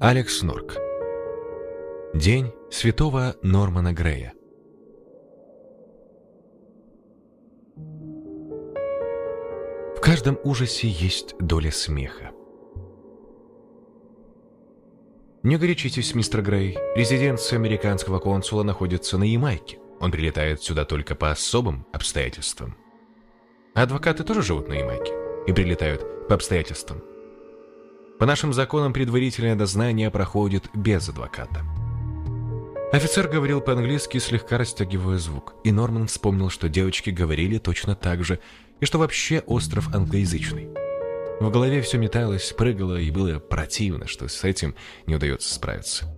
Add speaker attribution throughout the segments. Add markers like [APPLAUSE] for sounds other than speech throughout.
Speaker 1: Алекс Норк. День святого Нормана Грея. В каждом ужасе есть доля смеха. Не горячитесь, мистер Грей. Резиденция американского консула находится на Ямайке. Он прилетает сюда только по особым обстоятельствам. Адвокаты тоже живут на Ямайке и прилетают по обстоятельствам. По нашим законам предварительное дознание проходит без адвоката. Офицер говорил по-английски, слегка растягивая звук, и Норман вспомнил, что девочки говорили точно так же, и что вообще остров англоязычный. В голове все металось, прыгало, и было противно, что с этим не удается справиться.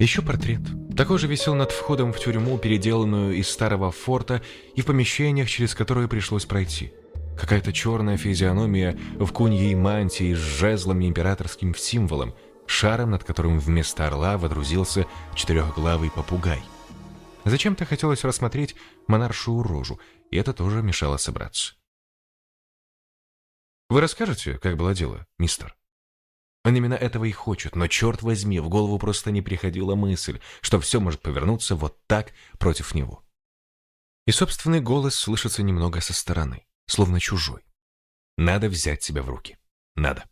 Speaker 1: Еще портрет. Такой же висел над входом в тюрьму, переделанную из старого форта, и в помещениях, через которые пришлось пройти – Какая-то черная физиономия в куньей мантии с жезлом императорским символом, шаром, над которым вместо орла водрузился четырехглавый попугай. Зачем-то хотелось рассмотреть монаршую рожу, и это тоже мешало собраться. «Вы расскажете, как было дело, мистер?» Он именно этого и хочет, но, черт возьми, в голову просто не приходила мысль, что все может повернуться вот так против него. И собственный голос слышится немного со стороны словно чужой. Надо взять себя в руки. Надо.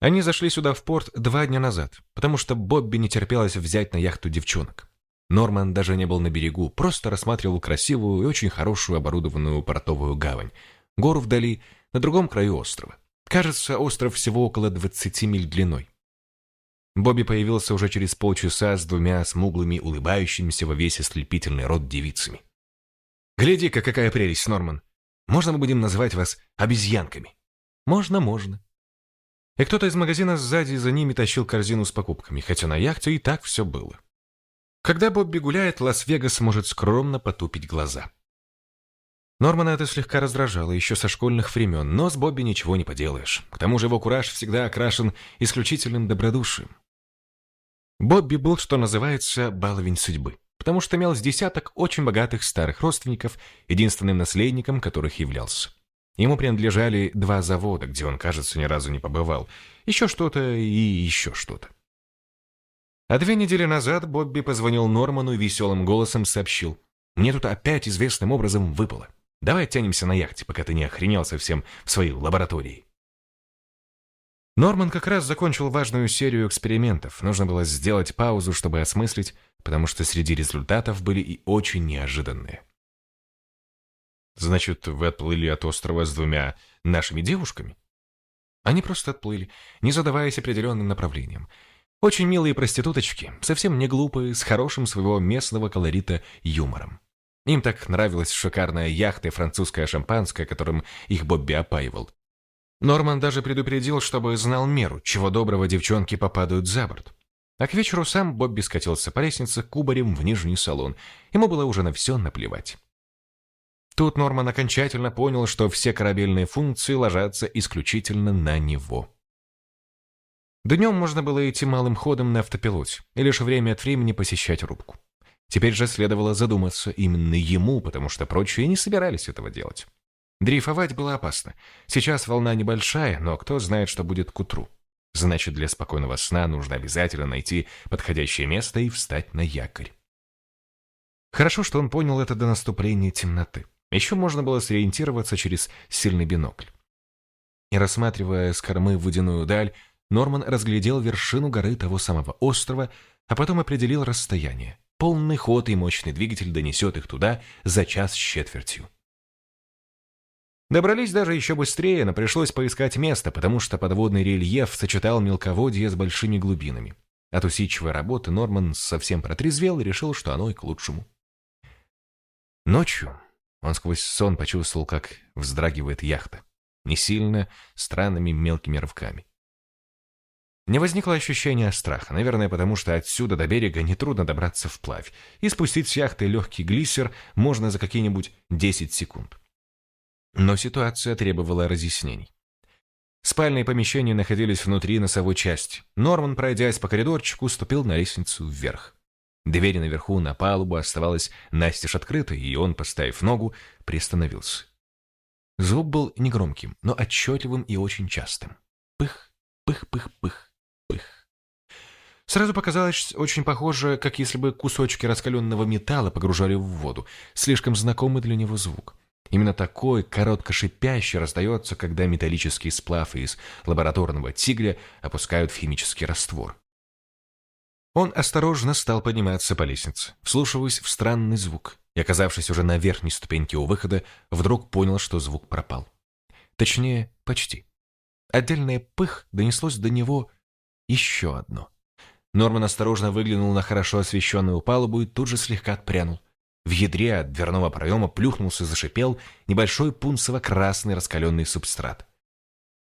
Speaker 1: Они зашли сюда в порт два дня назад, потому что Бобби не терпелось взять на яхту девчонок. Норман даже не был на берегу, просто рассматривал красивую и очень хорошую оборудованную портовую гавань. Гору вдали, на другом краю острова. Кажется, остров всего около 20 миль длиной. Бобби появился уже через полчаса с двумя смуглыми, улыбающимися во весь ослепительный рот девицами. Гляди-ка, какая прелесть, Норман. Можно мы будем называть вас обезьянками? Можно, можно. И кто-то из магазина сзади за ними тащил корзину с покупками, хотя на яхте и так все было. Когда Бобби гуляет, Лас-Вегас может скромно потупить глаза. Нормана это слегка раздражало еще со школьных времен, но с Бобби ничего не поделаешь. К тому же его кураж всегда окрашен исключительным добродушием. Бобби был, что называется, баловень судьбы потому что имел с десяток очень богатых старых родственников, единственным наследником которых являлся. Ему принадлежали два завода, где он, кажется, ни разу не побывал, еще что-то и еще что-то. А две недели назад Бобби позвонил Норману и веселым голосом сообщил, «Мне тут опять известным образом выпало. Давай тянемся на яхте, пока ты не охренел совсем в своей лаборатории». Норман как раз закончил важную серию экспериментов. Нужно было сделать паузу, чтобы осмыслить, потому что среди результатов были и очень неожиданные. Значит, вы отплыли от острова с двумя нашими девушками? Они просто отплыли, не задаваясь определенным направлением. Очень милые проституточки, совсем не глупые, с хорошим своего местного колорита юмором. Им так нравилась шикарная яхта и французское шампанское, которым их Бобби опаивал. Норман даже предупредил, чтобы знал меру, чего доброго девчонки попадают за борт. А к вечеру сам Бобби скатился по лестнице кубарем в нижний салон. Ему было уже на все наплевать. Тут Норман окончательно понял, что все корабельные функции ложатся исключительно на него. Днем можно было идти малым ходом на автопилоте и лишь время от времени посещать рубку. Теперь же следовало задуматься именно ему, потому что прочие не собирались этого делать. Дрейфовать было опасно. Сейчас волна небольшая, но кто знает, что будет к утру. Значит, для спокойного сна нужно обязательно найти подходящее место и встать на якорь. Хорошо, что он понял это до наступления темноты. Еще можно было сориентироваться через сильный бинокль. И рассматривая с кормы водяную даль, Норман разглядел вершину горы того самого острова, а потом определил расстояние. Полный ход и мощный двигатель донесет их туда за час с четвертью. Добрались даже еще быстрее, но пришлось поискать место, потому что подводный рельеф сочетал мелководье с большими глубинами. От усидчивой работы Норман совсем протрезвел и решил, что оно и к лучшему. Ночью он сквозь сон почувствовал, как вздрагивает яхта. Не сильно, странными мелкими рывками. Не возникло ощущения страха, наверное, потому что отсюда до берега нетрудно добраться вплавь, и спустить с яхты легкий глиссер можно за какие-нибудь 10 секунд. Но ситуация требовала разъяснений. Спальные помещения находились внутри носовой части. Норман, пройдясь по коридорчику, ступил на лестницу вверх. Дверь наверху на палубу оставалась настежь открытой, и он, поставив ногу, приостановился. Звук был негромким, но отчетливым и очень частым. Пых, пых-пых-пых, пых. Сразу показалось очень похоже, как если бы кусочки раскаленного металла погружали в воду. Слишком знакомый для него звук. Именно такой коротко шипящий раздается, когда металлический сплав из лабораторного тигля опускают в химический раствор. Он осторожно стал подниматься по лестнице, вслушиваясь в странный звук, и, оказавшись уже на верхней ступеньке у выхода, вдруг понял, что звук пропал. Точнее, почти. Отдельное пых донеслось до него еще одно. Норман осторожно выглянул на хорошо освещенную палубу и тут же слегка отпрянул. В ядре от дверного проема плюхнулся и зашипел небольшой пунцево-красный раскаленный субстрат.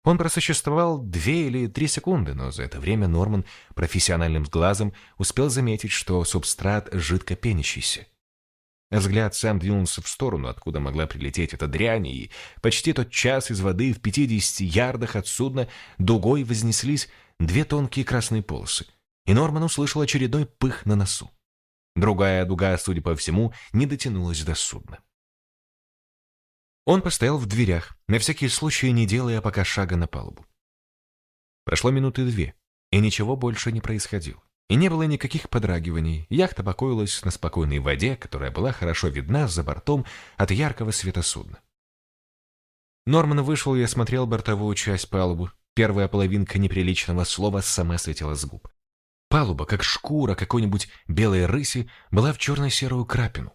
Speaker 1: Он просуществовал две или три секунды, но за это время Норман профессиональным глазом успел заметить, что субстрат жидко пенящийся. Взгляд сам двинулся в сторону, откуда могла прилететь эта дрянь, и почти тот час из воды в 50 ярдах от судна дугой вознеслись две тонкие красные полосы, и Норман услышал очередной пых на носу. Другая дуга, судя по всему, не дотянулась до судна. Он постоял в дверях, на всякий случай не делая пока шага на палубу. Прошло минуты две, и ничего больше не происходило. И не было никаких подрагиваний. Яхта покоилась на спокойной воде, которая была хорошо видна за бортом от яркого света судна. Норман вышел и осмотрел бортовую часть палубы. Первая половинка неприличного слова сама светила с губ. Палуба, как шкура какой-нибудь белой рыси, была в черно-серую крапину.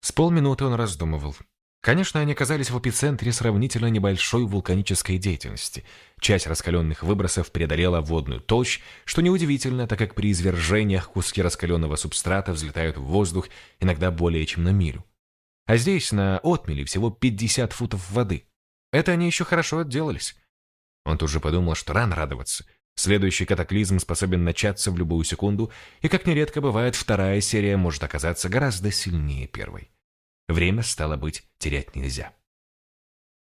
Speaker 1: С полминуты он раздумывал. Конечно, они оказались в эпицентре сравнительно небольшой вулканической деятельности. Часть раскаленных выбросов преодолела водную толщь, что неудивительно, так как при извержениях куски раскаленного субстрата взлетают в воздух иногда более чем на милю. А здесь, на отмеле, всего 50 футов воды. Это они еще хорошо отделались. Он тут же подумал, что рано радоваться – Следующий катаклизм способен начаться в любую секунду, и, как нередко бывает, вторая серия может оказаться гораздо сильнее первой. Время, стало быть, терять нельзя.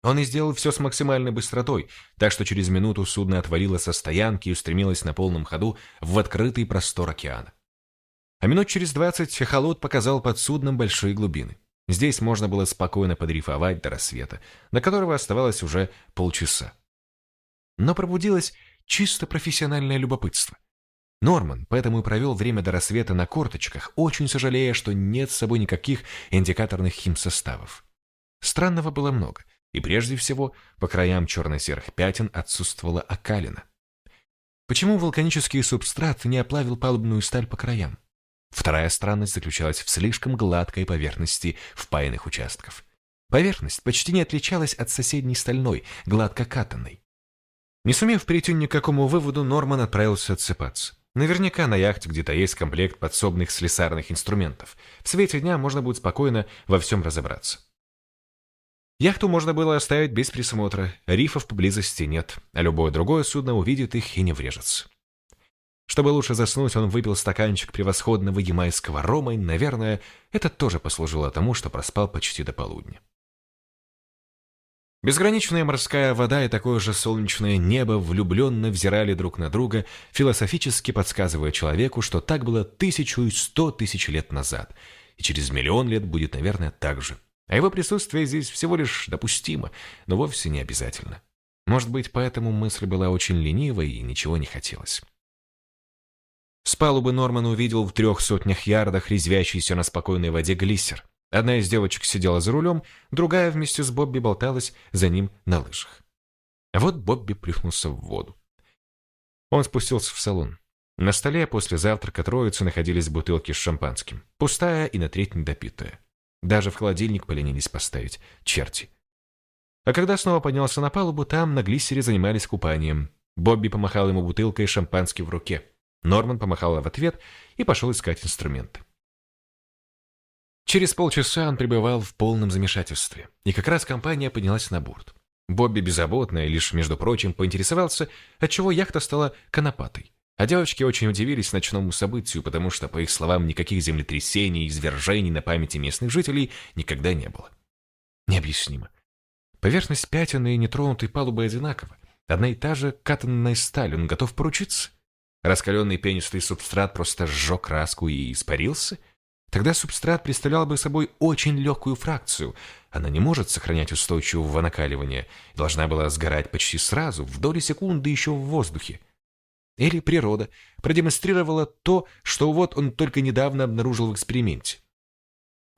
Speaker 1: Он и сделал все с максимальной быстротой, так что через минуту судно отвалило со стоянки и устремилось на полном ходу в открытый простор океана. А минут через двадцать Холод показал под судном большие глубины. Здесь можно было спокойно подрифовать до рассвета, до которого оставалось уже полчаса. Но пробудилась Чисто профессиональное любопытство. Норман поэтому и провел время до рассвета на корточках, очень сожалея, что нет с собой никаких индикаторных химсоставов. Странного было много, и прежде всего по краям черно-серых пятен отсутствовала окалина. Почему вулканический субстрат не оплавил палубную сталь по краям? Вторая странность заключалась в слишком гладкой поверхности впаянных участков. Поверхность почти не отличалась от соседней стальной, гладко катанной. Не сумев прийти ни к какому выводу, Норман отправился отсыпаться. Наверняка на яхте где-то есть комплект подсобных слесарных инструментов. В свете дня можно будет спокойно во всем разобраться. Яхту можно было оставить без присмотра, рифов поблизости нет, а любое другое судно увидит их и не врежется. Чтобы лучше заснуть, он выпил стаканчик превосходного ямайского рома, и, наверное, это тоже послужило тому, что проспал почти до полудня. Безграничная морская вода и такое же солнечное небо влюбленно взирали друг на друга, философически подсказывая человеку, что так было тысячу и сто тысяч лет назад, и через миллион лет будет, наверное, так же. А его присутствие здесь всего лишь допустимо, но вовсе не обязательно. Может быть, поэтому мысль была очень ленивой и ничего не хотелось. С палубы Норман увидел в трех сотнях ярдах резвящийся на спокойной воде глиссер. Одна из девочек сидела за рулем, другая вместе с Бобби болталась за ним на лыжах. А вот Бобби плюхнулся в воду. Он спустился в салон. На столе после завтрака троицы находились бутылки с шампанским. Пустая и на треть недопитая. Даже в холодильник поленились поставить. Черти. А когда снова поднялся на палубу, там на глиссере занимались купанием. Бобби помахал ему бутылкой шампански в руке. Норман помахал в ответ и пошел искать инструменты. Через полчаса он пребывал в полном замешательстве, и как раз компания поднялась на борт. Бобби беззаботно и лишь, между прочим, поинтересовался, отчего яхта стала конопатой. А девочки очень удивились ночному событию, потому что, по их словам, никаких землетрясений и извержений на памяти местных жителей никогда не было. Необъяснимо. Поверхность пятен и нетронутой палубы одинакова. Одна и та же катанная сталь, он готов поручиться. Раскаленный пенистый субстрат просто сжег краску и испарился — Тогда субстрат представлял бы собой очень легкую фракцию, она не может сохранять устойчивого накаливания, должна была сгорать почти сразу, в доли секунды еще в воздухе. Или природа продемонстрировала то, что вот он только недавно обнаружил в эксперименте.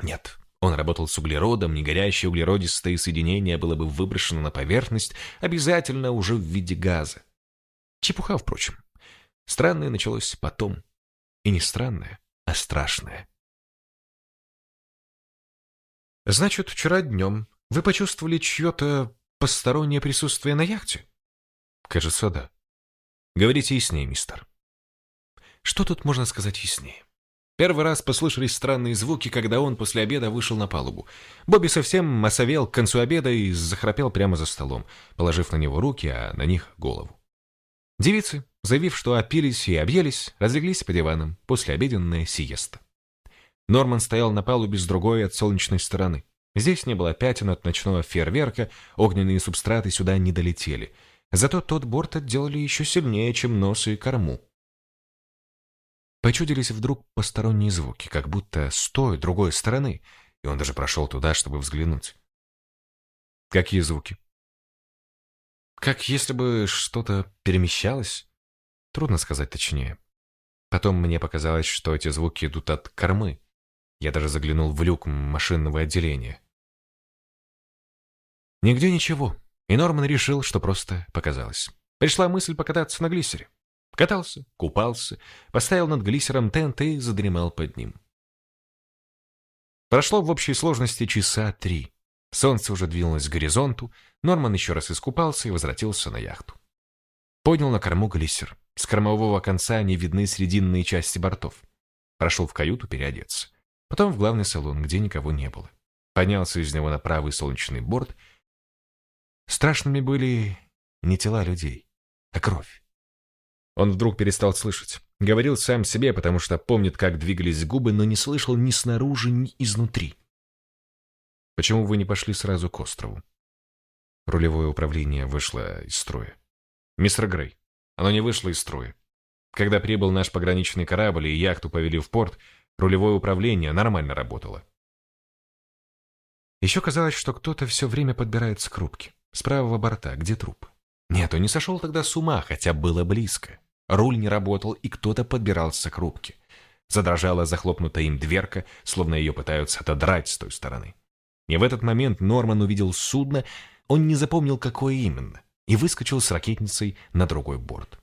Speaker 1: Нет, он работал с углеродом, негорящее углеродистое соединение было бы выброшено на поверхность, обязательно уже в виде газа. Чепуха, впрочем. Странное началось потом. И не странное, а страшное. Значит, вчера днем вы почувствовали чье-то постороннее присутствие на яхте? Кажется, да. Говорите яснее, мистер. Что тут можно сказать яснее? Первый раз послышались странные звуки, когда он после обеда вышел на палубу. Бобби совсем осовел к концу обеда и захрапел прямо за столом, положив на него руки, а на них голову. Девицы, заявив, что опились и объелись, разлеглись по диванам после обеденная сиеста. Норман стоял на палубе с другой от солнечной стороны. Здесь не было пятен от ночного фейерверка, огненные субстраты сюда не долетели. Зато тот борт отделали еще сильнее, чем нос и корму. Почудились вдруг посторонние звуки, как будто с той, другой стороны, и он даже прошел туда, чтобы взглянуть. Какие звуки? Как если бы что-то перемещалось? Трудно сказать точнее. Потом мне показалось, что эти звуки идут от кормы. Я даже заглянул в люк машинного отделения. Нигде ничего, и Норман решил, что просто показалось. Пришла мысль покататься на глиссере. Катался, купался, поставил над глиссером тент и задремал под ним. Прошло в общей сложности часа три. Солнце уже двинулось к горизонту, Норман еще раз искупался и возвратился на яхту. Поднял на корму глиссер. С кормового конца не видны срединные части бортов. Прошел в каюту переодеться. Потом в главный салон, где никого не было. Поднялся из него на правый солнечный борт. Страшными были не тела людей, а кровь. Он вдруг перестал слышать. Говорил сам себе, потому что помнит, как двигались губы, но не слышал ни снаружи, ни изнутри. Почему вы не пошли сразу к острову? Рулевое управление вышло из строя. Мистер Грей, оно не вышло из строя. Когда прибыл наш пограничный корабль и яхту повели в порт, рулевое управление нормально работало. Еще казалось, что кто-то все время подбирается к рубке, с правого борта, где труп. Нет, он не сошел тогда с ума, хотя было близко. Руль не работал, и кто-то подбирался к рубке. Задрожала захлопнутая им дверка, словно ее пытаются отодрать с той стороны. И в этот момент Норман увидел судно, он не запомнил, какое именно, и выскочил с ракетницей на другой борт.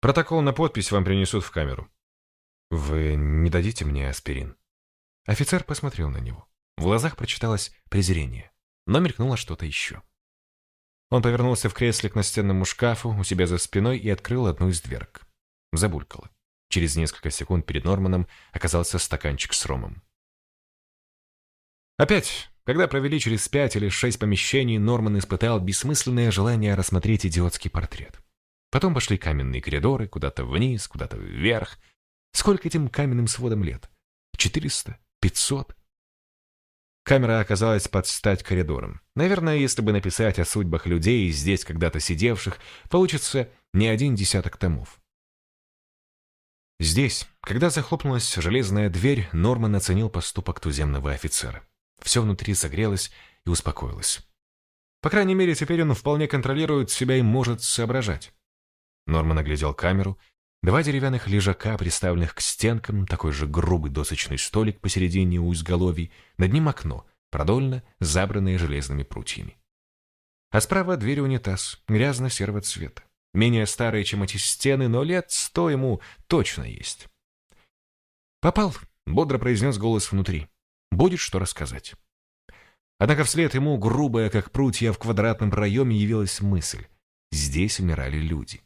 Speaker 1: Протокол на подпись вам принесут в камеру. Вы не дадите мне аспирин? Офицер посмотрел на него. В глазах прочиталось презрение, но мелькнуло что-то еще. Он повернулся в кресле к настенному шкафу у себя за спиной и открыл одну из дверок. Забулькало. Через несколько секунд перед Норманом оказался стаканчик с ромом. Опять, когда провели через пять или шесть помещений, Норман испытал бессмысленное желание рассмотреть идиотский портрет. Потом пошли каменные коридоры, куда-то вниз, куда-то вверх. Сколько этим каменным сводам лет? Четыреста? Пятьсот? Камера оказалась под стать коридором. Наверное, если бы написать о судьбах людей, здесь когда-то сидевших, получится не один десяток томов. Здесь, когда захлопнулась железная дверь, Норман оценил поступок туземного офицера. Все внутри согрелось и успокоилось. По крайней мере, теперь он вполне контролирует себя и может соображать. Норман оглядел камеру Два деревянных лежака, приставленных к стенкам, такой же грубый досочный столик посередине у изголовий, над ним окно, продольно забранное железными прутьями. А справа дверь унитаз, грязно-серого цвета. Менее старые, чем эти стены, но лет сто ему точно есть. «Попал», — бодро произнес голос внутри. «Будет что рассказать». Однако вслед ему, грубая, как прутья, в квадратном проеме явилась мысль. Здесь умирали люди.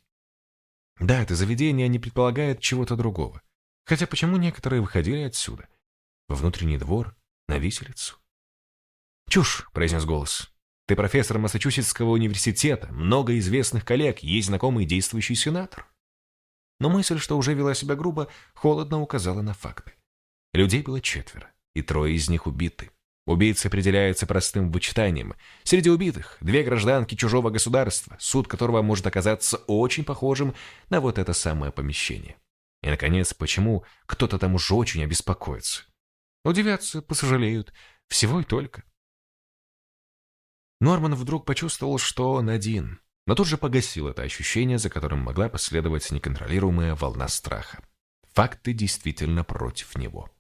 Speaker 1: Да, это заведение не предполагает чего-то другого. Хотя почему некоторые выходили отсюда? Во внутренний двор, на виселицу? «Чушь», — произнес голос. «Ты профессор Массачусетского университета, много известных коллег, есть знакомый действующий сенатор». Но мысль, что уже вела себя грубо, холодно указала на факты. Людей было четверо, и трое из них убиты. Убийцы определяются простым вычитанием. Среди убитых две гражданки чужого государства, суд которого может оказаться очень похожим на вот это самое помещение. И, наконец, почему кто-то там уж очень обеспокоится? Удивятся, посожалеют. Всего и только. Норман вдруг почувствовал, что он один, но тут же погасил это ощущение, за которым могла последовать неконтролируемая волна страха. Факты действительно против него.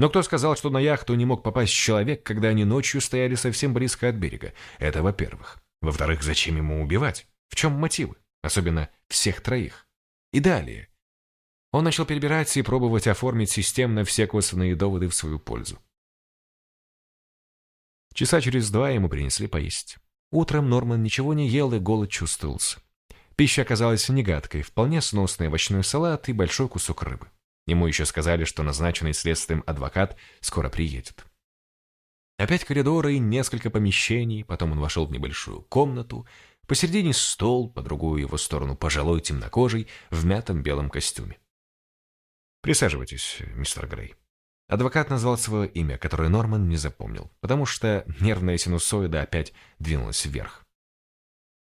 Speaker 1: Но кто сказал, что на яхту не мог попасть человек, когда они ночью стояли совсем близко от берега? Это во-первых. Во-вторых, зачем ему убивать? В чем мотивы? Особенно всех троих. И далее. Он начал перебирать и пробовать оформить системно все косвенные доводы в свою пользу. Часа через два ему принесли поесть. Утром Норман ничего не ел и голод чувствовался. Пища оказалась негадкой, вполне сносный овощной салат и большой кусок рыбы. Ему еще сказали, что назначенный следствием адвокат скоро приедет. Опять коридоры и несколько помещений, потом он вошел в небольшую комнату, посередине стол, по другую его сторону пожилой темнокожий в мятом белом костюме. «Присаживайтесь, мистер Грей». Адвокат назвал свое имя, которое Норман не запомнил, потому что нервная синусоида опять двинулась вверх.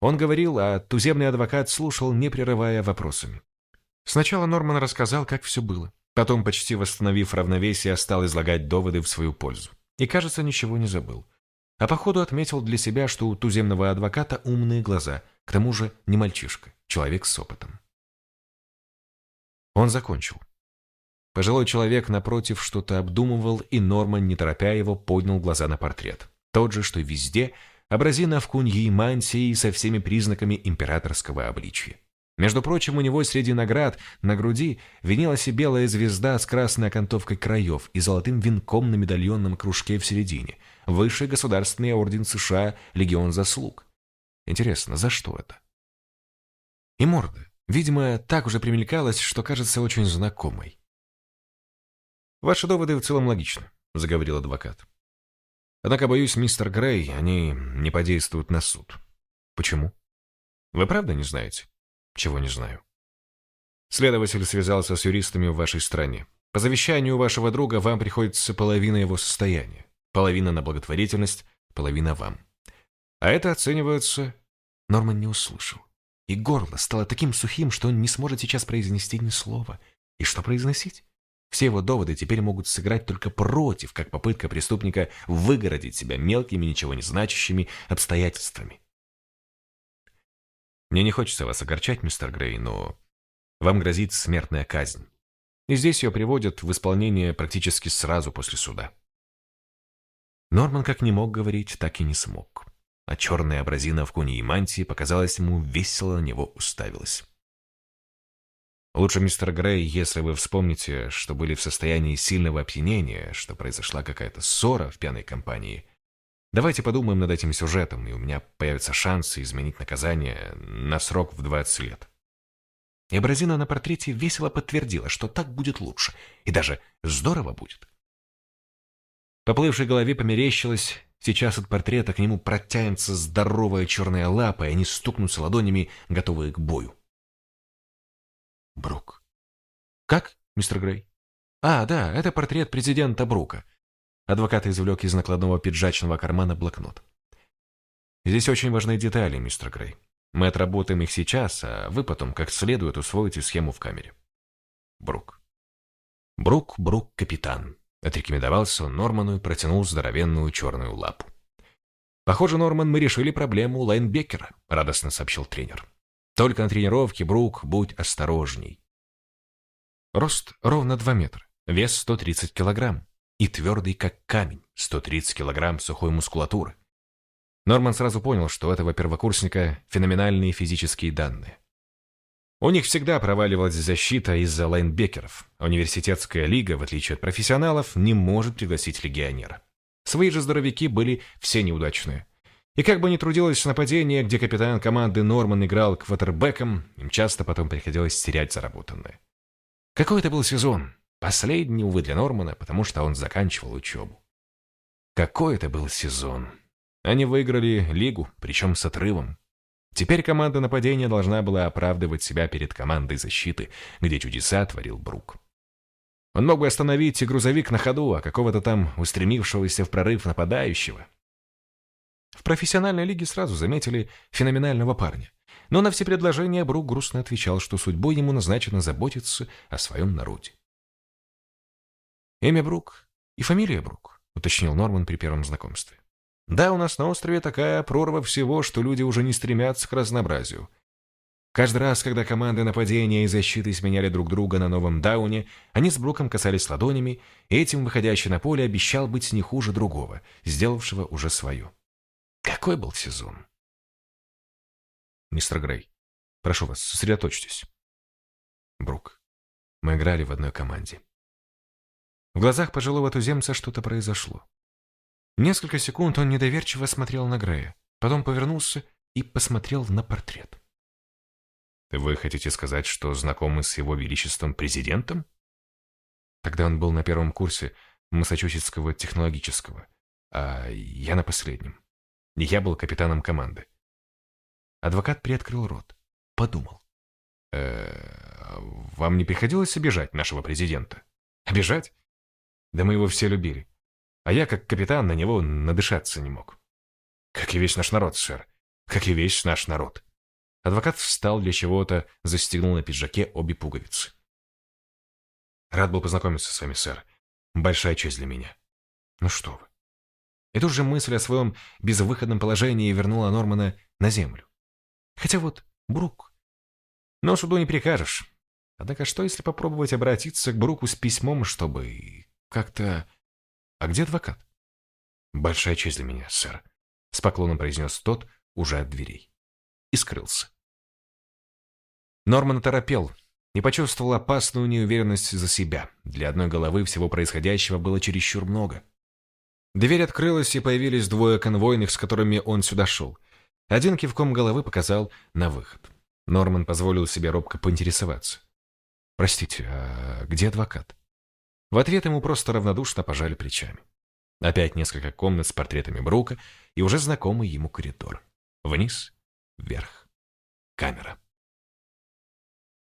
Speaker 1: Он говорил, а туземный адвокат слушал, не прерывая вопросами. Сначала Норман рассказал, как все было. Потом, почти восстановив равновесие, стал излагать доводы в свою пользу. И, кажется, ничего не забыл. А походу отметил для себя, что у туземного адвоката умные глаза, к тому же не мальчишка, человек с опытом. Он закончил. Пожилой человек напротив что-то обдумывал, и Норман, не торопя его, поднял глаза на портрет. Тот же, что везде, образина в куньи и мантии со всеми признаками императорского обличия. Между прочим, у него среди наград на груди винилась и белая звезда с красной окантовкой краев и золотым венком на медальонном кружке в середине. Высший государственный орден США «Легион заслуг». Интересно, за что это? И морда, видимо, так уже примелькалась, что кажется очень знакомой. Ваши доводы в целом логичны, заговорил адвокат. Однако, боюсь, мистер Грей, они не подействуют на суд. Почему? Вы правда не знаете? Чего не знаю. Следователь связался с юристами в вашей стране. По завещанию вашего друга вам приходится половина его состояния. Половина на благотворительность, половина вам. А это оценивается... Норман не услышал. И горло стало таким сухим, что он не сможет сейчас произнести ни слова. И что произносить? Все его доводы теперь могут сыграть только против, как попытка преступника выгородить себя мелкими, ничего не значащими обстоятельствами. Мне не хочется вас огорчать, мистер Грей, но вам грозит смертная казнь. И здесь ее приводят в исполнение практически сразу после суда. Норман как не мог говорить, так и не смог. А черная абразина в куне и мантии, показалось ему, весело на него уставилась. Лучше, мистер Грей, если вы вспомните, что были в состоянии сильного опьянения, что произошла какая-то ссора в пьяной компании. Давайте подумаем над этим сюжетом, и у меня появится шанс изменить наказание на срок в 20 лет. И Бразина на портрете весело подтвердила, что так будет лучше, и даже здорово будет. Поплывшей голове померещилось, сейчас от портрета к нему протянется здоровая черная лапа, и они стукнутся ладонями, готовые к бою. Брук. Как, мистер Грей? А, да, это портрет президента Брука. Адвокат извлек из накладного пиджачного кармана блокнот. Здесь очень важные детали, мистер Грей. Мы отработаем их сейчас, а вы потом как следует усвоите схему в камере. Брук. Брук, Брук, капитан. Отрекомендовался Норману и протянул здоровенную черную лапу. «Похоже, Норман, мы решили проблему Лайнбекера», — радостно сообщил тренер. Только на тренировке, Брук, будь осторожней. Рост ровно 2 метра, вес 130 килограмм и твердый как камень, 130 килограмм сухой мускулатуры. Норман сразу понял, что у этого первокурсника феноменальные физические данные. У них всегда проваливалась защита из-за лайнбекеров. Университетская лига, в отличие от профессионалов, не может пригласить легионера. Свои же здоровяки были все неудачные. И как бы ни трудилось нападение, где капитан команды Норман играл квотербеком, им часто потом приходилось терять заработанное. Какой это был сезон? Последний, увы, для Нормана, потому что он заканчивал учебу. Какой это был сезон? Они выиграли лигу, причем с отрывом. Теперь команда нападения должна была оправдывать себя перед командой защиты, где чудеса творил Брук. Он мог бы остановить и грузовик на ходу, а какого-то там устремившегося в прорыв нападающего. В профессиональной лиге сразу заметили феноменального парня. Но на все предложения Брук грустно отвечал, что судьбой ему назначено заботиться о своем народе. Имя Брук И фамилия Брук, уточнил Норман при первом знакомстве. Да, у нас на острове такая прорва всего, что люди уже не стремятся к разнообразию. Каждый раз, когда команды нападения и защиты сменяли друг друга на новом дауне, они с Бруком касались ладонями, и этим выходящий на поле обещал быть не хуже другого, сделавшего уже свое. Какой был сезон? Мистер Грей, прошу вас, сосредоточьтесь. Брук, мы играли в одной команде. В глазах пожилого туземца что-то произошло. Несколько секунд он недоверчиво смотрел на Грея, потом повернулся и посмотрел на портрет. «Вы хотите сказать, что знакомы с его величеством президентом?» Тогда он был на первом курсе Массачусетского технологического, а я на последнем. Я был капитаном команды. Адвокат приоткрыл рот, подумал. «Э, «Вам не приходилось обижать нашего президента?» «Обижать? Да мы его все любили. А я, как капитан, на него надышаться не мог. Как и весь наш народ, сэр. Как и весь наш народ. Адвокат встал для чего-то, застегнул на пиджаке обе пуговицы. Рад был познакомиться с вами, сэр. Большая честь для меня. Ну что вы. И тут же мысль о своем безвыходном положении вернула Нормана на землю. Хотя вот Брук. Но суду не прикажешь. Однако что, если попробовать обратиться к Бруку с письмом, чтобы как-то «А где адвокат?» «Большая честь для меня, сэр», — с поклоном произнес тот уже от дверей. И скрылся. Норман торопел и почувствовал опасную неуверенность за себя. Для одной головы всего происходящего было чересчур много. Дверь открылась, и появились двое конвойных, с которыми он сюда шел. Один кивком головы показал на выход. Норман позволил себе робко поинтересоваться. «Простите, а где адвокат?» В ответ ему просто равнодушно пожали плечами. Опять несколько комнат с портретами Брука и уже знакомый ему коридор. Вниз, вверх. Камера.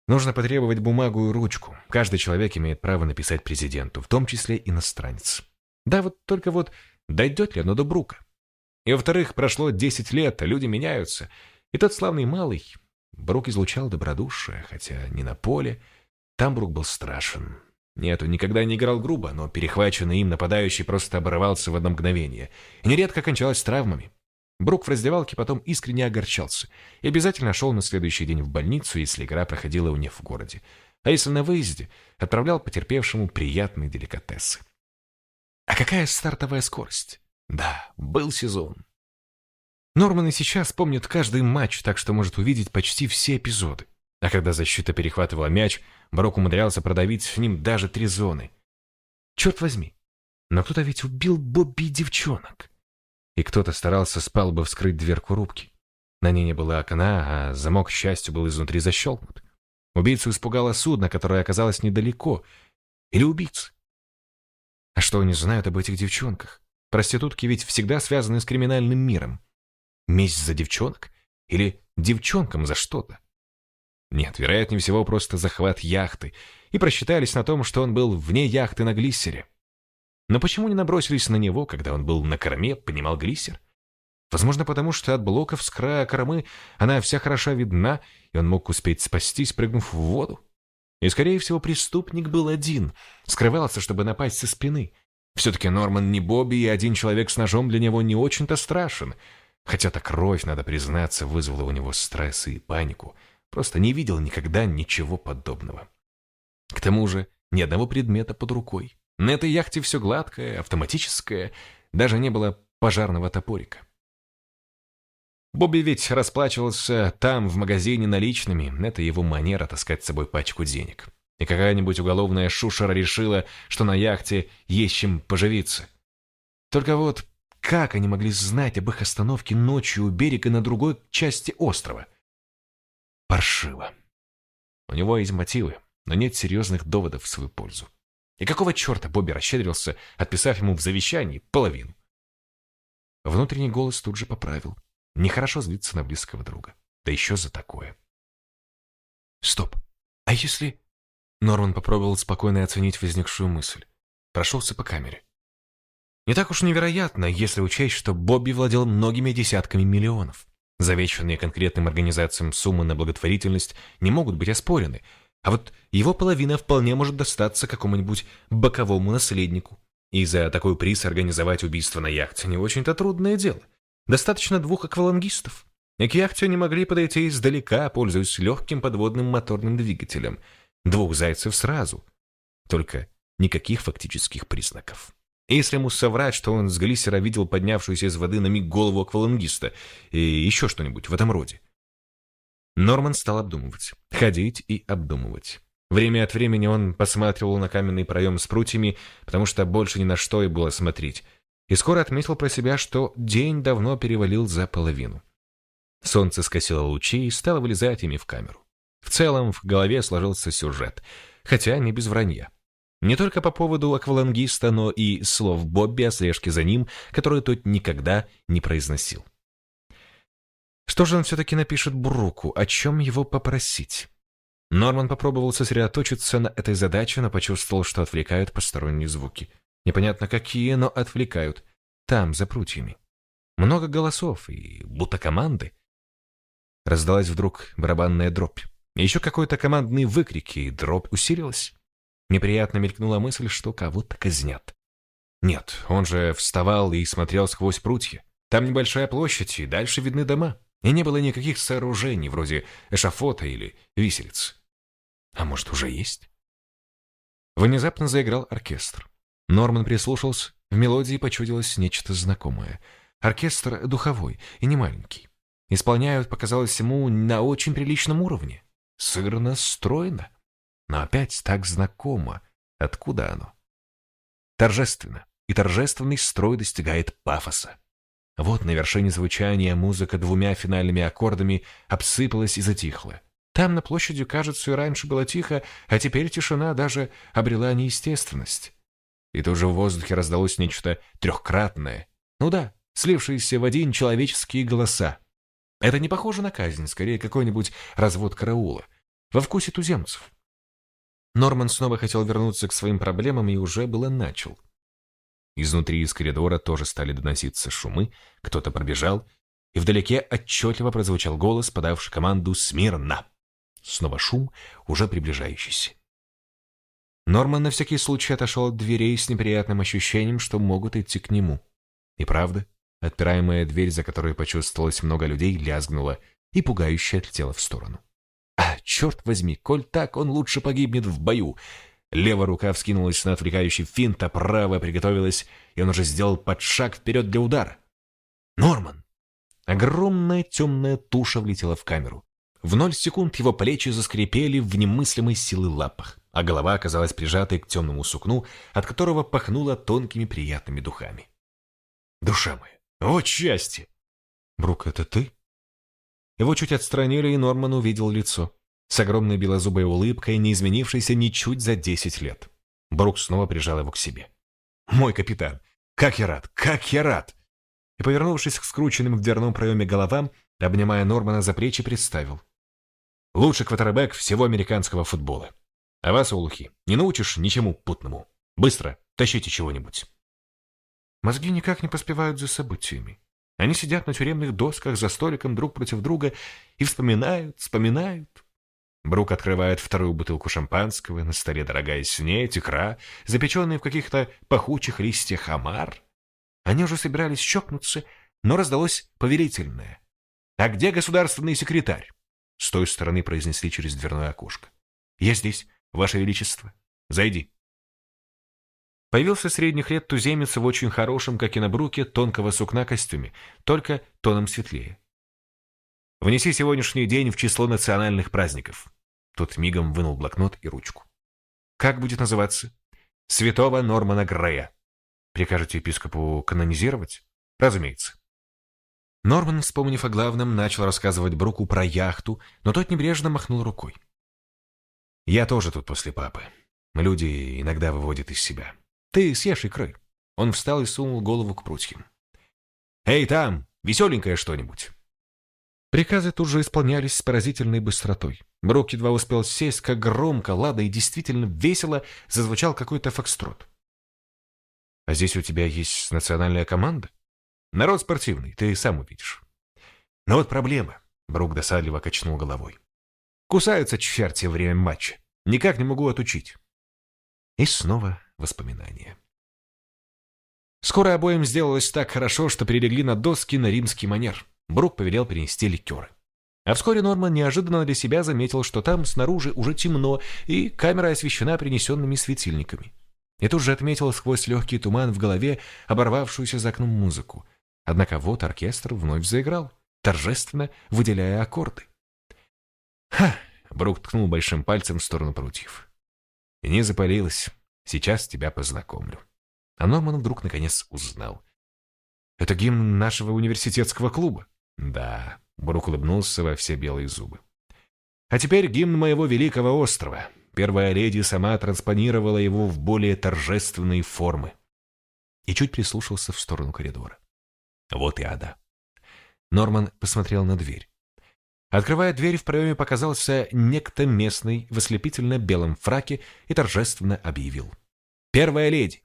Speaker 1: Нужно потребовать бумагу и ручку. Каждый человек имеет право написать президенту, в том числе иностранец. Да, вот только вот дойдет ли оно до Брука? И во-вторых, прошло 10 лет, а люди меняются. И тот славный малый, Брук излучал добродушие, хотя не на поле. Там Брук был страшен, нет, он никогда не играл грубо, но перехваченный им нападающий просто оборвался в одно мгновение. И нередко кончалось травмами. Брук в раздевалке потом искренне огорчался и обязательно шел на следующий день в больницу, если игра проходила у них в городе. А если на выезде, отправлял потерпевшему приятные деликатесы. А какая стартовая скорость? Да, был сезон. Норман и сейчас помнит каждый матч, так что может увидеть почти все эпизоды. А когда защита перехватывала мяч, Брок умудрялся продавить с ним даже три зоны. Черт возьми, но кто-то ведь убил Бобби и девчонок. И кто-то старался с палубы вскрыть дверку рубки. На ней не было окна, а замок, к счастью, был изнутри защелкнут. Убийцу испугало судно, которое оказалось недалеко. Или убийцы. А что они знают об этих девчонках? Проститутки ведь всегда связаны с криминальным миром. Месть за девчонок? Или девчонкам за что-то? Нет, вероятнее всего, просто захват яхты, и просчитались на том, что он был вне яхты на глиссере. Но почему не набросились на него, когда он был на корме, понимал глиссер? Возможно, потому что от блоков с края кормы она вся хороша видна, и он мог успеть спастись, прыгнув в воду. И, скорее всего, преступник был один, скрывался, чтобы напасть со спины. Все-таки Норман не Бобби, и один человек с ножом для него не очень-то страшен. Хотя та кровь, надо признаться, вызвала у него стресс и панику — Просто не видел никогда ничего подобного. К тому же ни одного предмета под рукой. На этой яхте все гладкое, автоматическое, даже не было пожарного топорика. Бобби ведь расплачивался там, в магазине, наличными. Это его манера таскать с собой пачку денег. И какая-нибудь уголовная шушера решила, что на яхте есть чем поживиться. Только вот как они могли знать об их остановке ночью у берега на другой части острова? Паршиво. У него есть мотивы, но нет серьезных доводов в свою пользу. И какого черта Бобби расщедрился, отписав ему в завещании половину? Внутренний голос тут же поправил. Нехорошо злиться на близкого друга. Да еще за такое. Стоп. А если... Норман попробовал спокойно оценить возникшую мысль. Прошелся по камере. Не так уж невероятно, если учесть, что Бобби владел многими десятками миллионов. Завещанные конкретным организациям суммы на благотворительность не могут быть оспорены, а вот его половина вполне может достаться какому-нибудь боковому наследнику. И за такой приз организовать убийство на яхте не очень-то трудное дело. Достаточно двух аквалангистов. И к яхте они могли подойти издалека, пользуясь легким подводным моторным двигателем. Двух зайцев сразу. Только никаких фактических признаков. Если ему соврать, что он с глиссера видел поднявшуюся из воды на миг голову аквалангиста и еще что-нибудь в этом роде. Норман стал обдумывать, ходить и обдумывать. Время от времени он посматривал на каменный проем с прутьями, потому что больше ни на что и было смотреть, и скоро отметил про себя, что день давно перевалил за половину. Солнце скосило лучи и стало вылезать ими в камеру. В целом в голове сложился сюжет, хотя не без вранья. Не только по поводу аквалангиста, но и слов Бобби о слежке за ним, которые тот никогда не произносил. Что же он все-таки напишет Бруку, о чем его попросить? Норман попробовал сосредоточиться на этой задаче, но почувствовал, что отвлекают посторонние звуки. Непонятно какие, но отвлекают. Там, за прутьями. Много голосов и будто команды. Раздалась вдруг барабанная дробь. Еще какой-то командный выкрик, и дробь усилилась. Неприятно мелькнула мысль, что кого-то казнят. Нет, он же вставал и смотрел сквозь прутья. Там небольшая площадь, и дальше видны дома. И не было никаких сооружений, вроде эшафота или виселиц. А может, уже есть? Внезапно заиграл оркестр. Норман прислушался, в мелодии почудилось нечто знакомое. Оркестр духовой и не маленький. Исполняют, показалось ему, на очень приличном уровне. Сыграно стройно. Но опять так знакомо. Откуда оно? Торжественно. И торжественный строй достигает пафоса. Вот на вершине звучания музыка двумя финальными аккордами обсыпалась и затихла. Там на площади, кажется, и раньше было тихо, а теперь тишина даже обрела неестественность. И тут же в воздухе раздалось нечто трехкратное. Ну да, слившиеся в один человеческие голоса. Это не похоже на казнь, скорее какой-нибудь развод караула. Во вкусе туземцев. Норман снова хотел вернуться к своим проблемам и уже было начал. Изнутри из коридора тоже стали доноситься шумы, кто-то пробежал, и вдалеке отчетливо прозвучал голос, подавший команду «Смирно!». Снова шум, уже приближающийся. Норман на всякий случай отошел от дверей с неприятным ощущением, что могут идти к нему. И правда, отпираемая дверь, за которой почувствовалось много людей, лязгнула и пугающе отлетела в сторону. А, черт возьми, коль так, он лучше погибнет в бою. Левая рука вскинулась на отвлекающий финт, а правая приготовилась, и он уже сделал подшаг вперед для удара. Норман! Огромная темная туша влетела в камеру. В ноль секунд его плечи заскрипели в немыслимой силы лапах, а голова оказалась прижатой к темному сукну, от которого пахнуло тонкими приятными духами. «Душа моя! О, счастье!» «Брук, это ты?» Его чуть отстранили, и Норман увидел лицо с огромной белозубой улыбкой, не изменившейся ничуть за десять лет. Брук снова прижал его к себе. «Мой капитан! Как я рад! Как я рад!» И, повернувшись к скрученным в дверном проеме головам, обнимая Нормана за плечи, представил. «Лучший квотербек всего американского футбола. А вас, улухи, не научишь ничему путному. Быстро, тащите чего-нибудь». Мозги никак не поспевают за событиями. Они сидят на тюремных досках за столиком друг против друга и вспоминают, вспоминают, Брук открывает вторую бутылку шампанского, на столе дорогая снеть, икра, запеченные в каких-то пахучих листьях омар. Они уже собирались щекнуться, но раздалось повелительное. «А где государственный секретарь?» С той стороны произнесли через дверное окошко. «Я здесь, Ваше Величество. Зайди». Появился средних лет туземец в очень хорошем, как и на Бруке, тонкого сукна костюме, только тоном светлее. Внеси сегодняшний день в число национальных праздников. Тот мигом вынул блокнот и ручку. Как будет называться? Святого Нормана Грея. Прикажете епископу канонизировать? Разумеется. Норман, вспомнив о главном, начал рассказывать Бруку про яхту, но тот небрежно махнул рукой. «Я тоже тут после папы. Люди иногда выводят из себя. Ты съешь икры». Он встал и сунул голову к прутьям. «Эй, там, веселенькое что-нибудь!» Приказы тут же исполнялись с поразительной быстротой. Брук едва успел сесть, как громко, лада и действительно весело зазвучал какой-то фокстрот. «А здесь у тебя есть национальная команда?» «Народ спортивный, ты сам увидишь». «Но вот проблема», — Брук досадливо качнул головой. «Кусаются черти время матча. Никак не могу отучить». И снова воспоминания. Скоро обоим сделалось так хорошо, что перелегли на доски на римский манер. Брук повелел принести ликеры. А вскоре Норман неожиданно для себя заметил, что там снаружи уже темно, и камера освещена принесенными светильниками. И тут же отметил сквозь легкий туман в голове оборвавшуюся за окном музыку. Однако вот оркестр вновь заиграл, торжественно выделяя аккорды. «Ха!» — Брук ткнул большим пальцем в сторону прутьев. «И не запалилась. Сейчас тебя познакомлю». А Норман вдруг наконец узнал. «Это гимн нашего университетского клуба?» «Да», Брук улыбнулся во все белые зубы. А теперь гимн моего великого острова. Первая леди сама транспонировала его в более торжественные формы. И чуть прислушался в сторону коридора. Вот и ада. Норман посмотрел на дверь. Открывая дверь, в проеме показался некто местный в ослепительно белом фраке и торжественно объявил. «Первая леди!»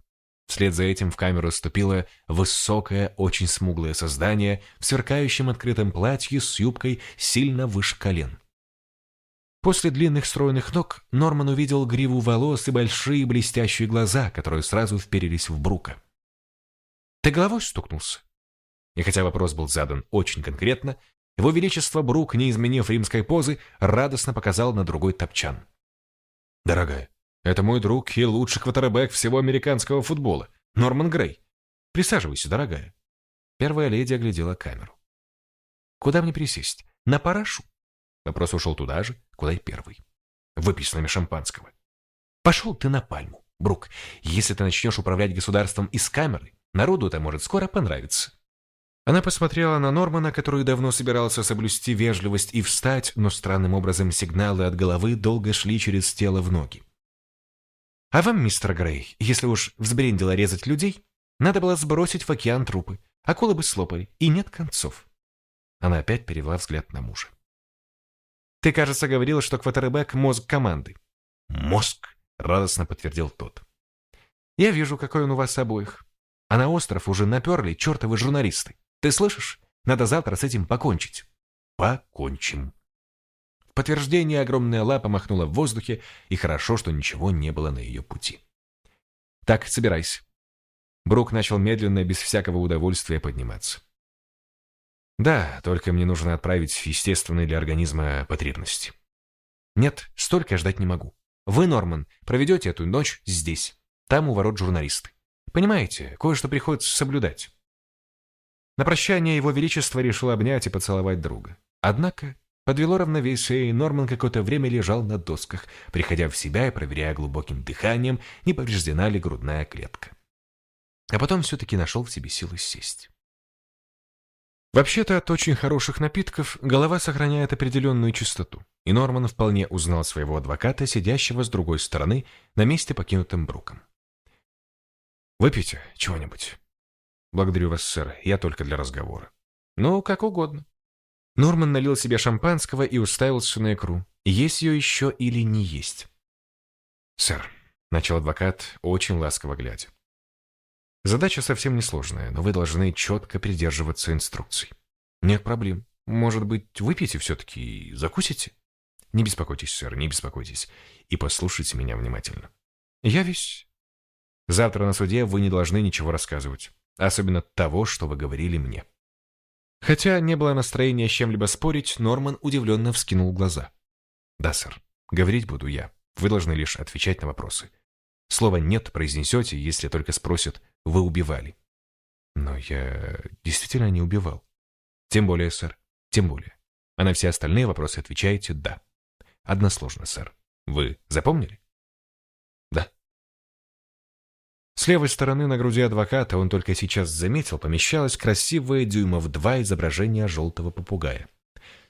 Speaker 1: Вслед за этим в камеру ступило высокое, очень смуглое создание в сверкающем открытом платье с юбкой сильно выше колен. После длинных стройных ног Норман увидел гриву волос и большие блестящие глаза, которые сразу вперились в Брука. «Ты головой стукнулся?» И хотя вопрос был задан очень конкретно, его величество Брук, не изменив римской позы, радостно показал на другой топчан. «Дорогая, это мой друг и лучший квотербек всего американского футбола, Норман Грей. Присаживайся, дорогая. Первая леди оглядела камеру. Куда мне присесть? На парашу? Вопрос ушел туда же, куда и первый. Нами шампанского. Пошел ты на пальму, Брук. Если ты начнешь управлять государством из камеры, народу это может скоро понравиться. Она посмотрела на Нормана, который давно собирался соблюсти вежливость и встать, но странным образом сигналы от головы долго шли через тело в ноги. А вам, мистер Грей, если уж взбрендило резать людей, надо было сбросить в океан трупы. Акулы бы слопали, и нет концов. Она опять перевела взгляд на мужа. Ты, кажется, говорил, что квотербек — мозг команды. Мозг, радостно подтвердил тот. Я вижу, какой он у вас обоих. А на остров уже наперли чертовы журналисты. Ты слышишь? Надо завтра с этим покончить. Покончим, в подтверждение огромная лапа махнула в воздухе, и хорошо, что ничего не было на ее пути. «Так, собирайся». Брук начал медленно, без всякого удовольствия подниматься. «Да, только мне нужно отправить естественные для организма потребности». «Нет, столько ждать не могу. Вы, Норман, проведете эту ночь здесь. Там у ворот журналисты. Понимаете, кое-что приходится соблюдать». На прощание его величество решил обнять и поцеловать друга. Однако Подвело равновесие, и Норман какое-то время лежал на досках, приходя в себя и проверяя глубоким дыханием, не повреждена ли грудная клетка. А потом все-таки нашел в себе силы сесть. Вообще-то от очень хороших напитков голова сохраняет определенную чистоту, и Норман вполне узнал своего адвоката, сидящего с другой стороны, на месте, покинутым Бруком. «Выпейте чего-нибудь». «Благодарю вас, сэр, я только для разговора». «Ну, как угодно». Норман налил себе шампанского и уставился на икру. Есть ее еще или не есть? «Сэр», — начал адвокат, очень ласково глядя. «Задача совсем несложная, но вы должны четко придерживаться инструкций. Нет проблем. Может быть, выпьете все-таки и закусите? Не беспокойтесь, сэр, не беспокойтесь. И послушайте меня внимательно. Я весь... Завтра на суде вы не должны ничего рассказывать. Особенно того, что вы говорили мне. Хотя не было настроения с чем-либо спорить, Норман удивленно вскинул глаза. «Да, сэр. Говорить буду я. Вы должны лишь отвечать на вопросы. Слово «нет» произнесете, если только спросят «вы убивали». Но я действительно не убивал. Тем более, сэр. Тем более. А на все остальные вопросы отвечаете «да». Односложно, сэр. Вы запомнили? С левой стороны на груди адвоката, он только сейчас заметил, помещалось красивое дюймов два изображение желтого попугая.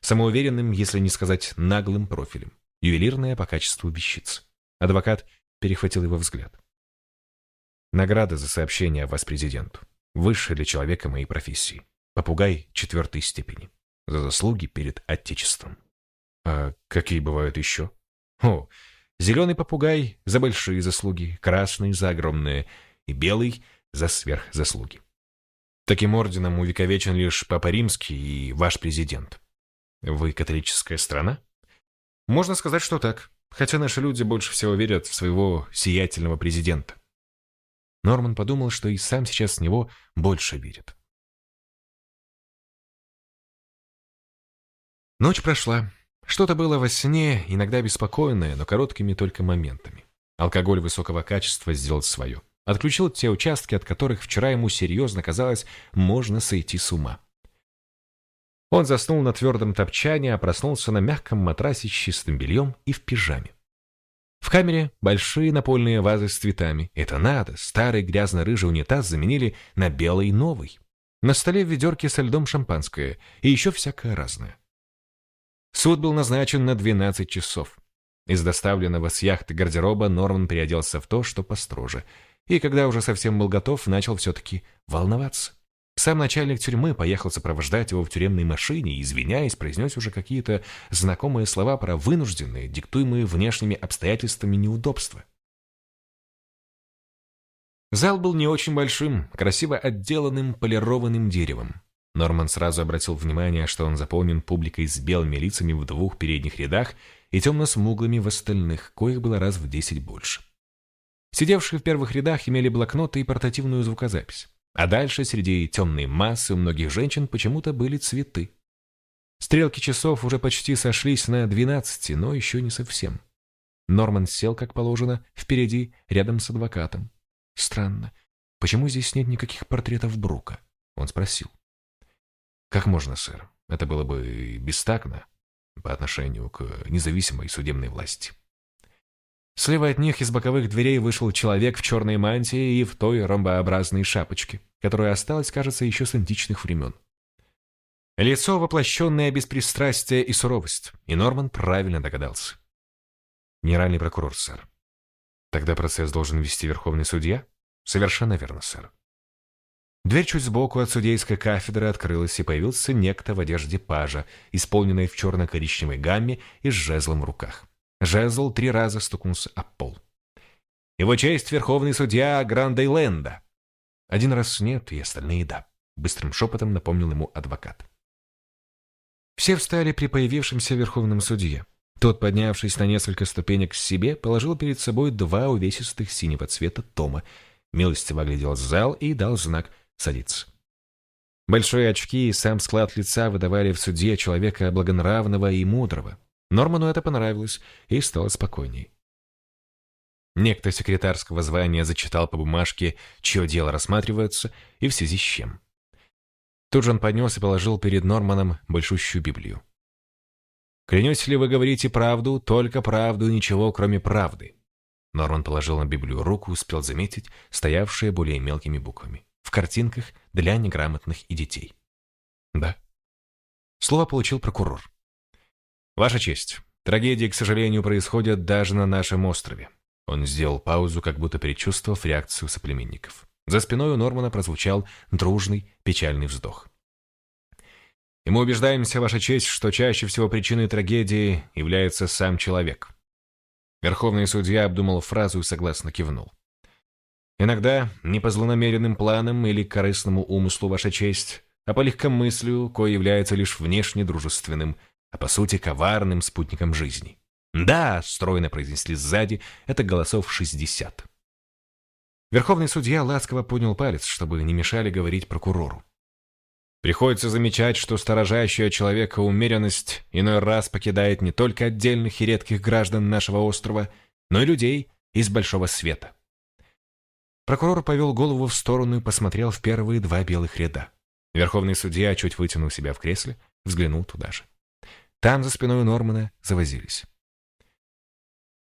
Speaker 1: Самоуверенным, если не сказать наглым профилем. Ювелирная по качеству вещица. Адвокат перехватил его взгляд. Награда за сообщение о вас президенту. Высшая для человека моей профессии. Попугай четвертой степени. За заслуги перед Отечеством. А какие бывают еще? О, Зеленый попугай за большие заслуги, красный за огромные и белый за сверхзаслуги. Таким орденом увековечен лишь Папа Римский и ваш президент. Вы католическая страна? Можно сказать, что так, хотя наши люди больше всего верят в своего сиятельного президента. Норман подумал, что и сам сейчас в него больше верит. Ночь прошла. Что-то было во сне, иногда беспокойное, но короткими только моментами. Алкоголь высокого качества сделал свое. Отключил те участки, от которых вчера ему серьезно казалось, можно сойти с ума. Он заснул на твердом топчане, а проснулся на мягком матрасе с чистым бельем и в пижаме. В камере большие напольные вазы с цветами. Это надо, старый грязно-рыжий унитаз заменили на белый новый. На столе в ведерке со льдом шампанское и еще всякое разное. Суд был назначен на 12 часов. Из доставленного с яхты гардероба Норман переоделся в то, что построже. И когда уже совсем был готов, начал все-таки волноваться. Сам начальник тюрьмы поехал сопровождать его в тюремной машине и, извиняясь, произнес уже какие-то знакомые слова про вынужденные, диктуемые внешними обстоятельствами неудобства. Зал был не очень большим, красиво отделанным полированным деревом. Норман сразу обратил внимание, что он заполнен публикой с белыми лицами в двух передних рядах и темно-смуглыми в остальных, коих было раз в десять больше. Сидевшие в первых рядах имели блокноты и портативную звукозапись. А дальше среди темной массы у многих женщин почему-то были цветы. Стрелки часов уже почти сошлись на двенадцати, но еще не совсем. Норман сел, как положено, впереди, рядом с адвокатом. Странно, почему здесь нет никаких портретов Брука? Он спросил. Как можно, сэр? Это было бы бестактно по отношению к независимой судебной власти. Слева от них из боковых дверей вышел человек в черной мантии и в той ромбообразной шапочке, которая осталась, кажется, еще с античных времен. Лицо, воплощенное беспристрастие и суровость, и Норман правильно догадался. Генеральный прокурор, сэр. Тогда процесс должен вести верховный судья? Совершенно верно, сэр. Дверь чуть сбоку от судейской кафедры открылась, и появился некто в одежде пажа, исполненной в черно-коричневой гамме и с жезлом в руках. Жезл три раза стукнулся об пол. «Его честь — верховный судья Грандейленда!» Один раз нет, и остальные — да. Быстрым шепотом напомнил ему адвокат. Все встали при появившемся верховном судье. Тот, поднявшись на несколько ступенек к себе, положил перед собой два увесистых синего цвета тома, милостиво оглядел зал и дал знак «садиться». Большие очки и сам склад лица выдавали в суде человека благонравного и мудрого, Норману это понравилось, и стало спокойней. Некто секретарского звания зачитал по бумажке, чье дело рассматривается и в связи с чем. Тут же он поднес и положил перед Норманом большущую Библию. «Клянетесь ли вы говорите правду, только правду ничего, кроме правды?» Норман положил на Библию руку, успел заметить, стоявшие более мелкими буквами. В картинках для неграмотных и детей. «Да». Слово получил прокурор. «Ваша честь, трагедии, к сожалению, происходят даже на нашем острове». Он сделал паузу, как будто предчувствовав реакцию соплеменников. За спиной у Нормана прозвучал дружный, печальный вздох. «И мы убеждаемся, Ваша честь, что чаще всего причиной трагедии является сам человек». Верховный судья обдумал фразу и согласно кивнул. «Иногда не по злонамеренным планам или корыстному умыслу, Ваша честь, а по легкомыслию, кое является лишь внешне дружественным, а по сути коварным спутником жизни. «Да», — стройно произнесли сзади, это голосов шестьдесят. Верховный судья ласково поднял палец, чтобы не мешали говорить прокурору. Приходится замечать, что сторожащая человека умеренность иной раз покидает не только отдельных и редких граждан нашего острова, но и людей из большого света. Прокурор повел голову в сторону и посмотрел в первые два белых ряда. Верховный судья чуть вытянул себя в кресле, взглянул туда же. Там, за спиной Нормана, завозились.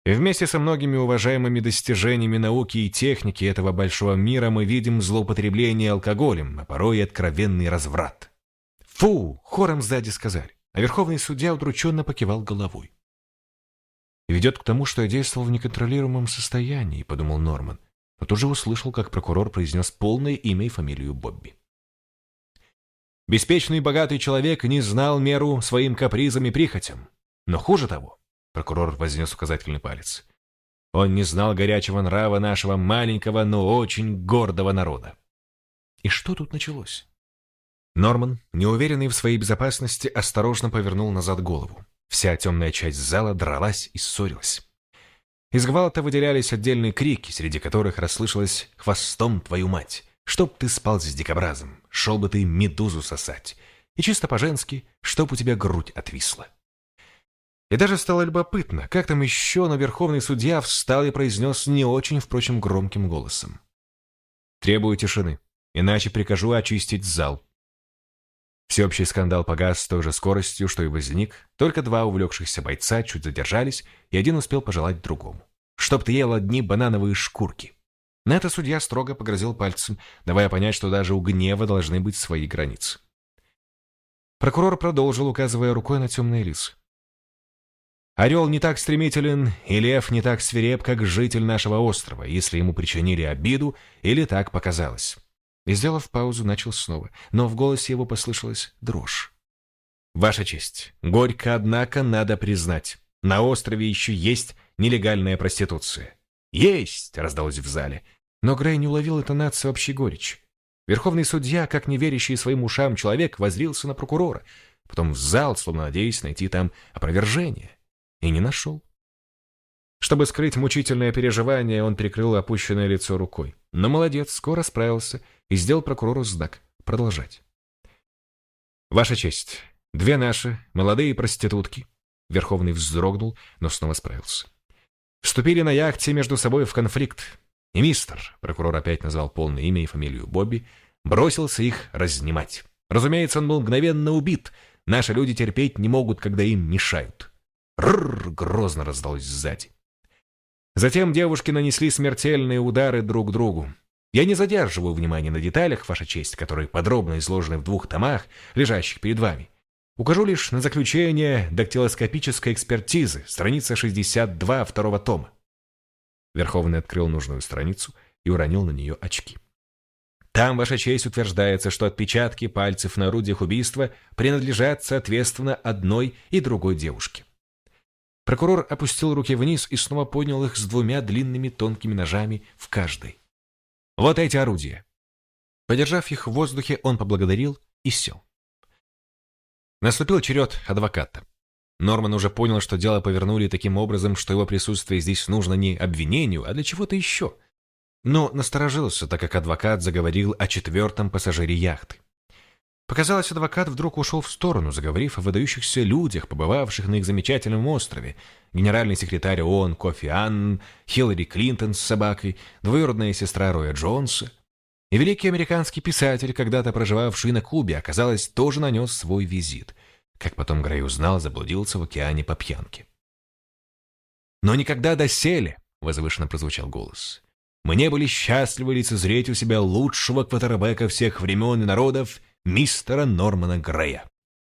Speaker 1: Вместе со многими уважаемыми достижениями науки и техники этого большого мира мы видим злоупотребление алкоголем, а порой и откровенный разврат. «Фу!» — хором сзади сказали, а верховный судья удрученно покивал головой. «Ведет к тому, что я действовал в неконтролируемом состоянии», — подумал Норман, но тут же услышал, как прокурор произнес полное имя и фамилию Бобби. Беспечный богатый человек не знал меру своим капризам и прихотям. Но хуже того, прокурор вознес указательный палец, он не знал горячего нрава нашего маленького, но очень гордого народа. И что тут началось? Норман, неуверенный в своей безопасности, осторожно повернул назад голову. Вся темная часть зала дралась и ссорилась. Из гвалта выделялись отдельные крики, среди которых расслышалось «Хвостом твою мать!» «Чтоб ты спал с дикобразом, шел бы ты медузу сосать!» И чисто по-женски «Чтоб у тебя грудь отвисла!» И даже стало любопытно, как там еще, но верховный судья встал и произнес не очень, впрочем, громким голосом. «Требую тишины, иначе прикажу очистить зал». Всеобщий скандал погас с той же скоростью, что и возник, только два увлекшихся бойца чуть задержались, и один успел пожелать другому. «Чтоб ты ел одни банановые шкурки!» На это судья строго погрозил пальцем, давая понять, что даже у гнева должны быть свои границы. Прокурор продолжил, указывая рукой на темные лисы. Орел не так стремителен, и лев не так свиреп, как житель нашего острова, если ему причинили обиду или так показалось. И, сделав паузу, начал снова, но в голосе его послышалась дрожь. «Ваша честь, горько, однако, надо признать, на острове еще есть нелегальная проституция». «Есть!» — раздалось в зале. Но Грей не уловил интонацию общей горечи. Верховный судья, как не верящий своим ушам человек, возрился на прокурора, потом в зал, словно надеясь найти там опровержение, и не нашел. Чтобы скрыть мучительное переживание, он прикрыл опущенное лицо рукой. Но молодец, скоро справился и сделал прокурору знак продолжать. «Ваша честь, две наши, молодые проститутки». Верховный вздрогнул, но снова справился. Вступили на яхте между собой в конфликт. И мистер, прокурор опять назвал полное имя и фамилию Бобби, бросился их разнимать. Разумеется, он был мгновенно убит. Наши люди терпеть не могут, когда им мешают. Рррр! грозно раздалось сзади. Затем девушки нанесли смертельные удары друг другу. Я не задерживаю внимания на деталях, Ваша честь, которые подробно изложены в двух томах, лежащих перед вами. Укажу лишь на заключение дактилоскопической экспертизы, страница 62 второго тома. Верховный открыл нужную страницу и уронил на нее очки. Там, Ваша честь, утверждается, что отпечатки пальцев на орудиях убийства принадлежат, соответственно, одной и другой девушке. Прокурор опустил руки вниз и снова поднял их с двумя длинными тонкими ножами в каждой. Вот эти орудия. Подержав их в воздухе, он поблагодарил и сел. Наступил черед адвоката. Норман уже понял, что дело повернули таким образом, что его присутствие здесь нужно не обвинению, а для чего-то еще. Но насторожился, так как адвокат заговорил о четвертом пассажире яхты. Показалось, адвокат вдруг ушел в сторону, заговорив о выдающихся людях, побывавших на их замечательном острове. Генеральный секретарь ООН Кофи Аннан, Хиллари Клинтон с собакой, двоюродная сестра Роя Джонса. И великий американский писатель, когда-то проживавший на Кубе, оказалось, тоже нанес свой визит. Как потом Грей узнал, заблудился в океане по пьянке. «Но никогда доселе!» — возвышенно прозвучал голос. «Мы не были счастливы лицезреть у себя лучшего квотербека всех времен и народов, мистера Нормана Грея».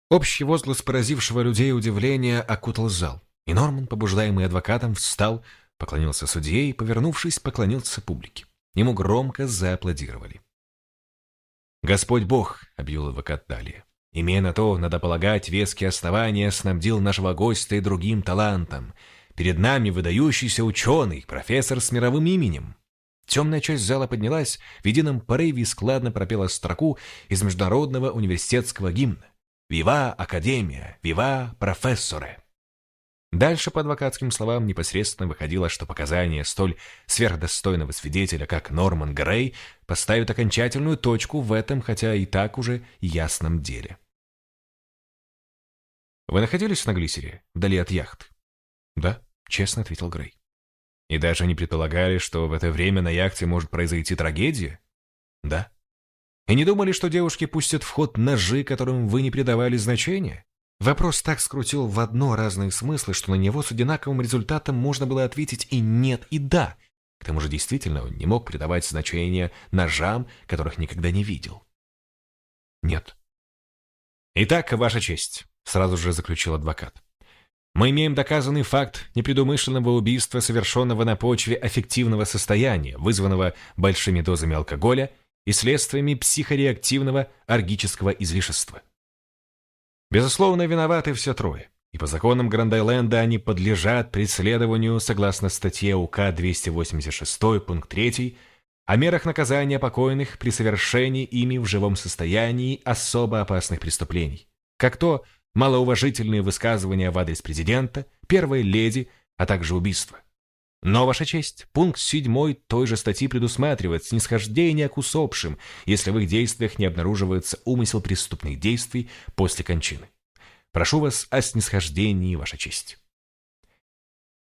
Speaker 1: Общий возглас поразившего людей удивления окутал зал, и Норман, побуждаемый адвокатом, встал, поклонился судье и, повернувшись, поклонился публике. Ему громко зааплодировали. «Господь Бог», — объявил адвокат далее, — «имея на то, надо полагать, веские основания снабдил нашего гостя и другим талантом. Перед нами выдающийся ученый, профессор с мировым именем». Темная часть зала поднялась, в едином порыве складно пропела строку из международного университетского гимна. «Вива, Академия! Вива, профессоры!» Дальше по адвокатским словам непосредственно выходило, что показания столь сверхдостойного свидетеля, как Норман Грей, поставят окончательную точку в этом, хотя и так уже ясном деле. «Вы находились на глиссере, вдали от яхт?» «Да», — честно ответил Грей. «И даже не предполагали, что в это время на яхте может произойти трагедия?» «Да». «И не думали, что девушки пустят в ход ножи, которым вы не придавали значения?» Вопрос так скрутил в одно разные смыслы, что на него с одинаковым результатом можно было ответить и нет, и да. К тому же действительно он не мог придавать значения ножам, которых никогда не видел. Нет. «Итак, Ваша честь», — сразу же заключил адвокат. «Мы имеем доказанный факт непредумышленного убийства, совершенного на почве аффективного состояния, вызванного большими дозами алкоголя и следствиями психореактивного оргического излишества». Безусловно, виноваты все трое, и по законам Гранд-Айленда они подлежат преследованию согласно статье УК 286 пункт 3 о мерах наказания покойных при совершении ими в живом состоянии особо опасных преступлений, как то малоуважительные высказывания в адрес президента, первой леди, а также убийства. Но, Ваша честь, пункт седьмой той же статьи предусматривает снисхождение к усопшим, если в их действиях не обнаруживается умысел преступных действий после кончины. Прошу вас о снисхождении, Ваша честь.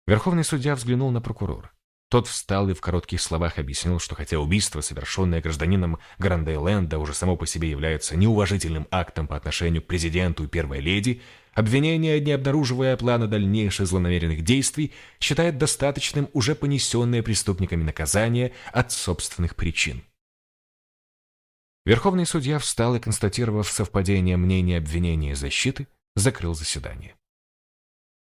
Speaker 1: Верховный судья взглянул на прокурора. Тот встал и в коротких словах объяснил, что хотя убийство, совершенное гражданином Грандейленда, уже само по себе является неуважительным актом по отношению к президенту и первой леди, обвинение, не обнаруживая плана дальнейших злонамеренных действий, считает достаточным уже понесенное преступниками наказание от собственных причин. Верховный судья встал и, констатировав совпадение мнения обвинения и защиты, закрыл заседание.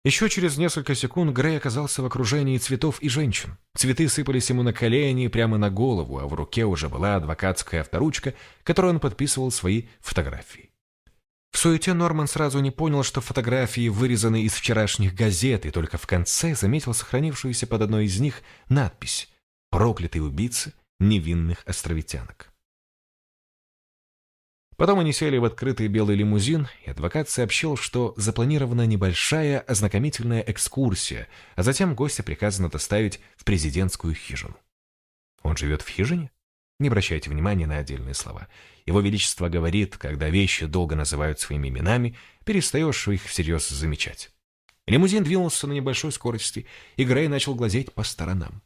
Speaker 1: Еще через несколько секунд Грей оказался в окружении цветов и женщин. Цветы сыпались ему на колени прямо на голову, а в руке уже была адвокатская авторучка, которой он подписывал свои фотографии. В суете Норман сразу не понял, что фотографии вырезаны из вчерашних газет, и только в конце заметил сохранившуюся под одной из них надпись «Проклятый убийца невинных островитянок». Потом они сели в открытый белый лимузин, и адвокат сообщил, что запланирована небольшая ознакомительная экскурсия, а затем гостя приказано доставить в президентскую хижину. Он живет в хижине? Не обращайте внимания на отдельные слова. Его Величество говорит, когда вещи долго называют своими именами, перестаешь их всерьез замечать. Лимузин двинулся на небольшой скорости, и Грей начал глазеть по сторонам.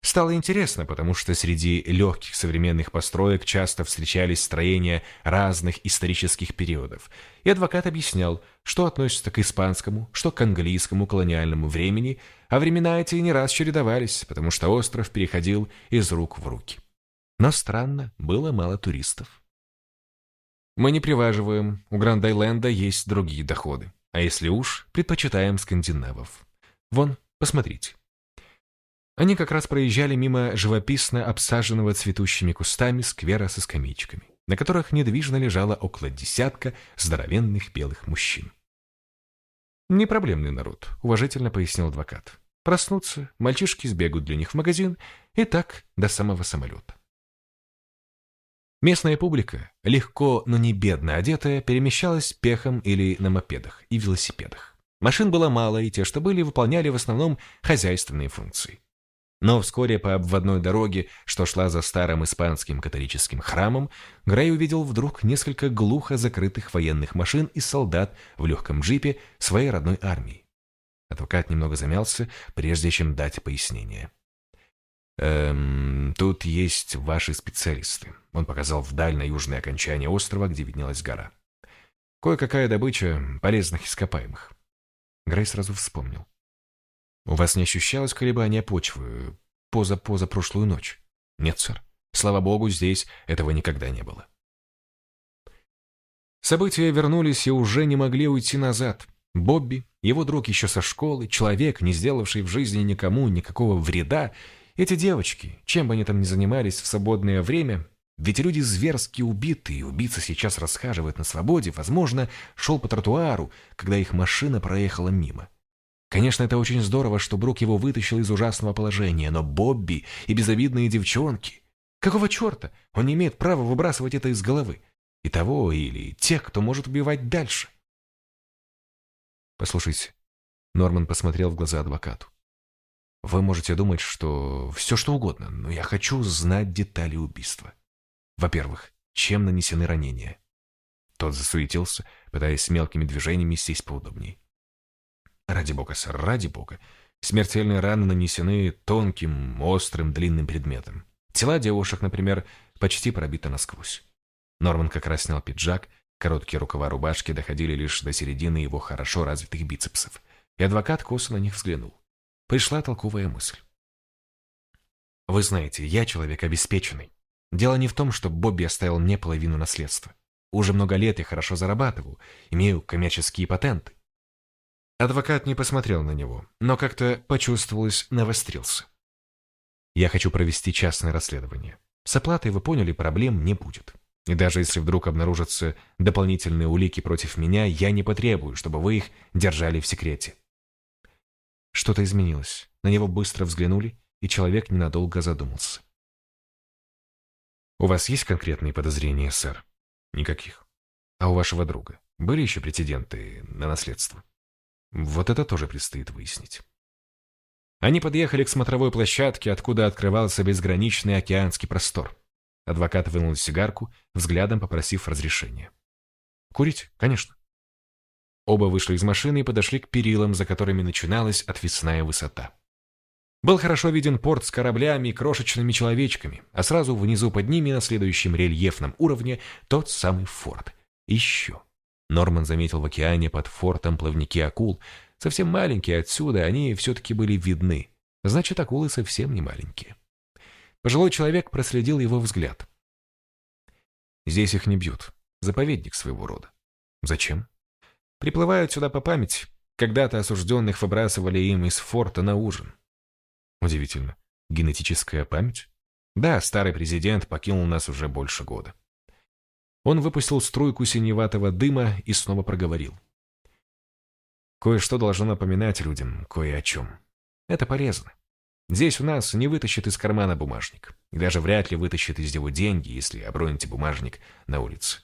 Speaker 1: Стало интересно, потому что среди легких современных построек часто встречались строения разных исторических периодов, и адвокат объяснял, что относится к испанскому, что к английскому колониальному времени, а времена эти не раз чередовались, потому что остров переходил из рук в руки. Но странно, было мало туристов. Мы не приваживаем, у Гранд-Айленда есть другие доходы, а если уж, предпочитаем скандинавов. Вон, посмотрите. Они как раз проезжали мимо живописно обсаженного цветущими кустами сквера со скамеечками, на которых недвижно лежало около десятка здоровенных белых мужчин. «Непроблемный народ», — уважительно пояснил адвокат. «Проснутся, мальчишки сбегут для них в магазин, и так до самого самолета». Местная публика, легко, но не бедно одетая, перемещалась пехом или на мопедах и велосипедах. Машин было мало, и те, что были, выполняли в основном хозяйственные функции. Но вскоре по обводной дороге, что шла за старым испанским католическим храмом, Грей увидел вдруг несколько глухо закрытых военных машин и солдат в легком джипе своей родной армии. Адвокат немного замялся, прежде чем дать пояснение. «Эм, тут есть ваши специалисты». Он показал вдаль на южное окончание острова, где виднелась гора. «Кое-какая добыча полезных ископаемых». Грей сразу вспомнил. У вас не ощущалось колебания почвы поза-поза прошлую ночь? Нет, сэр. Слава богу, здесь этого никогда не было. События вернулись и уже не могли уйти назад. Бобби, его друг еще со школы, человек, не сделавший в жизни никому никакого вреда, эти девочки, чем бы они там ни занимались в свободное время, ведь люди зверски убиты, и убийца сейчас расхаживает на свободе, возможно, шел по тротуару, когда их машина проехала мимо. Конечно, это очень здорово, что Брук его вытащил из ужасного положения, но Бобби и безобидные девчонки... Какого черта? Он не имеет права выбрасывать это из головы. И того, или тех, кто может убивать дальше. Послушайте, Норман посмотрел в глаза адвокату. Вы можете думать, что все что угодно, но я хочу знать детали убийства. Во-первых, чем нанесены ранения? Тот засуетился, пытаясь мелкими движениями сесть поудобнее. Ради бога, сэр, ради бога. Смертельные раны нанесены тонким, острым, длинным предметом. Тела девушек, например, почти пробиты насквозь. Норман как раз снял пиджак, короткие рукава рубашки доходили лишь до середины его хорошо развитых бицепсов, и адвокат косо на них взглянул. Пришла толковая мысль. «Вы знаете, я человек обеспеченный. Дело не в том, что Бобби оставил мне половину наследства. Уже много лет я хорошо зарабатываю, имею коммерческие патенты. Адвокат не посмотрел на него, но как-то почувствовалось, навострился. Я хочу провести частное расследование. С оплатой, вы поняли, проблем не будет. И даже если вдруг обнаружатся дополнительные улики против меня, я не потребую, чтобы вы их держали в секрете. Что-то изменилось. На него быстро взглянули, и человек ненадолго задумался. У вас есть конкретные подозрения, сэр? Никаких. А у вашего друга были еще претенденты на наследство? Вот это тоже предстоит выяснить. Они подъехали к смотровой площадке, откуда открывался безграничный океанский простор. Адвокат вынул сигарку, взглядом попросив разрешения. «Курить? Конечно». Оба вышли из машины и подошли к перилам, за которыми начиналась отвесная высота. Был хорошо виден порт с кораблями и крошечными человечками, а сразу внизу под ними на следующем рельефном уровне тот самый форт. Еще. Норман заметил в океане под фортом плавники акул. Совсем маленькие отсюда, они все-таки были видны. Значит, акулы совсем не маленькие. Пожилой человек проследил его взгляд. Здесь их не бьют. Заповедник своего рода. Зачем? Приплывают сюда по памяти. Когда-то осужденных выбрасывали им из форта на ужин. Удивительно. Генетическая память? Да, старый президент покинул нас уже больше года. Он выпустил струйку синеватого дыма и снова проговорил. Кое-что должно напоминать людям кое о чем. Это полезно. Здесь у нас не вытащит из кармана бумажник. И даже вряд ли вытащит из него деньги, если оброните бумажник на улице.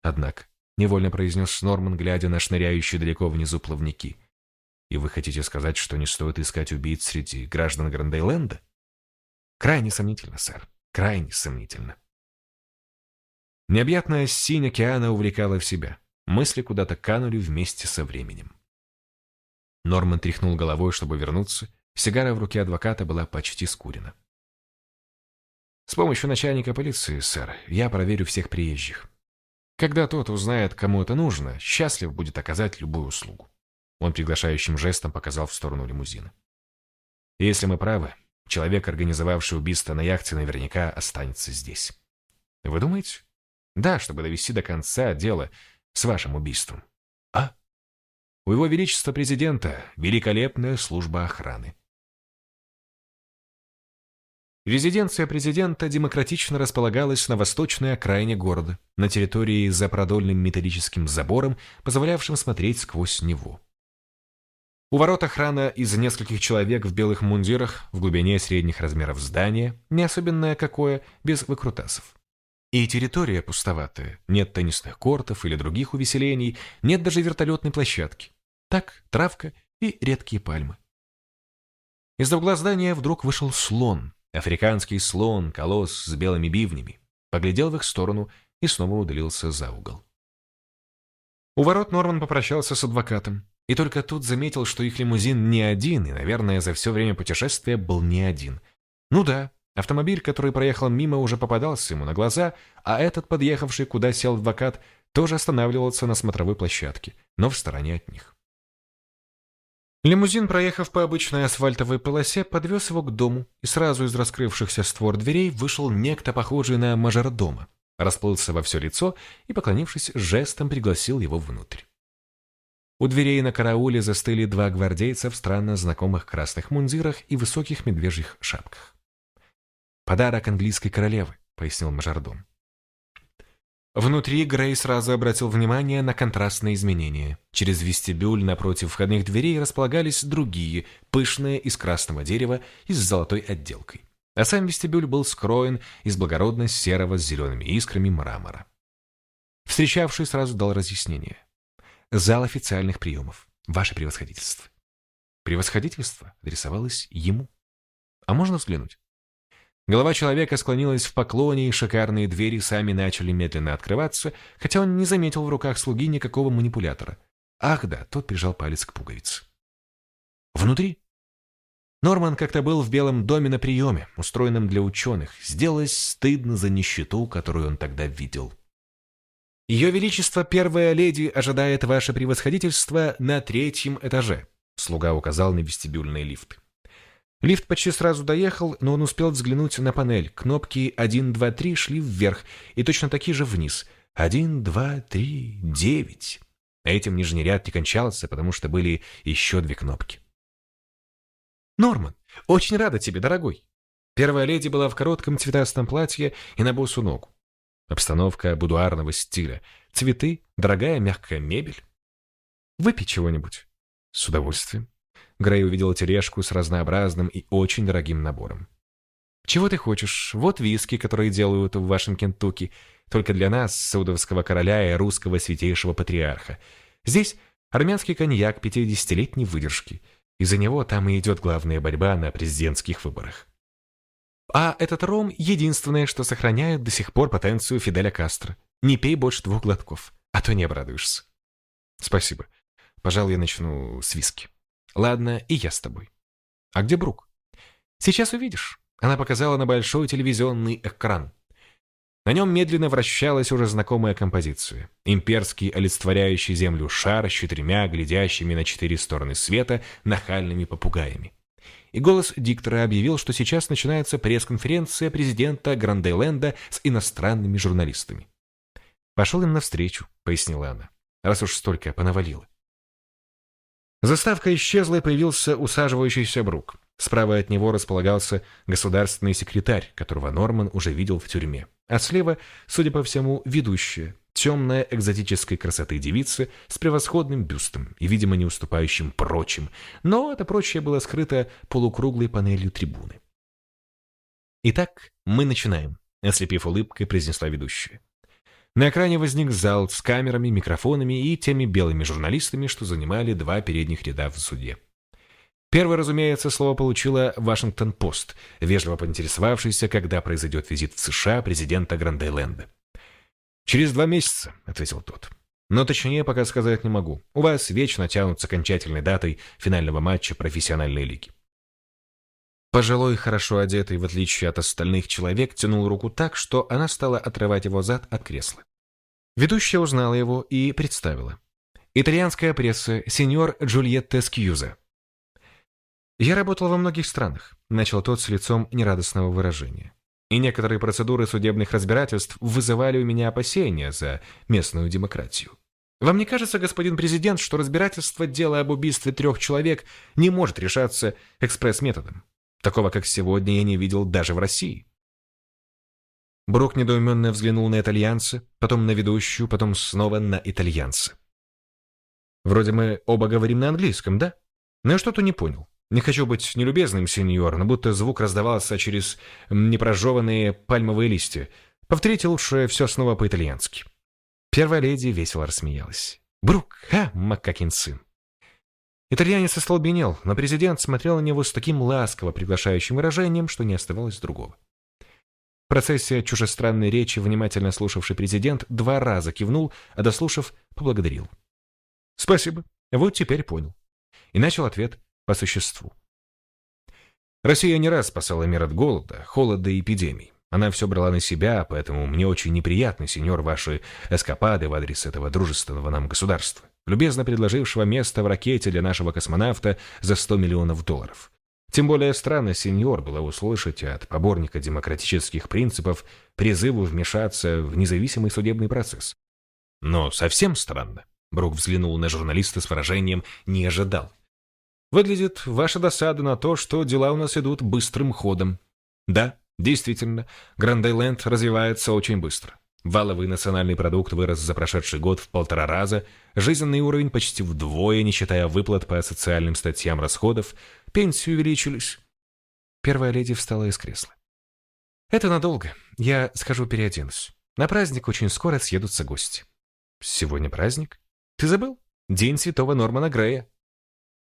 Speaker 1: Однако, невольно произнес Норман, глядя на шныряющие далеко внизу плавники. И вы хотите сказать, что не стоит искать убийц среди граждан Грандейленда? Крайне сомнительно, сэр. Крайне сомнительно. Необъятная синь океана увлекала в себя. Мысли куда-то канули вместе со временем. Норман тряхнул головой, чтобы вернуться. Сигара в руке адвоката была почти скурена. «С помощью начальника полиции, сэр, я проверю всех приезжих. Когда тот узнает, кому это нужно, счастлив будет оказать любую услугу». Он приглашающим жестом показал в сторону лимузина. «Если мы правы, человек, организовавший убийство на яхте, наверняка останется здесь. Вы думаете?» Да, чтобы довести до конца дело с вашим убийством. А? У его величества президента великолепная служба охраны. Резиденция президента демократично располагалась на восточной окраине города, на территории за продольным металлическим забором, позволявшим смотреть сквозь него. У ворот охрана из нескольких человек в белых мундирах в глубине средних размеров здания, не особенное какое, без выкрутасов. И территория пустоватая. Нет теннисных кортов или других увеселений, нет даже вертолетной площадки. Так, травка и редкие пальмы. Из-за угла здания вдруг вышел слон. Африканский слон, колосс с белыми бивнями. Поглядел в их сторону и снова удалился за угол. У ворот Норман попрощался с адвокатом. И только тут заметил, что их лимузин не один, и, наверное, за все время путешествия был не один. Ну да, Автомобиль, который проехал мимо, уже попадался ему на глаза, а этот, подъехавший, куда сел адвокат, тоже останавливался на смотровой площадке, но в стороне от них. Лимузин, проехав по обычной асфальтовой полосе, подвез его к дому, и сразу из раскрывшихся створ дверей вышел некто, похожий на мажордома, расплылся во все лицо и, поклонившись, жестом пригласил его внутрь. У дверей на карауле застыли два гвардейца в странно знакомых красных мундирах и высоких медвежьих шапках. «Подарок английской королевы», — пояснил мажордом. Внутри Грей сразу обратил внимание на контрастные изменения. Через вестибюль напротив входных дверей располагались другие, пышные, из красного дерева и с золотой отделкой. А сам вестибюль был скроен из благородно-серого с зелеными искрами мрамора. Встречавший сразу дал разъяснение. «Зал официальных приемов. Ваше превосходительство». Превосходительство адресовалось ему. «А можно взглянуть?» Голова человека склонилась в поклоне, и шикарные двери сами начали медленно открываться, хотя он не заметил в руках слуги никакого манипулятора. Ах да, тот прижал палец к пуговице. Внутри? Норман как-то был в Белом доме на приеме, устроенном для ученых. Сделалось стыдно за нищету, которую он тогда видел. «Ее Величество, первая леди, ожидает ваше превосходительство на третьем этаже», слуга указал на вестибюльный лифт. Лифт почти сразу доехал, но он успел взглянуть на панель. Кнопки 1, 2, 3 шли вверх, и точно такие же вниз. 1, 2, 3, 9. Этим нижний ряд не кончался, потому что были еще две кнопки. «Норман, очень рада тебе, дорогой!» Первая леди была в коротком цветастом платье и на босу ногу. Обстановка будуарного стиля. Цветы, дорогая мягкая мебель. «Выпей чего-нибудь». «С удовольствием». Грей увидел тележку с разнообразным и очень дорогим набором. «Чего ты хочешь? Вот виски, которые делают в вашем Кентукки, только для нас, саудовского короля и русского святейшего патриарха. Здесь армянский коньяк 50-летней выдержки. Из-за него там и идет главная борьба на президентских выборах. А этот ром — единственное, что сохраняет до сих пор потенцию Фиделя Кастро. Не пей больше двух глотков, а то не обрадуешься. Спасибо. Пожалуй, я начну с виски. Ладно, и я с тобой. А где Брук? Сейчас увидишь. Она показала на большой телевизионный экран. На нем медленно вращалась уже знакомая композиция. Имперский, олицетворяющий землю шар с четырьмя, глядящими на четыре стороны света, нахальными попугаями. И голос диктора объявил, что сейчас начинается пресс-конференция президента Грандейленда с иностранными журналистами. «Пошел им навстречу», — пояснила она, раз уж столько понавалило. Заставка исчезла и появился усаживающийся Брук. Справа от него располагался государственный секретарь, которого Норман уже видел в тюрьме. А слева, судя по всему, ведущая, темная экзотической красоты девица с превосходным бюстом и, видимо, не уступающим прочим, но это прочее было скрыто полукруглой панелью трибуны. «Итак, мы начинаем», — ослепив улыбкой, произнесла ведущая. На экране возник зал с камерами, микрофонами и теми белыми журналистами, что занимали два передних ряда в суде. Первый, разумеется, слово получила Вашингтон-Пост, вежливо поинтересовавшийся, когда произойдет визит в США президента Грандейленда. «Через два месяца», — ответил тот. «Но точнее пока сказать не могу. У вас вечно тянут с окончательной датой финального матча профессиональной лиги». Пожилой, хорошо одетый, в отличие от остальных человек, тянул руку так, что она стала отрывать его зад от кресла. Ведущая узнала его и представила. Итальянская пресса, сеньор Джульетта Скьюза. «Я работал во многих странах», — начал тот с лицом нерадостного выражения. «И некоторые процедуры судебных разбирательств вызывали у меня опасения за местную демократию. Вам не кажется, господин президент, что разбирательство дела об убийстве трех человек не может решаться экспресс-методом? Такого, как сегодня, я не видел даже в России». Брук недоуменно взглянул на итальянца, потом на ведущую, потом снова на итальянца. «Вроде мы оба говорим на английском, да? Но я что-то не понял. Не хочу быть нелюбезным, сеньор, но будто звук раздавался через непрожеванные пальмовые листья. Повторите лучше все снова по-итальянски. Первая леди весело рассмеялась. Брук, ха, Маккакин сын. Итальянец остолбенел, но президент смотрел на него с таким ласково приглашающим выражением, что не оставалось другого. В процессе чужестранной речи внимательно слушавший президент два раза кивнул, а дослушав, поблагодарил. «Спасибо, вот теперь понял». И начал ответ по существу. Россия не раз спасала мир от голода, холода и эпидемий. Она все брала на себя, поэтому мне очень неприятны, сеньор, ваши эскапады в адрес этого дружественного нам государства, любезно предложившего место в ракете для нашего космонавта за 100 миллионов долларов. Тем более странно, сеньор, было услышать от поборника демократических принципов призыву вмешаться в независимый судебный процесс. Но совсем странно. Брук взглянул на журналиста с выражением «не ожидал». Выглядит ваша досада на то, что дела у нас идут быстрым ходом. Да, действительно, Грандайленд развивается очень быстро. Валовый национальный продукт вырос за прошедший год в полтора раза, жизненный уровень почти вдвое, не считая выплат по социальным статьям расходов, пенсии увеличились. Первая леди встала из кресла. «Это надолго. Я схожу переоденусь. На праздник очень скоро съедутся гости». «Сегодня праздник? Ты забыл? День святого Нормана Грея».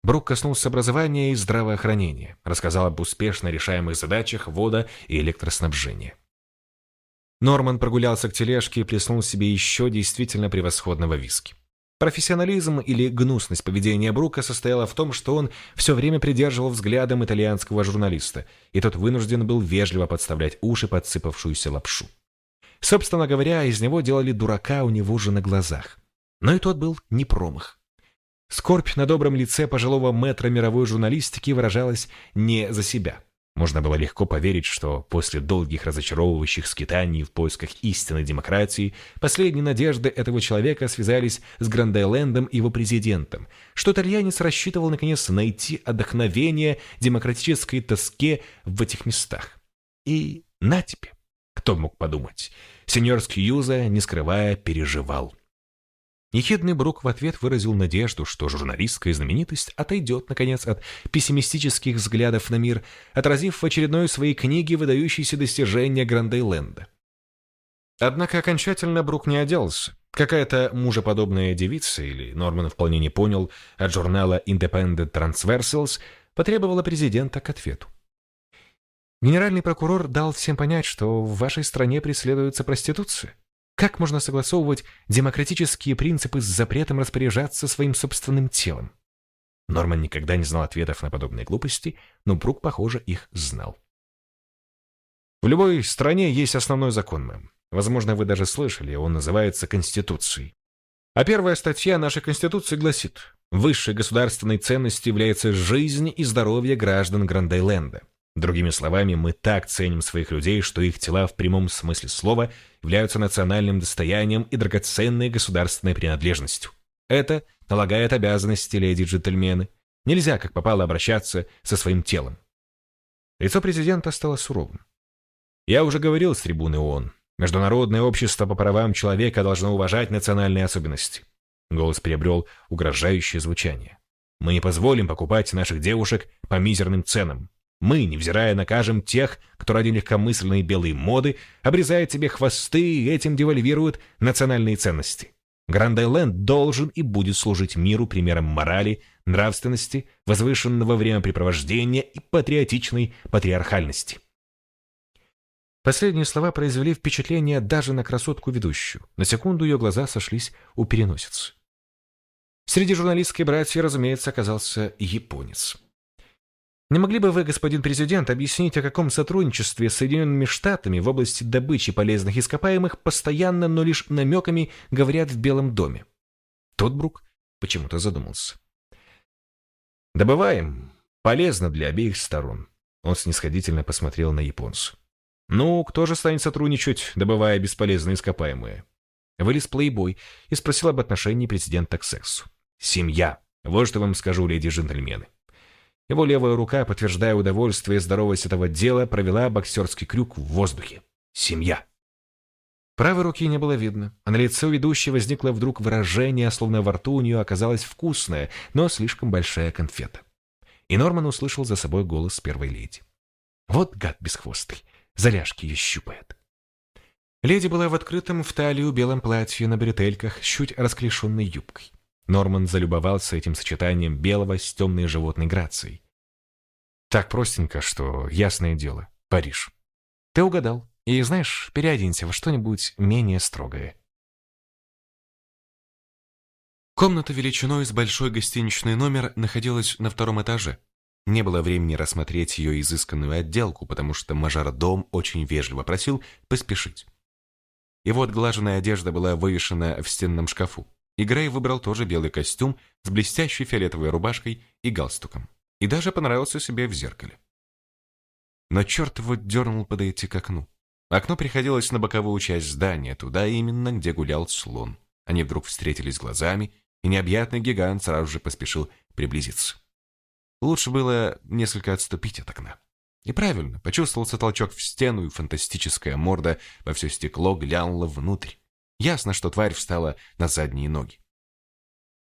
Speaker 1: Брук коснулся образования и здравоохранения, рассказал об успешно решаемых задачах вода и электроснабжения. Норман прогулялся к тележке и плеснул себе еще действительно превосходного виски. Профессионализм или гнусность поведения Брука состояла в том, что он все время придерживал взглядом итальянского журналиста, и тот вынужден был вежливо подставлять уши под сыпавшуюся лапшу. Собственно говоря, из него делали дурака у него же на глазах. Но и тот был не промах. Скорбь на добром лице пожилого метра мировой журналистики выражалась не за себя. Можно было легко поверить, что после долгих разочаровывающих скитаний в поисках истинной демократии последние надежды этого человека связались с Грандайлендом и его президентом, что итальянец рассчитывал наконец найти отдохновение демократической тоске в этих местах. И на тебе, кто мог подумать, сеньор Скьюза, не скрывая, переживал. Ехидный Брук в ответ выразил надежду, что журналистская знаменитость отойдет, наконец, от пессимистических взглядов на мир, отразив в очередной своей книге выдающиеся достижения Грандейленда. Однако окончательно Брук не оделся, Какая-то мужеподобная девица, или Норман вполне не понял, от журнала Independent Transversals потребовала президента к ответу. Генеральный прокурор дал всем понять, что в вашей стране преследуется проституция. Как можно согласовывать демократические принципы с запретом распоряжаться своим собственным телом? Норман никогда не знал ответов на подобные глупости, но Брук, похоже, их знал. В любой стране есть основной закон, мэм. Возможно, вы даже слышали, он называется Конституцией. А первая статья нашей Конституции гласит, высшей государственной ценностью является жизнь и здоровье граждан Грандайленда. Другими словами, мы так ценим своих людей, что их тела в прямом смысле слова являются национальным достоянием и драгоценной государственной принадлежностью. Это налагает обязанности, леди и джентльмены. Нельзя, как попало, обращаться со своим телом. Лицо президента стало суровым. Я уже говорил с трибуны ООН. Международное общество по правам человека должно уважать национальные особенности. Голос приобрел угрожающее звучание. Мы не позволим покупать наших девушек по мизерным ценам. Мы, невзирая, накажем тех, кто ради легкомысленной белой моды обрезает себе хвосты и этим девальвирует национальные ценности. Гранд-Айленд должен и будет служить миру примером морали, нравственности, возвышенного времяпрепровождения и патриотичной патриархальности. Последние слова произвели впечатление даже на красотку-ведущую. На секунду ее глаза сошлись у переносицы. Среди журналистской братья, разумеется, оказался японец. Не могли бы вы, господин президент, объяснить, о каком сотрудничестве с Соединенными Штатами в области добычи полезных ископаемых постоянно, но лишь намеками говорят в Белом доме? Тодбрук почему-то задумался. Добываем. Полезно для обеих сторон. Он снисходительно посмотрел на японца. Ну, кто же станет сотрудничать, добывая бесполезные ископаемые? Вылез плейбой и спросил об отношении президента к сексу. Семья. Вот что вам скажу, леди и джентльмены. Его левая рука, подтверждая удовольствие и здоровость этого дела, провела боксерский крюк в воздухе. Семья. Правой руки не было видно, а на лице ведущей возникло вдруг выражение, словно во рту у нее оказалась вкусная, но слишком большая конфета. И Норман услышал за собой голос первой леди. Вот гад бесхвостый, заляжки ее щупает. Леди была в открытом в талию белом платье на бретельках с чуть расклешенной юбкой. Норман залюбовался этим сочетанием белого с темной животной грацией. Так простенько, что ясное дело. Париж. Ты угадал. И знаешь, переоденься во что-нибудь менее строгое. Комната величиной с большой гостиничный номер находилась на втором этаже. Не было времени рассмотреть ее изысканную отделку, потому что мажордом очень вежливо просил поспешить. Его отглаженная одежда была вывешена в стенном шкафу. И Грей выбрал тоже белый костюм с блестящей фиолетовой рубашкой и галстуком. И даже понравился себе в зеркале. Но черт его дернул подойти к окну. Окно приходилось на боковую часть здания, туда именно, где гулял слон. Они вдруг встретились глазами, и необъятный гигант сразу же поспешил приблизиться. Лучше было несколько отступить от окна. И правильно, почувствовался толчок в стену, и фантастическая морда во все стекло глянула внутрь. Ясно, что тварь встала на задние ноги.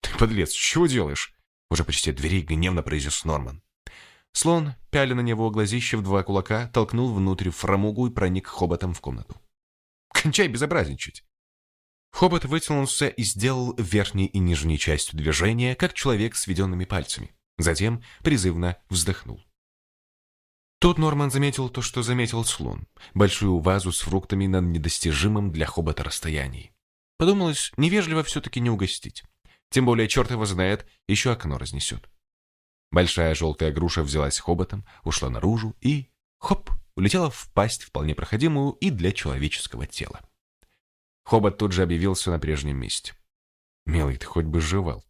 Speaker 1: «Ты, подлец, чего делаешь?» Уже почти от двери гневно произнес Норман. Слон, пяля на него глазище в два кулака, толкнул внутрь фрамугу и проник хоботом в комнату. «Кончай безобразничать!» Хобот вытянулся и сделал верхней и нижней частью движения, как человек с сведенными пальцами. Затем призывно вздохнул. Тут Норман заметил то, что заметил слон. Большую вазу с фруктами на недостижимом для хобота расстоянии. Подумалось, невежливо все-таки не угостить. Тем более, черт его знает, еще окно разнесет. Большая желтая груша взялась хоботом, ушла наружу и, хоп, улетела в пасть, вполне проходимую и для человеческого тела. Хобот тут же объявился на прежнем месте. Милый, ты хоть бы жевал.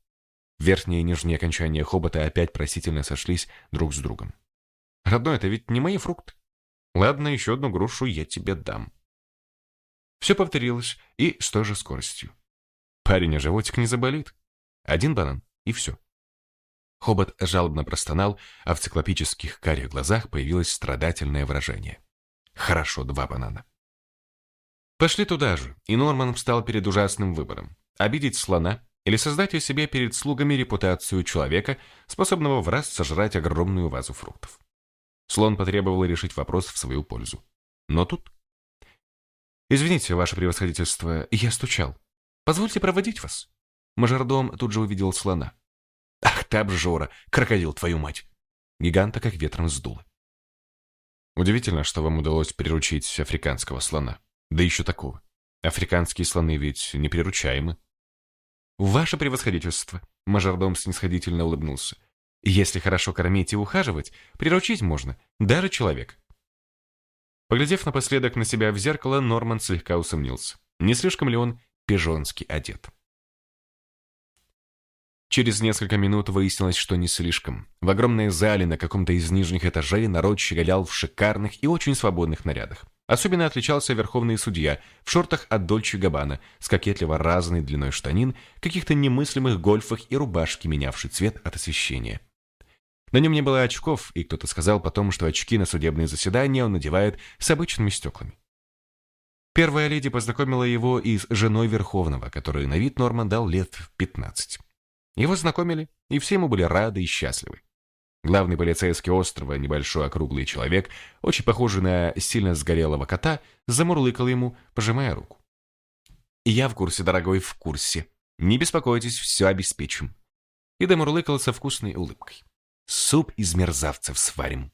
Speaker 1: Верхние и нижние окончания хобота опять просительно сошлись друг с другом. Родной, это ведь не мои фрукты. Ладно, еще одну грушу я тебе дам. Все повторилось, и с той же скоростью. Парень, а животик не заболит. Один банан, и все. Хобот жалобно простонал, а в циклопических карих глазах появилось страдательное выражение. Хорошо, два банана. Пошли туда же, и Норман встал перед ужасным выбором. Обидеть слона или создать у себя перед слугами репутацию человека, способного в раз сожрать огромную вазу фруктов. Слон потребовал решить вопрос в свою пользу. Но тут... «Извините, ваше превосходительство, я стучал». Позвольте проводить вас». Мажордом тут же увидел слона. «Ах ты обжора! Крокодил, твою мать!» Гиганта как ветром сдуло. Удивительно, что вам удалось приручить африканского слона. Да еще такого. Африканские слоны ведь неприручаемы. Ваше превосходительство, мажордом снисходительно улыбнулся. Если хорошо кормить и ухаживать, приручить можно, даже человек. Поглядев напоследок на себя в зеркало, Норман слегка усомнился. Не слишком ли он пижонски одет? Через несколько минут выяснилось, что не слишком. В огромной зале на каком-то из нижних этажей народ щеголял в шикарных и очень свободных нарядах. Особенно отличался верховный судья в шортах от Дольче Габбана с кокетливо разной длиной штанин, каких-то немыслимых гольфах и рубашки, менявшей цвет от освещения. На нем не было очков, и кто-то сказал потом, что очки на судебные заседания он надевает с обычными стеклами. Первая леди познакомила его и с женой Верховного, которой на вид Норман дал лет в пятнадцать. Его знакомили, и все ему были рады и счастливы. Главный полицейский острова, небольшой округлый человек, очень похожий на сильно сгорелого кота, замурлыкал ему, пожимая руку. «Я в курсе, дорогой, в курсе. Не беспокойтесь, все обеспечим». И домурлыкал со вкусной улыбкой. «Суп из мерзавцев сварим».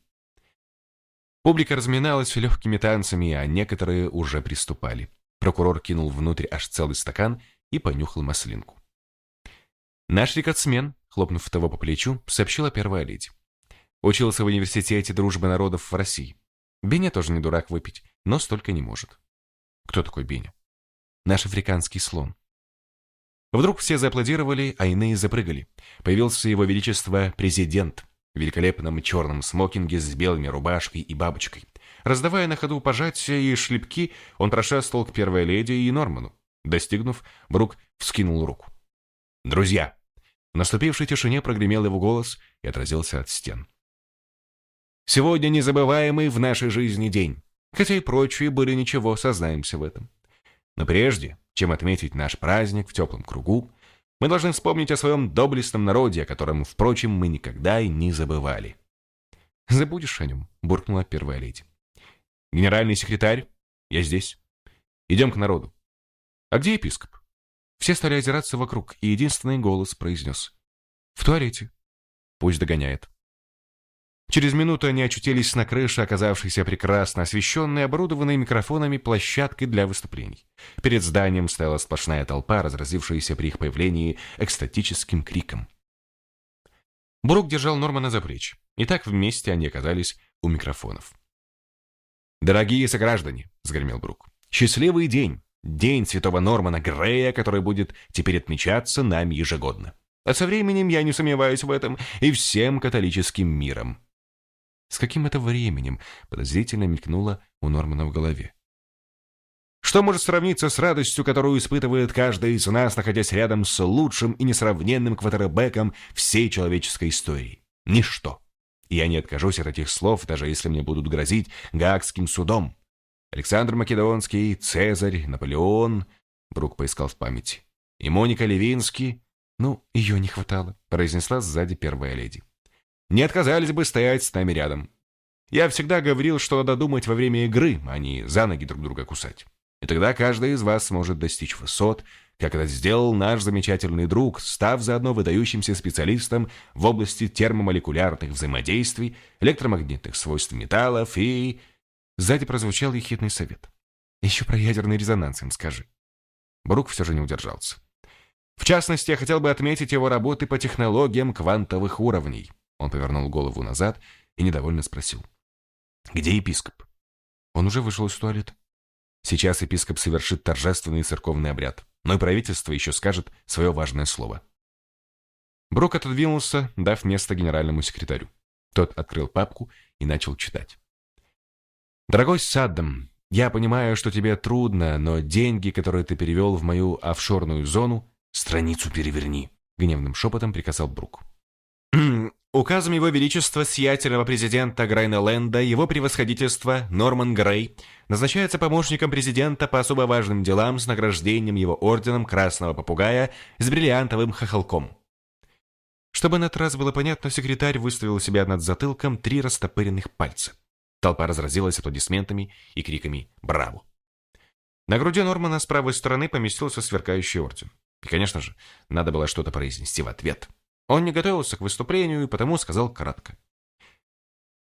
Speaker 1: Публика разминалась легкими танцами, а некоторые уже приступали. Прокурор кинул внутрь аж целый стакан и понюхал маслинку. Наш рекордсмен, хлопнув того по плечу, сообщила первая леди. Учился в университете дружбы народов в России. Беня тоже не дурак выпить, но столько не может. Кто такой Беня? Наш африканский слон. Вдруг все зааплодировали, а иные запрыгали. Появился его величество президент в великолепном черном смокинге с белыми рубашкой и бабочкой. Раздавая на ходу пожатия и шлепки, он прошествовал к первой леди и Норману. Достигнув, Брук вскинул руку. «Друзья!» В наступившей тишине прогремел его голос и отразился от стен. «Сегодня незабываемый в нашей жизни день, хотя и прочие были ничего, сознаемся в этом. Но прежде, чем отметить наш праздник в теплом кругу, мы должны вспомнить о своем доблестном народе, о котором, впрочем, мы никогда и не забывали». «Забудешь о нем?» — буркнула первая леди. «Генеральный секретарь, я здесь. Идем к народу. А где епископ?» Все стали озираться вокруг, и единственный голос произнес. «В туалете». «Пусть догоняет». Через минуту они очутились на крыше, оказавшейся прекрасно освещенной, оборудованной микрофонами площадкой для выступлений. Перед зданием стояла сплошная толпа, разразившаяся при их появлении экстатическим криком. Брук держал Нормана за плечи, и так вместе они оказались у микрофонов. «Дорогие сограждане!» — сгремел Брук. «Счастливый день! День святого Нормана Грея, который будет теперь отмечаться нами ежегодно. А со временем, я не сомневаюсь в этом, и всем католическим миром. С каким это временем подозрительно мелькнуло у Нормана в голове. Что может сравниться с радостью, которую испытывает каждый из нас, находясь рядом с лучшим и несравненным квотербеком всей человеческой истории? Ничто. Я не откажусь от этих слов, даже если мне будут грозить Гаагским судом. Александр Македонский, Цезарь, Наполеон, Брук поискал в памяти. И Моника Левинский. Ну, ее не хватало, произнесла сзади первая леди. Не отказались бы стоять с нами рядом. Я всегда говорил, что надо думать во время игры, а не за ноги друг друга кусать. И тогда каждый из вас сможет достичь высот, как это сделал наш замечательный друг, став заодно выдающимся специалистом в области термомолекулярных взаимодействий, электромагнитных свойств металлов и Сзади прозвучал ехидный совет. «Еще про ядерный резонанс им скажи». Брук все же не удержался. В частности, я хотел бы отметить его работы по технологиям квантовых уровней. Он повернул голову назад и недовольно спросил. «Где епископ?» Он уже вышел из туалета. Сейчас епископ совершит торжественный церковный обряд, но и правительство еще скажет свое важное слово. Брук отодвинулся, дав место генеральному секретарю. Тот открыл папку и начал читать. Дорогой Саддам, я понимаю, что тебе трудно, но деньги, которые ты перевел в мою офшорную зону, страницу переверни, гневным шепотом приказал Брук. [CLEARS THROAT] Указом Его Величества Сиятельного Президента Грайна-Ленда Его Превосходительство Норман Грей назначается помощником президента по особо важным делам с награждением его орденом Красного Попугая с бриллиантовым хохолком. Чтобы на этот раз было понятно, секретарь выставил себя над затылком три растопыренных пальца. Толпа разразилась аплодисментами и криками «Браво!». На груди Нормана с правой стороны поместился сверкающий орден. И, конечно же, надо было что-то произнести в ответ. Он не готовился к выступлению и потому сказал кратко.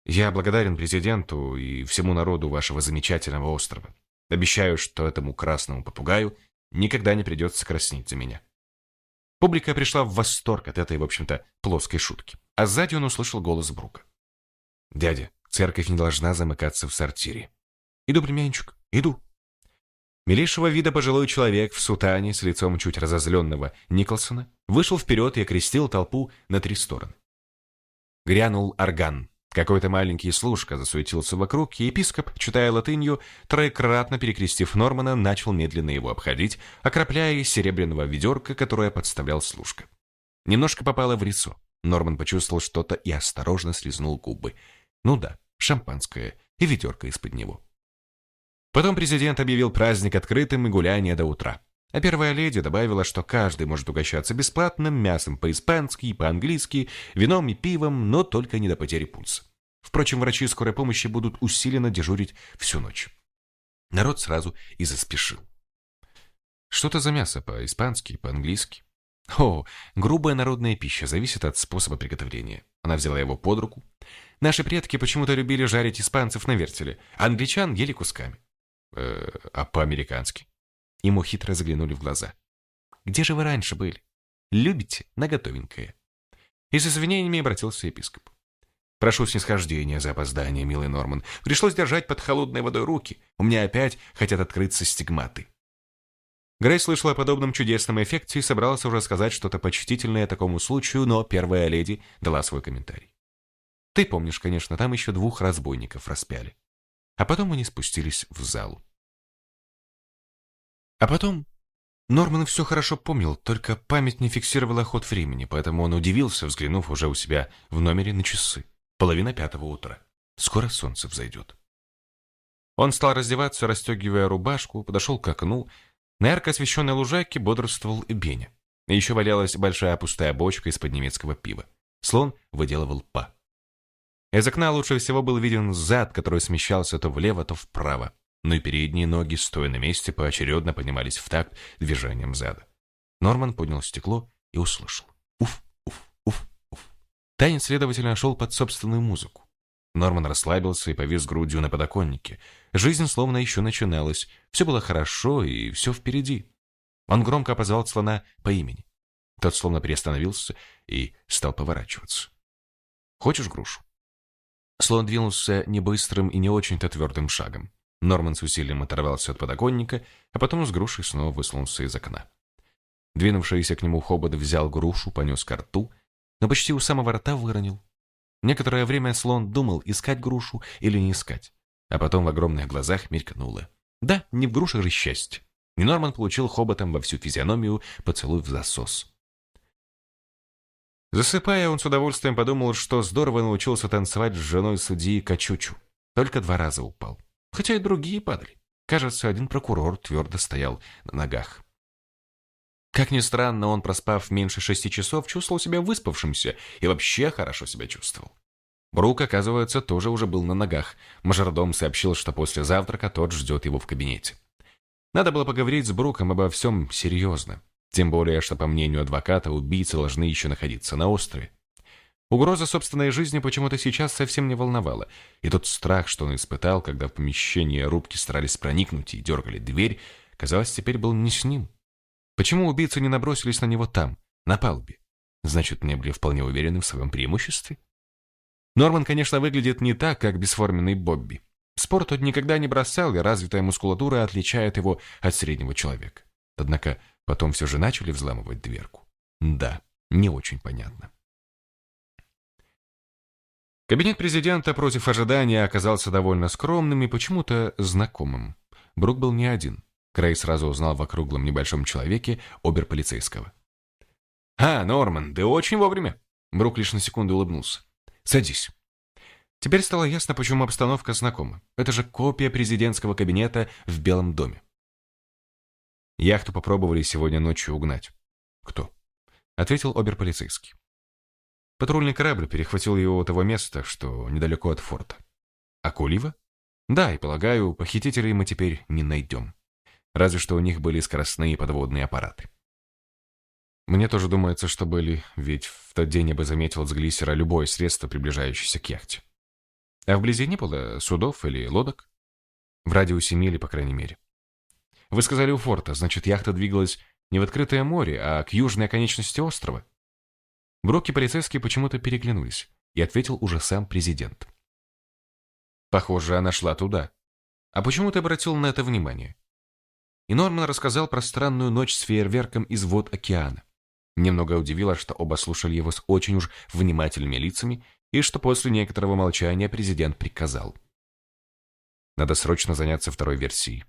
Speaker 1: «Я благодарен президенту и всему народу вашего замечательного острова. Обещаю, что этому красному попугаю никогда не придется краснеть за меня». Публика пришла в восторг от этой, в общем-то, плоской шутки. А сзади он услышал голос Брука. «Дядя, церковь не должна замыкаться в сортире». «Иду, племянничек, иду», Милейшего вида пожилой человек в сутане с лицом чуть разозленного Николсона вышел вперед и окрестил толпу на три стороны. Грянул орган. Какой-то маленький служка засуетился вокруг, и епископ, читая латынью, троекратно перекрестив Нормана, начал медленно его обходить, окропляя из серебряного ведерка, которое подставлял служка. Немножко попало в лицо. Норман почувствовал что-то и осторожно слезнул губы. Ну да, шампанское и ведерко из-под него. Потом президент объявил праздник открытым и гуляние до утра. А первая леди добавила, что каждый может угощаться бесплатным мясом по-испански и по-английски, вином и пивом, но только не до потери пульса. Впрочем, врачи скорой помощи будут усиленно дежурить всю ночь. Народ сразу и заспешил. Что-то за мясо по-испански, по-английски. О, грубая народная пища зависит от способа приготовления. Она взяла его под руку. Наши предки почему-то любили жарить испанцев на вертеле, а англичан ели кусками э, а по-американски. Ему хитро заглянули в глаза. Где же вы раньше были? Любите на готовенькое. И с извинениями обратился епископ. Прошу снисхождения за опоздание, милый Норман. Пришлось держать под холодной водой руки. У меня опять хотят открыться стигматы. Грейс слышала о подобном чудесном эффекте и собралась уже сказать что-то почтительное такому случаю, но первая леди дала свой комментарий. Ты помнишь, конечно, там еще двух разбойников распяли. А потом они спустились в залу. А потом Норман все хорошо помнил, только память не фиксировала ход времени, поэтому он удивился, взглянув уже у себя в номере на часы. Половина пятого утра. Скоро солнце взойдет. Он стал раздеваться, расстегивая рубашку, подошел к окну. На ярко освещенной лужайке бодрствовал Беня. И еще валялась большая пустая бочка из-под немецкого пива. Слон выделывал па. Из окна лучше всего был виден зад, который смещался то влево, то вправо. Но и передние ноги, стоя на месте, поочередно поднимались в такт движением зада. Норман поднял стекло и услышал. Уф, уф, уф, уф. Танец, следовательно, шел под собственную музыку. Норман расслабился и повис грудью на подоконнике. Жизнь словно еще начиналась. Все было хорошо и все впереди. Он громко позвал слона по имени. Тот словно приостановился и стал поворачиваться. «Хочешь грушу?» Слон двинулся не быстрым и не очень-то твердым шагом. Норман с усилием оторвался от подоконника, а потом с грушей снова высунулся из окна. Двинувшийся к нему хобот взял грушу, понес ко рту, но почти у самого рта выронил. Некоторое время слон думал, искать грушу или не искать, а потом в огромных глазах мелькнуло. Да, не в грушах же счастье. И Норман получил хоботом во всю физиономию поцелуй в засос. Засыпая, он с удовольствием подумал, что здорово научился танцевать с женой судьи Качучу. Только два раза упал. Хотя и другие падали. Кажется, один прокурор твердо стоял на ногах. Как ни странно, он, проспав меньше шести часов, чувствовал себя выспавшимся и вообще хорошо себя чувствовал. Брук, оказывается, тоже уже был на ногах. Мажордом сообщил, что после завтрака тот ждет его в кабинете. Надо было поговорить с Бруком обо всем серьезно. Тем более, что, по мнению адвоката, убийцы должны еще находиться на острове. Угроза собственной жизни почему-то сейчас совсем не волновала, и тот страх, что он испытал, когда в помещение рубки старались проникнуть и дергали дверь, казалось, теперь был не с ним. Почему убийцы не набросились на него там, на палубе? Значит, не были вполне уверены в своем преимуществе? Норман, конечно, выглядит не так, как бесформенный Бобби. Спорт тот никогда не бросал, и развитая мускулатура отличает его от среднего человека. Однако Потом все же начали взламывать дверку. Да, не очень понятно. Кабинет президента против ожидания оказался довольно скромным и почему-то знакомым. Брук был не один. Крей сразу узнал в округлом небольшом человеке оберполицейского. «А, Норман, ты очень вовремя!» Брук лишь на секунду улыбнулся. «Садись». Теперь стало ясно, почему обстановка знакома. Это же копия президентского кабинета в Белом доме. Яхту попробовали сегодня ночью угнать. Кто? Ответил оберполицейский. Патрульный корабль перехватил его у того места, что недалеко от форта. А Кулива? Да, и полагаю, похитителей мы теперь не найдем. разве что у них были скоростные подводные аппараты. Мне тоже думается, что были, ведь в тот день я бы заметил с глиссера любое средство, приближающееся к яхте. А вблизи не было судов или лодок? В радиусе мили, по крайней мере. Вы сказали у форта, значит, яхта двигалась не в открытое море, а к южной оконечности острова. Брок полицейские почему-то переглянулись, и ответил уже сам президент. Похоже, она шла туда. А почему ты обратил на это внимание? И Норман рассказал про странную ночь с фейерверком из вод океана. Немного удивило, что оба слушали его с очень уж внимательными лицами, и что после некоторого молчания президент приказал. Надо срочно заняться второй версией.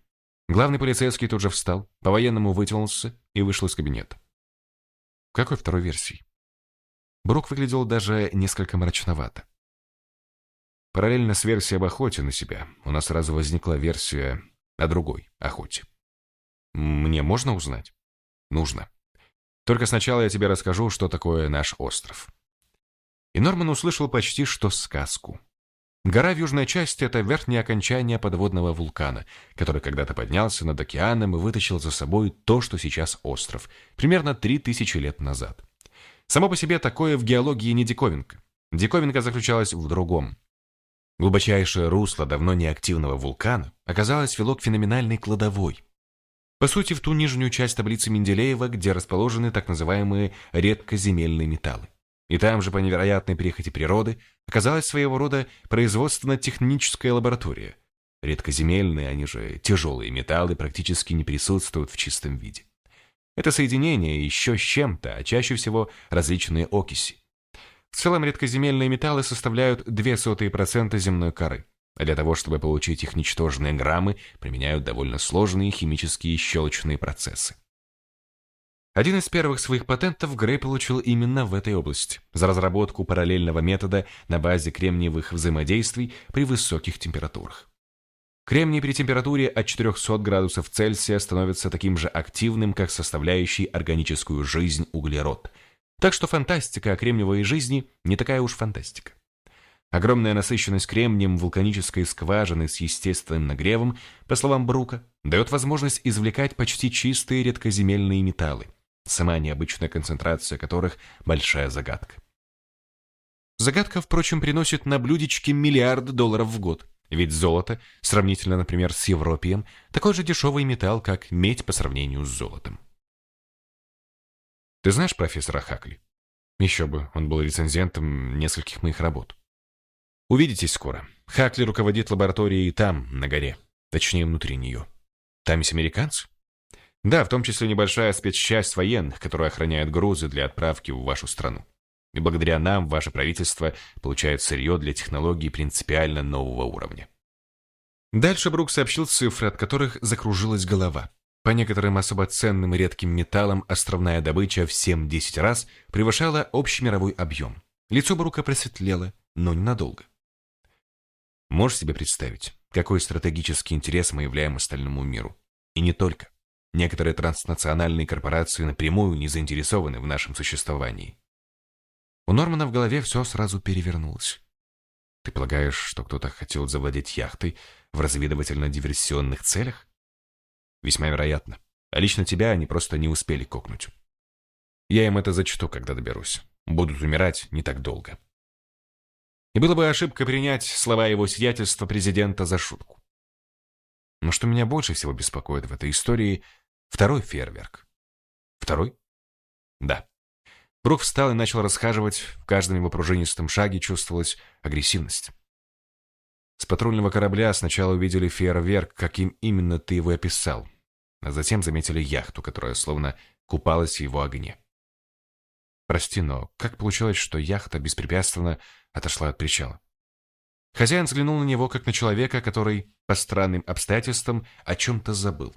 Speaker 1: Главный полицейский тут же встал, по-военному вытянулся и вышел из кабинета. Какой второй версии? Брук выглядел даже несколько мрачновато. Параллельно с версией об охоте на себя у нас сразу возникла версия о другой охоте. Мне можно узнать? Нужно. Только сначала я тебе расскажу, что такое наш остров. И Норман услышал почти что сказку. Гора в южной части — это верхнее окончание подводного вулкана, который когда-то поднялся над океаном и вытащил за собой то, что сейчас остров, примерно три тысячи лет назад. Само по себе такое в геологии не диковинка. Диковинка заключалась в другом. Глубочайшее русло давно неактивного вулкана оказалось вело к феноменальной кладовой. По сути, в ту нижнюю часть таблицы Менделеева, где расположены так называемые редкоземельные металлы. И там же, по невероятной перехоти природы, оказалась своего рода производственно-техническая лаборатория. Редкоземельные, они же тяжелые металлы, практически не присутствуют в чистом виде. Это соединение еще с чем-то, а чаще всего различные окиси. В целом редкоземельные металлы составляют 0,02% земной коры. А для того, чтобы получить их ничтожные граммы, применяют довольно сложные химические щелочные процессы. Один из первых своих патентов Грей получил именно в этой области, за разработку параллельного метода на базе кремниевых взаимодействий при высоких температурах. Кремний при температуре от 400 градусов Цельсия становится таким же активным, как составляющий органическую жизнь углерод. Так что фантастика о кремниевой жизни не такая уж фантастика. Огромная насыщенность кремнием вулканической скважины с естественным нагревом, по словам Брука, дает возможность извлекать почти чистые редкоземельные металлы – сама необычная концентрация которых – большая загадка. Загадка, впрочем, приносит на блюдечке миллиарды долларов в год, ведь золото, сравнительно, например, с европием, такой же дешевый металл, как медь по сравнению с золотом. Ты знаешь профессора Хакли? Еще бы, он был рецензентом нескольких моих работ. Увидитесь скоро. Хакли руководит лабораторией там, на горе. Точнее, внутри нее. Там есть американцы? Да, в том числе небольшая спецчасть военных, которая охраняет грузы для отправки в вашу страну. И благодаря нам ваше правительство получает сырье для технологий принципиально нового уровня. Дальше Брук сообщил цифры, от которых закружилась голова. По некоторым особо ценным и редким металлам островная добыча в 7-10 раз превышала общий мировой объем. Лицо Брука просветлело, но ненадолго. Можешь себе представить, какой стратегический интерес мы являем остальному миру? И не только. Некоторые транснациональные корпорации напрямую не заинтересованы в нашем существовании. У Нормана в голове все сразу перевернулось. Ты полагаешь, что кто-то хотел завладеть яхтой в разведывательно-диверсионных целях? Весьма вероятно. А лично тебя они просто не успели кокнуть. Я им это зачту, когда доберусь. Будут умирать не так долго. И было бы ошибкой принять слова его сиятельства президента за шутку. Но что меня больше всего беспокоит в этой истории – Второй фейерверк. Второй? Да. Брук встал и начал расхаживать. В каждом его пружинистом шаге чувствовалась агрессивность. С патрульного корабля сначала увидели фейерверк, каким именно ты его описал, а затем заметили яхту, которая словно купалась в его огне. Прости, но как получилось, что яхта беспрепятственно отошла от причала? Хозяин взглянул на него, как на человека, который, по странным обстоятельствам, о чем-то забыл.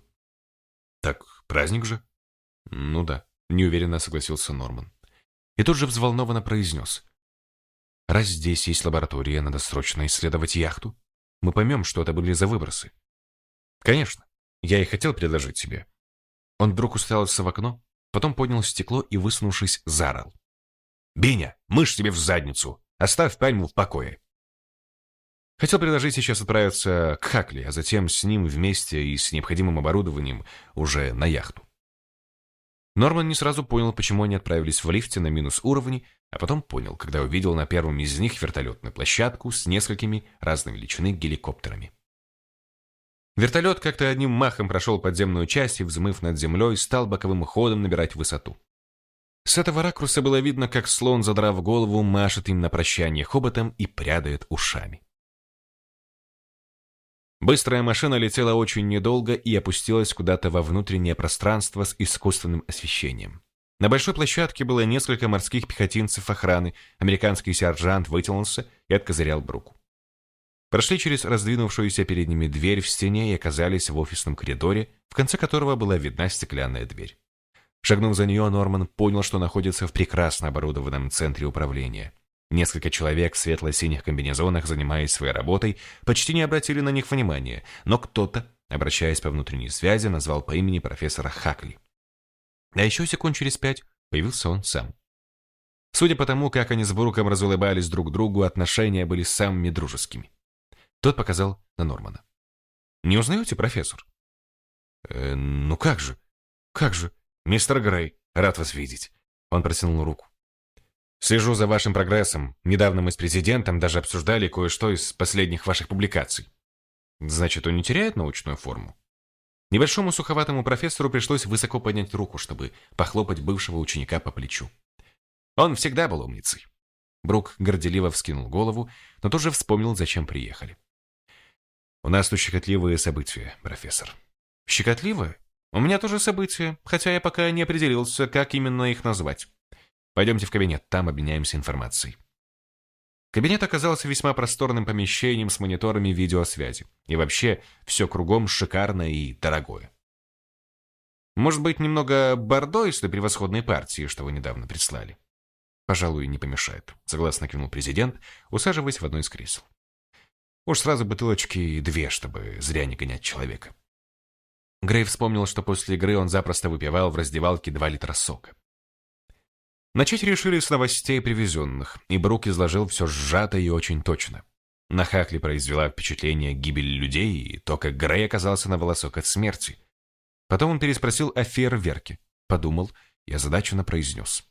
Speaker 1: Так праздник же? Ну да, неуверенно согласился Норман. И тут же взволнованно произнес. Раз здесь есть лаборатория, надо срочно исследовать яхту. Мы поймем, что это были за выбросы. Конечно, я и хотел предложить тебе. Он вдруг уставился в окно, потом поднял стекло и, высунувшись, заорал. «Биня, мышь тебе в задницу! Оставь пальму в покое!» Хотел предложить сейчас отправиться к Хакли, а затем с ним вместе и с необходимым оборудованием уже на яхту. Норман не сразу понял, почему они отправились в лифте на минус уровни, а потом понял, когда увидел на первом из них вертолетную площадку с несколькими разной величины геликоптерами. Вертолет как-то одним махом прошел подземную часть и, взмыв над землей, стал боковым ходом набирать высоту. С этого ракурса было видно, как слон, задрав голову, машет им на прощание хоботом и прядает ушами. Быстрая машина летела очень недолго и опустилась куда-то во внутреннее пространство с искусственным освещением. На большой площадке было несколько морских пехотинцев охраны, американский сержант вытянулся и откозырял Бруку. Прошли через раздвинувшуюся перед ними дверь в стене и оказались в офисном коридоре, в конце которого была видна стеклянная дверь. Шагнув за нее, Норман понял, что находится в прекрасно оборудованном центре управления. Несколько человек в светло-синих комбинезонах, занимаясь своей работой, почти не обратили на них внимания, но кто-то, обращаясь по внутренней связи, назвал по имени профессора Хакли. А еще секунд через пять появился он сам. Судя по тому, как они с Бруком разулыбались друг другу, отношения были самыми дружескими. Тот показал на Нормана. «Не узнаете, профессор?» «Э, «Ну как же? Как же? Мистер Грей, рад вас видеть». Он протянул руку. «Слежу за вашим прогрессом. Недавно мы с президентом даже обсуждали кое-что из последних ваших публикаций». «Значит, он не теряет научную форму?» Небольшому суховатому профессору пришлось высоко поднять руку, чтобы похлопать бывшего ученика по плечу. Он всегда был умницей. Брук горделиво вскинул голову, но тоже вспомнил, зачем приехали. У нас тут щекотливые события, профессор. Щекотливые? У меня тоже события, хотя я пока не определился, как именно их назвать. Пойдемте в кабинет, там обменяемся информацией. Кабинет оказался весьма просторным помещением с мониторами видеосвязи. И вообще, все кругом шикарное и дорогое. Может быть, немного бордо из той превосходной партии, что вы недавно прислали? Пожалуй, не помешает, согласно кивнул президент, усаживаясь в одно из кресел. Уж сразу бутылочки две, чтобы зря не гонять человека. Грей вспомнил, что после игры он запросто выпивал в раздевалке два литра сока. Начать решили с новостей привезенных, и Брук изложил все сжато и очень точно. На Хакли произвела впечатление гибель людей и то, как Грей оказался на волосок от смерти. Потом он переспросил о фейерверке, подумал и озадаченно произнес.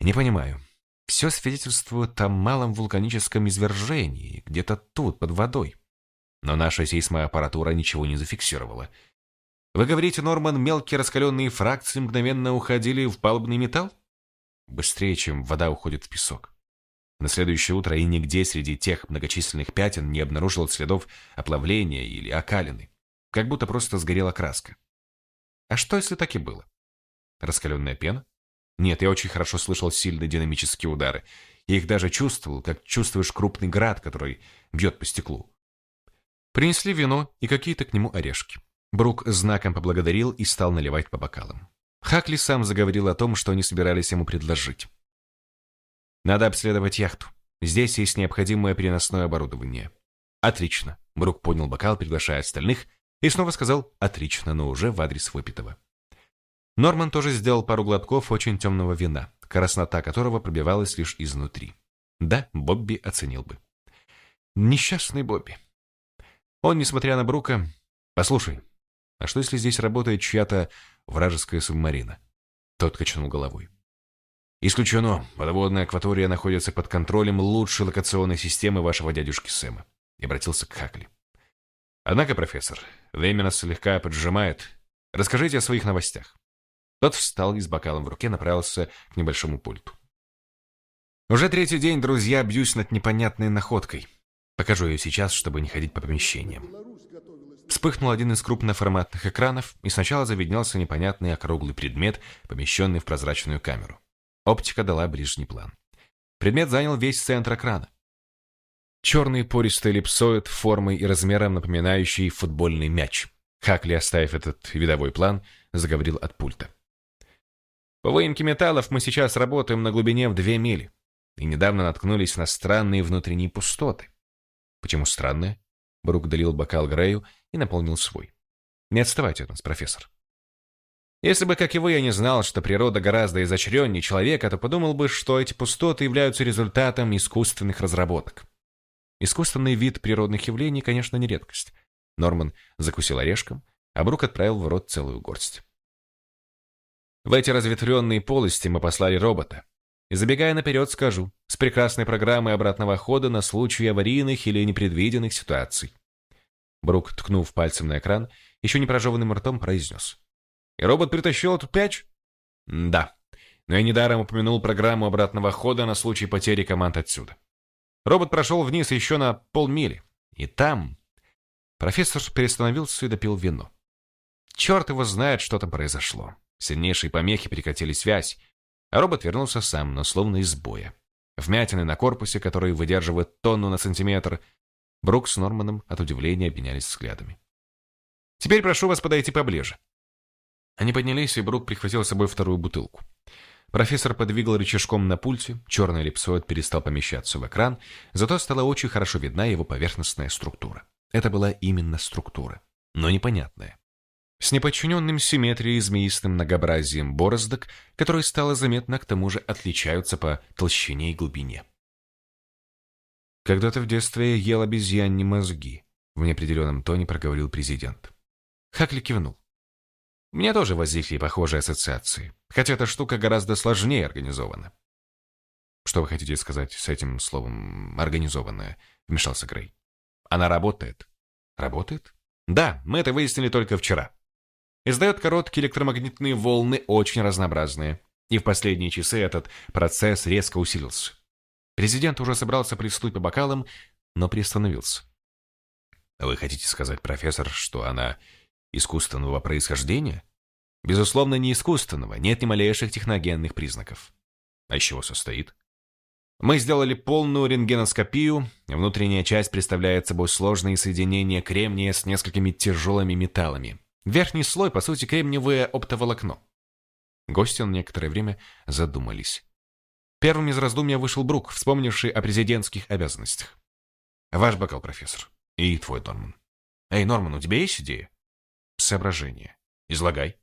Speaker 1: «Не понимаю, все свидетельствует о малом вулканическом извержении, где-то тут, под водой. Но наша сейсмоаппаратура ничего не зафиксировала. Вы говорите, Норман, мелкие раскаленные фракции мгновенно уходили в палубный металл? Быстрее, чем вода уходит в песок. На следующее утро и нигде среди тех многочисленных пятен не обнаружил следов оплавления или окалины. Как будто просто сгорела краска. А что, если так и было? Раскаленная пена? Нет, я очень хорошо слышал сильные динамические удары. Я их даже чувствовал, как чувствуешь крупный град, который бьет по стеклу. Принесли вино и какие-то к нему орешки. Брук знаком поблагодарил и стал наливать по бокалам. Хакли сам заговорил о том, что они собирались ему предложить. Надо обследовать яхту. Здесь есть необходимое переносное оборудование. Отлично. Брук поднял бокал, приглашая остальных, и снова сказал «отлично», но уже в адрес выпитого. Норман тоже сделал пару глотков очень темного вина, краснота которого пробивалась лишь изнутри. Да, Бобби оценил бы. Несчастный Бобби. Он, несмотря на Брука... Послушай, а что если здесь работает чья-то вражеская субмарина? Тот качнул головой. Исключено. Водоводная акватория находится под контролем лучшей локационной системы вашего дядюшки Сэма. И обратился к Хакли. Однако, профессор, время нас слегка поджимает. Расскажите о своих новостях. Тот встал и с бокалом в руке направился к небольшому пульту. Уже третий день, друзья, бьюсь над непонятной находкой. Покажу ее сейчас, чтобы не ходить по помещениям. Вспыхнул один из крупноформатных экранов, и сначала завиднелся непонятный округлый предмет, помещенный в прозрачную камеру. Оптика дала ближний план. Предмет занял весь центр экрана. Черный пористый эллипсоид формой и размером напоминающий футбольный мяч. Хакли, оставив этот видовой план, заговорил от пульта. По выемке металлов мы сейчас работаем на глубине в две мили. И недавно наткнулись на странные внутренние пустоты. Почему странные? Брук долил бокал Грею и наполнил свой. Не отставайте от нас, профессор. Если бы, как и вы, я не знал, что природа гораздо изощреннее человека, то подумал бы, что эти пустоты являются результатом искусственных разработок. Искусственный вид природных явлений, конечно, не редкость. Норман закусил орешком, а Брук отправил в рот целую горсть. В эти разветвленные полости мы послали робота. И забегая наперед, скажу, с прекрасной программой обратного хода на случай аварийных или непредвиденных ситуаций. Брук, ткнув пальцем на экран, еще не прожеванным ртом произнес. «И робот притащил эту пяч?» «Да. Но я недаром упомянул программу обратного хода на случай потери команд отсюда. Робот прошел вниз еще на полмили. И там...» Профессор перестановился и допил вино. Черт его знает, что там произошло. Сильнейшие помехи перекатили связь, а робот вернулся сам, но словно из боя. Вмятины на корпусе, которые выдерживают тонну на сантиметр. Брук с Норманом от удивления обменялись взглядами. «Теперь прошу вас подойти поближе». Они поднялись, и Брук прихватил с собой вторую бутылку. Профессор подвигал рычажком на пульте, черный эллипсоид перестал помещаться в экран, зато стала очень хорошо видна его поверхностная структура. Это была именно структура, но непонятная с неподчиненным симметрией и змеистым многообразием бороздок, которые стало заметно к тому же отличаются по толщине и глубине. «Когда-то в детстве я ел обезьяньи мозги», — в неопределенном тоне проговорил президент. Хакли кивнул. «У меня тоже возникли похожие ассоциации, хотя эта штука гораздо сложнее организована». «Что вы хотите сказать с этим словом «организованная»?» — вмешался Грей. «Она работает». «Работает?» «Да, мы это выяснили только вчера издает короткие электромагнитные волны, очень разнообразные. И в последние часы этот процесс резко усилился. Президент уже собрался приступить по бокалам, но приостановился. Вы хотите сказать, профессор, что она искусственного происхождения? Безусловно, не искусственного, нет ни малейших техногенных признаков. А из чего состоит? Мы сделали полную рентгеноскопию. Внутренняя часть представляет собой сложные соединения кремния с несколькими тяжелыми металлами. Верхний слой, по сути, кремниевое оптоволокно. Гости на некоторое время задумались. Первым из раздумья вышел Брук, вспомнивший о президентских обязанностях. «Ваш бокал, профессор. И твой, Норман. Эй, Норман, у тебя есть идея?» «Соображение. Излагай».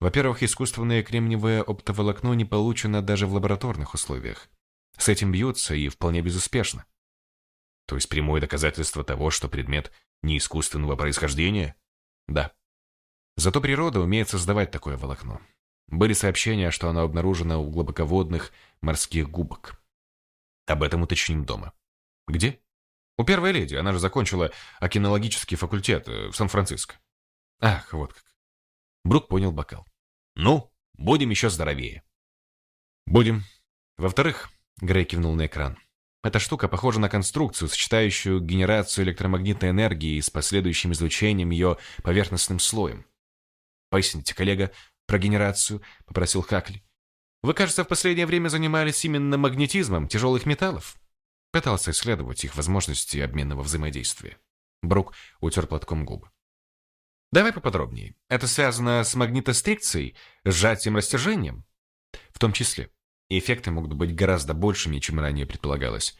Speaker 1: Во-первых, искусственное кремниевое оптоволокно не получено даже в лабораторных условиях. С этим бьются и вполне безуспешно. То есть прямое доказательство того, что предмет не искусственного происхождения? Да. Зато природа умеет создавать такое волокно. Были сообщения, что оно обнаружено у глубоководных морских губок. Об этом уточним дома. Где? У первой леди. Она же закончила океанологический факультет э, в Сан-Франциско. Ах, вот как. Брук понял бокал. Ну, будем еще здоровее. Будем. Во-вторых, Грей кивнул на экран. Эта штука похожа на конструкцию, сочетающую генерацию электромагнитной энергии с последующим излучением ее поверхностным слоем. «Поясните, коллега, про генерацию», — попросил Хакли. «Вы, кажется, в последнее время занимались именно магнетизмом тяжелых металлов?» Пытался исследовать их возможности обменного взаимодействия. Брук утер платком губы. «Давай поподробнее. Это связано с магнитострикцией, сжатием-растяжением?» «В том числе. И эффекты могут быть гораздо большими, чем ранее предполагалось.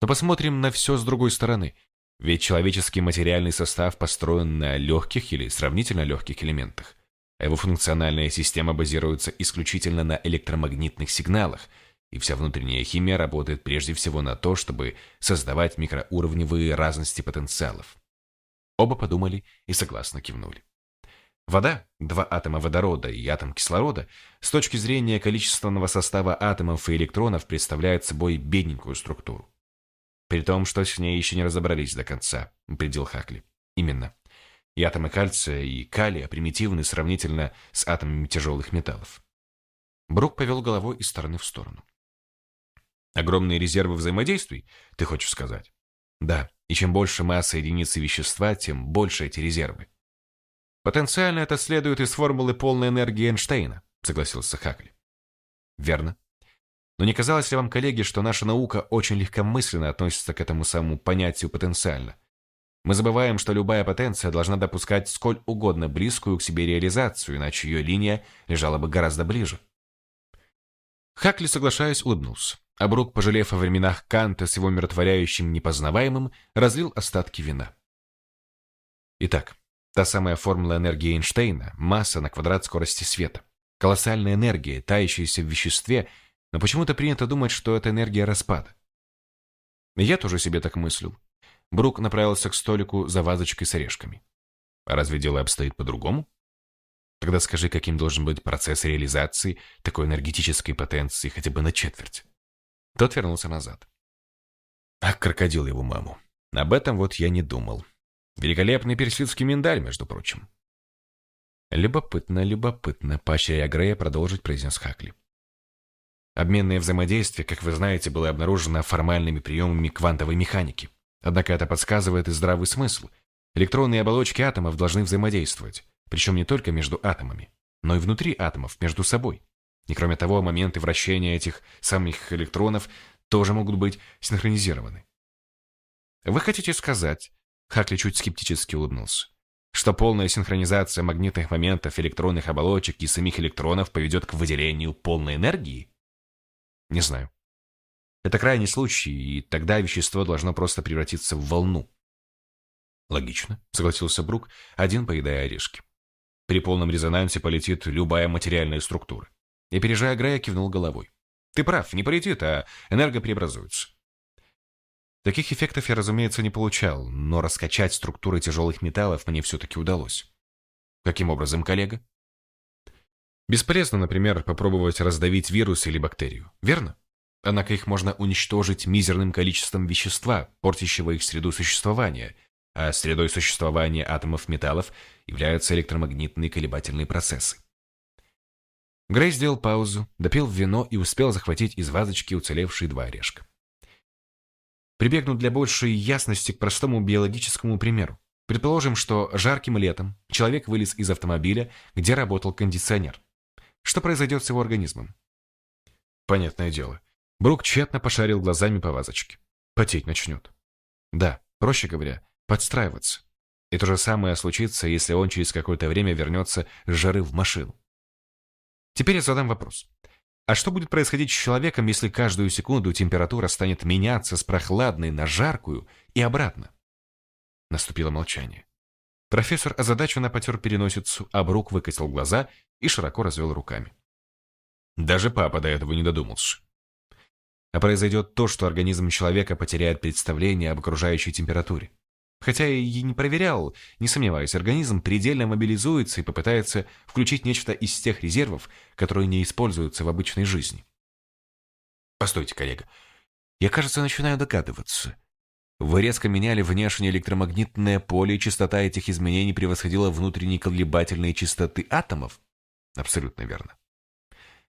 Speaker 1: Но посмотрим на все с другой стороны. Ведь человеческий материальный состав построен на легких или сравнительно легких элементах. А его функциональная система базируется исключительно на электромагнитных сигналах, и вся внутренняя химия работает прежде всего на то, чтобы создавать микроуровневые разности потенциалов. Оба подумали и согласно кивнули. Вода, два атома водорода и атом кислорода, с точки зрения количественного состава атомов и электронов представляет собой бедненькую структуру. При том, что с ней еще не разобрались до конца, предел Хакли. Именно. И атомы кальция и калия примитивны сравнительно с атомами тяжелых металлов. Брук повел головой из стороны в сторону. Огромные резервы взаимодействий, ты хочешь сказать? Да, и чем больше масса единицы вещества, тем больше эти резервы. Потенциально это следует из формулы полной энергии Эйнштейна, согласился Хакли. Верно. Но не казалось ли вам, коллеги, что наша наука очень легкомысленно относится к этому самому понятию потенциально? Мы забываем, что любая потенция должна допускать сколь угодно близкую к себе реализацию, иначе ее линия лежала бы гораздо ближе. Хакли, соглашаясь, улыбнулся. А Брук, пожалев о временах Канта с его миротворяющим непознаваемым, разлил остатки вина. Итак, Та самая формула энергии Эйнштейна – масса на квадрат скорости света. Колоссальная энергия, тающаяся в веществе, но почему-то принято думать, что это энергия распада. Я тоже себе так мыслил. Брук направился к столику за вазочкой с орешками. А разве дело обстоит по-другому? Тогда скажи, каким должен быть процесс реализации такой энергетической потенции хотя бы на четверть. Тот вернулся назад. Ах, крокодил его маму. Об этом вот я не думал. Великолепный персидский миндаль, между прочим. Любопытно, любопытно, поощряя Грея продолжить, произнес Хакли. Обменное взаимодействие, как вы знаете, было обнаружено формальными приемами квантовой механики. Однако это подсказывает и здравый смысл. Электронные оболочки атомов должны взаимодействовать, причем не только между атомами, но и внутри атомов, между собой. И кроме того, моменты вращения этих самих электронов тоже могут быть синхронизированы. Вы хотите сказать, Хакли чуть скептически улыбнулся, что полная синхронизация магнитных моментов электронных оболочек и самих электронов поведет к выделению полной энергии? Не знаю. Это крайний случай, и тогда вещество должно просто превратиться в волну. Логично, согласился Брук, один поедая орешки. При полном резонансе полетит любая материальная структура. И, пережая Грея, кивнул головой. Ты прав, не полетит, а энергопреобразуется. Таких эффектов я, разумеется, не получал, но раскачать структуры тяжелых металлов мне все-таки удалось. Каким образом, коллега? Бесполезно, например, попробовать раздавить вирус или бактерию, верно? Однако их можно уничтожить мизерным количеством вещества, портящего их среду существования, а средой существования атомов металлов являются электромагнитные колебательные процессы. Грей сделал паузу, допил вино и успел захватить из вазочки уцелевшие два орешка. Прибегну для большей ясности к простому биологическому примеру. Предположим, что жарким летом человек вылез из автомобиля, где работал кондиционер. Что произойдет с его организмом? Понятное дело. Брук тщетно пошарил глазами по вазочке. Потеть начнет. Да, проще говоря, подстраиваться. И то же самое случится, если он через какое-то время вернется с жары в машину. Теперь я задам вопрос. А что будет происходить с человеком, если каждую секунду температура станет меняться с прохладной на жаркую и обратно? Наступило молчание. Профессор озадаченно потер переносицу, а Брук выкатил глаза и широко развел руками. Даже папа до этого не додумался. А произойдет то, что организм человека потеряет представление об окружающей температуре. Хотя и не проверял, не сомневаюсь, организм предельно мобилизуется и попытается включить нечто из тех резервов, которые не используются в обычной жизни. Постойте, коллега. Я, кажется, начинаю догадываться. Вы резко меняли внешнее электромагнитное поле, и частота этих изменений превосходила внутренние колебательные частоты атомов? Абсолютно верно.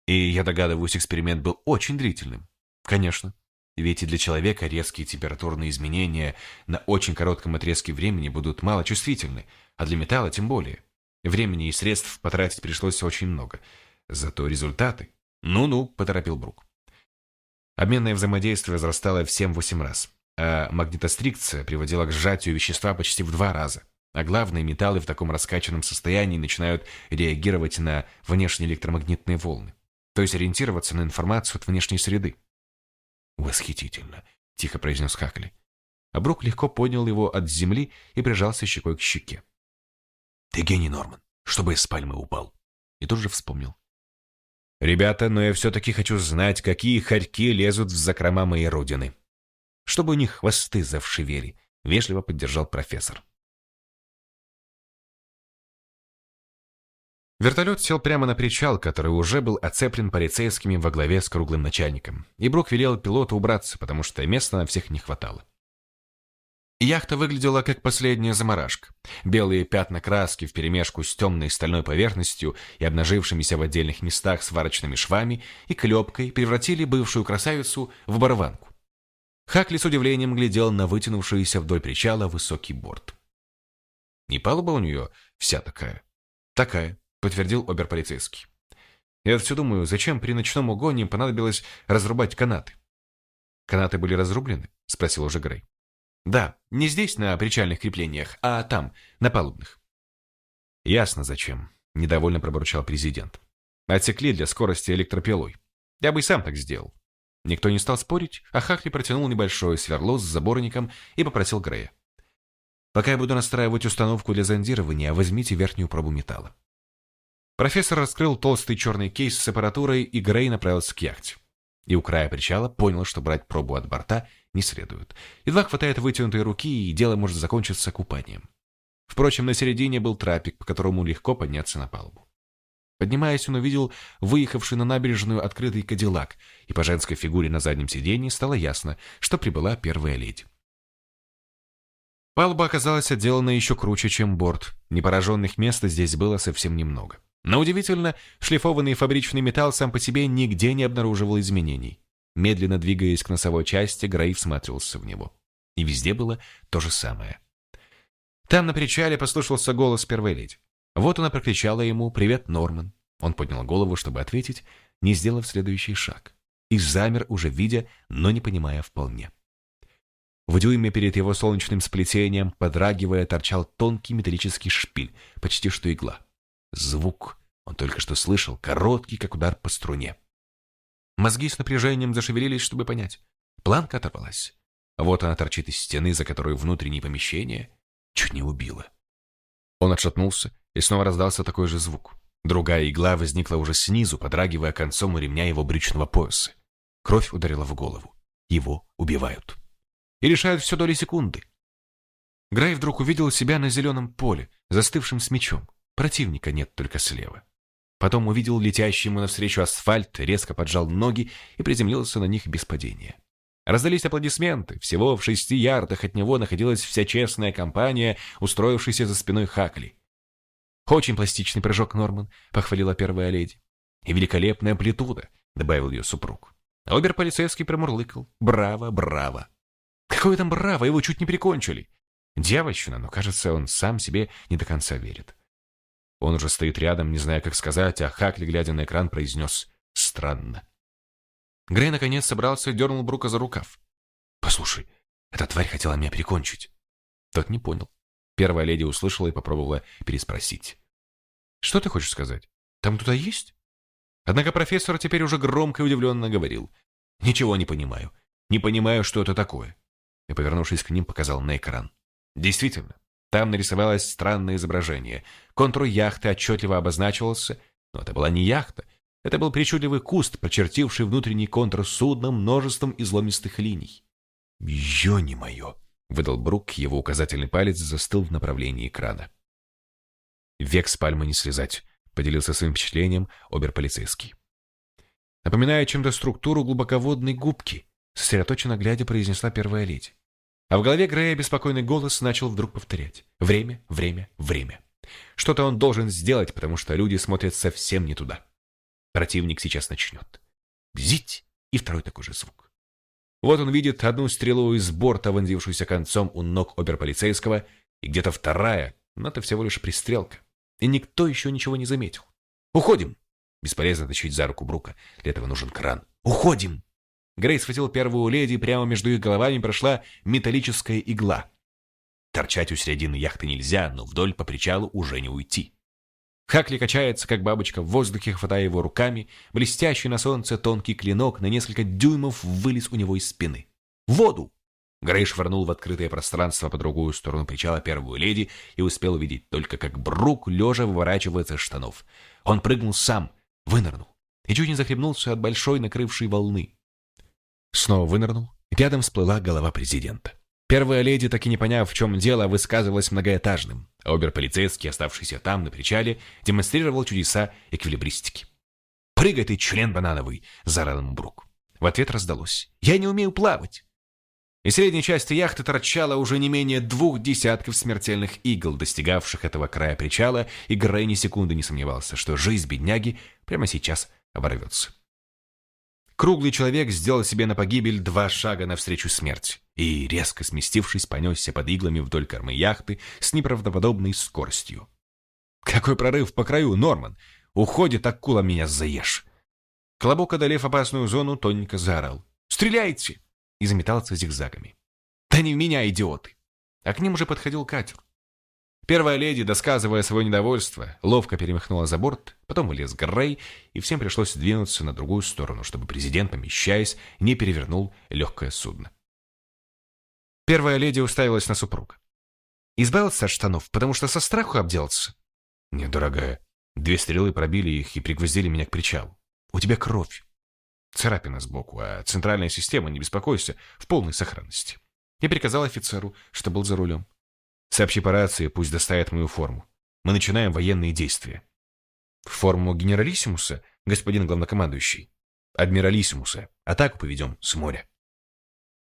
Speaker 1: И я догадываюсь, эксперимент был очень длительным. Конечно. Ведь и для человека резкие температурные изменения на очень коротком отрезке времени будут малочувствительны, а для металла тем более. Времени и средств потратить пришлось очень много. Зато результаты... Ну-ну, поторопил Брук. Обменное взаимодействие возрастало в 7-8 раз а магнитострикция приводила к сжатию вещества почти в два раза. А главные металлы в таком раскачанном состоянии начинают реагировать на внешние электромагнитные волны, то есть ориентироваться на информацию от внешней среды. «Восхитительно», — тихо произнес Хакли. А Брук легко поднял его от земли и прижался щекой к щеке. «Ты гений, Норман, чтобы из пальмы упал». И тут же вспомнил. «Ребята, но я все-таки хочу знать, какие хорьки лезут в закрома моей родины чтобы у них хвосты завшивели, вежливо поддержал профессор. Вертолет сел прямо на причал, который уже был оцеплен полицейскими во главе с круглым начальником, и Брук велел пилоту убраться, потому что места на всех не хватало. Яхта выглядела как последняя заморашка. Белые пятна краски вперемешку с темной стальной поверхностью и обнажившимися в отдельных местах сварочными швами и клепкой превратили бывшую красавицу в барванку. Хакли с удивлением глядел на вытянувшийся вдоль причала высокий борт. Не палуба у нее вся такая? Такая, подтвердил оберполицейский. Я все думаю, зачем при ночном угоне понадобилось разрубать канаты? Канаты были разрублены? Спросил уже Грей. Да, не здесь на причальных креплениях, а там, на палубных. Ясно зачем, недовольно пробурчал президент. Отсекли для скорости электропилой. Я бы и сам так сделал. Никто не стал спорить, а Хахли протянул небольшое сверло с заборником и попросил Грея. «Пока я буду настраивать установку для зондирования, возьмите верхнюю пробу металла». Профессор раскрыл толстый черный кейс с аппаратурой, и Грей направился к яхте. и у края причала понял, что брать пробу от борта не следует. Едва хватает вытянутой руки, и дело может закончиться купанием. Впрочем, на середине был трапик, по которому легко подняться на палубу. Поднимаясь, он увидел выехавший на набережную открытый кадиллак, и по женской фигуре на заднем сиденье стало ясно, что прибыла первая леди. Палуба оказалась отделана еще круче, чем борт. Непораженных мест здесь было совсем немного. Но удивительно, шлифованный фабричный металл сам по себе нигде не обнаруживал изменений. Медленно двигаясь к носовой части, Грей всматривался в него. И везде было то же самое. Там на причале послышался голос первой леди. Вот она прокричала ему «Привет, Норман». Он поднял голову, чтобы ответить, не сделав следующий шаг. И замер, уже видя, но не понимая вполне. В дюйме перед его солнечным сплетением, подрагивая, торчал тонкий металлический шпиль, почти что игла. Звук он только что слышал, короткий, как удар по струне. Мозги с напряжением зашевелились, чтобы понять. Планка оторвалась. Вот она торчит из стены, за которой внутреннее помещение чуть не убило. Он отшатнулся, и снова раздался такой же звук. Другая игла возникла уже снизу, подрагивая концом у ремня его брючного пояса. Кровь ударила в голову. Его убивают. И решают все доли секунды. Грай вдруг увидел себя на зеленом поле, застывшим с мечом. Противника нет только слева. Потом увидел летящий ему навстречу асфальт, резко поджал ноги и приземлился на них без падения. Раздались аплодисменты. Всего в шести ярдах от него находилась вся честная компания, устроившаяся за спиной Хакли. «Очень пластичный прыжок, Норман», — похвалила первая леди. «И великолепная амплитуда», — добавил ее супруг. Обер-полицейский промурлыкал. «Браво, браво!» «Какое там браво! Его чуть не прикончили!» Дьявольщина, но, кажется, он сам себе не до конца верит. Он уже стоит рядом, не зная, как сказать, а Хакли, глядя на экран, произнес «странно». Грей, наконец, собрался и дернул Брука за рукав. «Послушай, эта тварь хотела меня прикончить». Тот не понял. Первая леди услышала и попробовала переспросить. «Что ты хочешь сказать? Там кто-то есть?» Однако профессор теперь уже громко и удивленно говорил. «Ничего не понимаю. Не понимаю, что это такое». И, повернувшись к ним, показал на экран. Действительно, там нарисовалось странное изображение. Контур яхты отчетливо обозначивался, но это была не яхта. Это был причудливый куст, прочертивший внутренний контур судна множеством изломистых линий. «Ё не мое!» — выдал Брук, его указательный палец застыл в направлении экрана. «Век с пальмы не слезать», — поделился своим впечатлением оберполицейский. Напоминая чем-то структуру глубоководной губки, сосредоточенно глядя, произнесла первая леди. А в голове Грея беспокойный голос начал вдруг повторять. Время, время, время. Что-то он должен сделать, потому что люди смотрят совсем не туда. Противник сейчас начнет. Бзить! И второй такой же звук. Вот он видит одну стрелу из борта, вонзившуюся концом у ног оберполицейского, и где-то вторая, но это всего лишь пристрелка. И никто еще ничего не заметил. «Уходим!» Бесполезно тащить за руку Брука. Для этого нужен кран. «Уходим!» Грей схватил первую леди, прямо между их головами прошла металлическая игла. Торчать у середины яхты нельзя, но вдоль по причалу уже не уйти. Хакли качается, как бабочка в воздухе, хватая его руками. Блестящий на солнце тонкий клинок на несколько дюймов вылез у него из спины. «Воду!» Грей швырнул в открытое пространство по другую сторону причала первую леди и успел увидеть только, как Брук лежа выворачивается из штанов. Он прыгнул сам, вынырнул и чуть не захлебнулся от большой накрывшей волны. Снова вынырнул, рядом всплыла голова президента. Первая леди, так и не поняв, в чем дело, высказывалась многоэтажным, а оберполицейский, оставшийся там, на причале, демонстрировал чудеса эквилибристики. «Прыгай ты, член банановый!» — заорал ему Брук. В ответ раздалось. «Я не умею плавать!» Из средней части яхты торчало уже не менее двух десятков смертельных игл, достигавших этого края причала, и Грей ни секунды не сомневался, что жизнь бедняги прямо сейчас оборвется. Круглый человек сделал себе на погибель два шага навстречу смерти и, резко сместившись, понесся под иглами вдоль кормы яхты с неправдоподобной скоростью. «Какой прорыв по краю, Норман! Уходит, акула меня заешь!» Колобок, одолев опасную зону, тоненько заорал. «Стреляйте!» и заметался зигзагами. «Да не в меня, идиоты!» А к ним уже подходил катер. Первая леди, досказывая свое недовольство, ловко перемахнула за борт, потом вылез Грей, и всем пришлось двинуться на другую сторону, чтобы президент, помещаясь, не перевернул легкое судно. Первая леди уставилась на супруга. «Избавился от штанов, потому что со страху обделался?» «Нет, дорогая, две стрелы пробили их и пригвоздили меня к причалу. У тебя кровь». царапина сбоку, а центральная система, не беспокойся, в полной сохранности. Я приказал офицеру, что был за рулем. Сообщи по рации, пусть доставят мою форму. Мы начинаем военные действия. Форму генералиссимуса, господин главнокомандующий. Адмиралиссимуса. Атаку поведем с моря.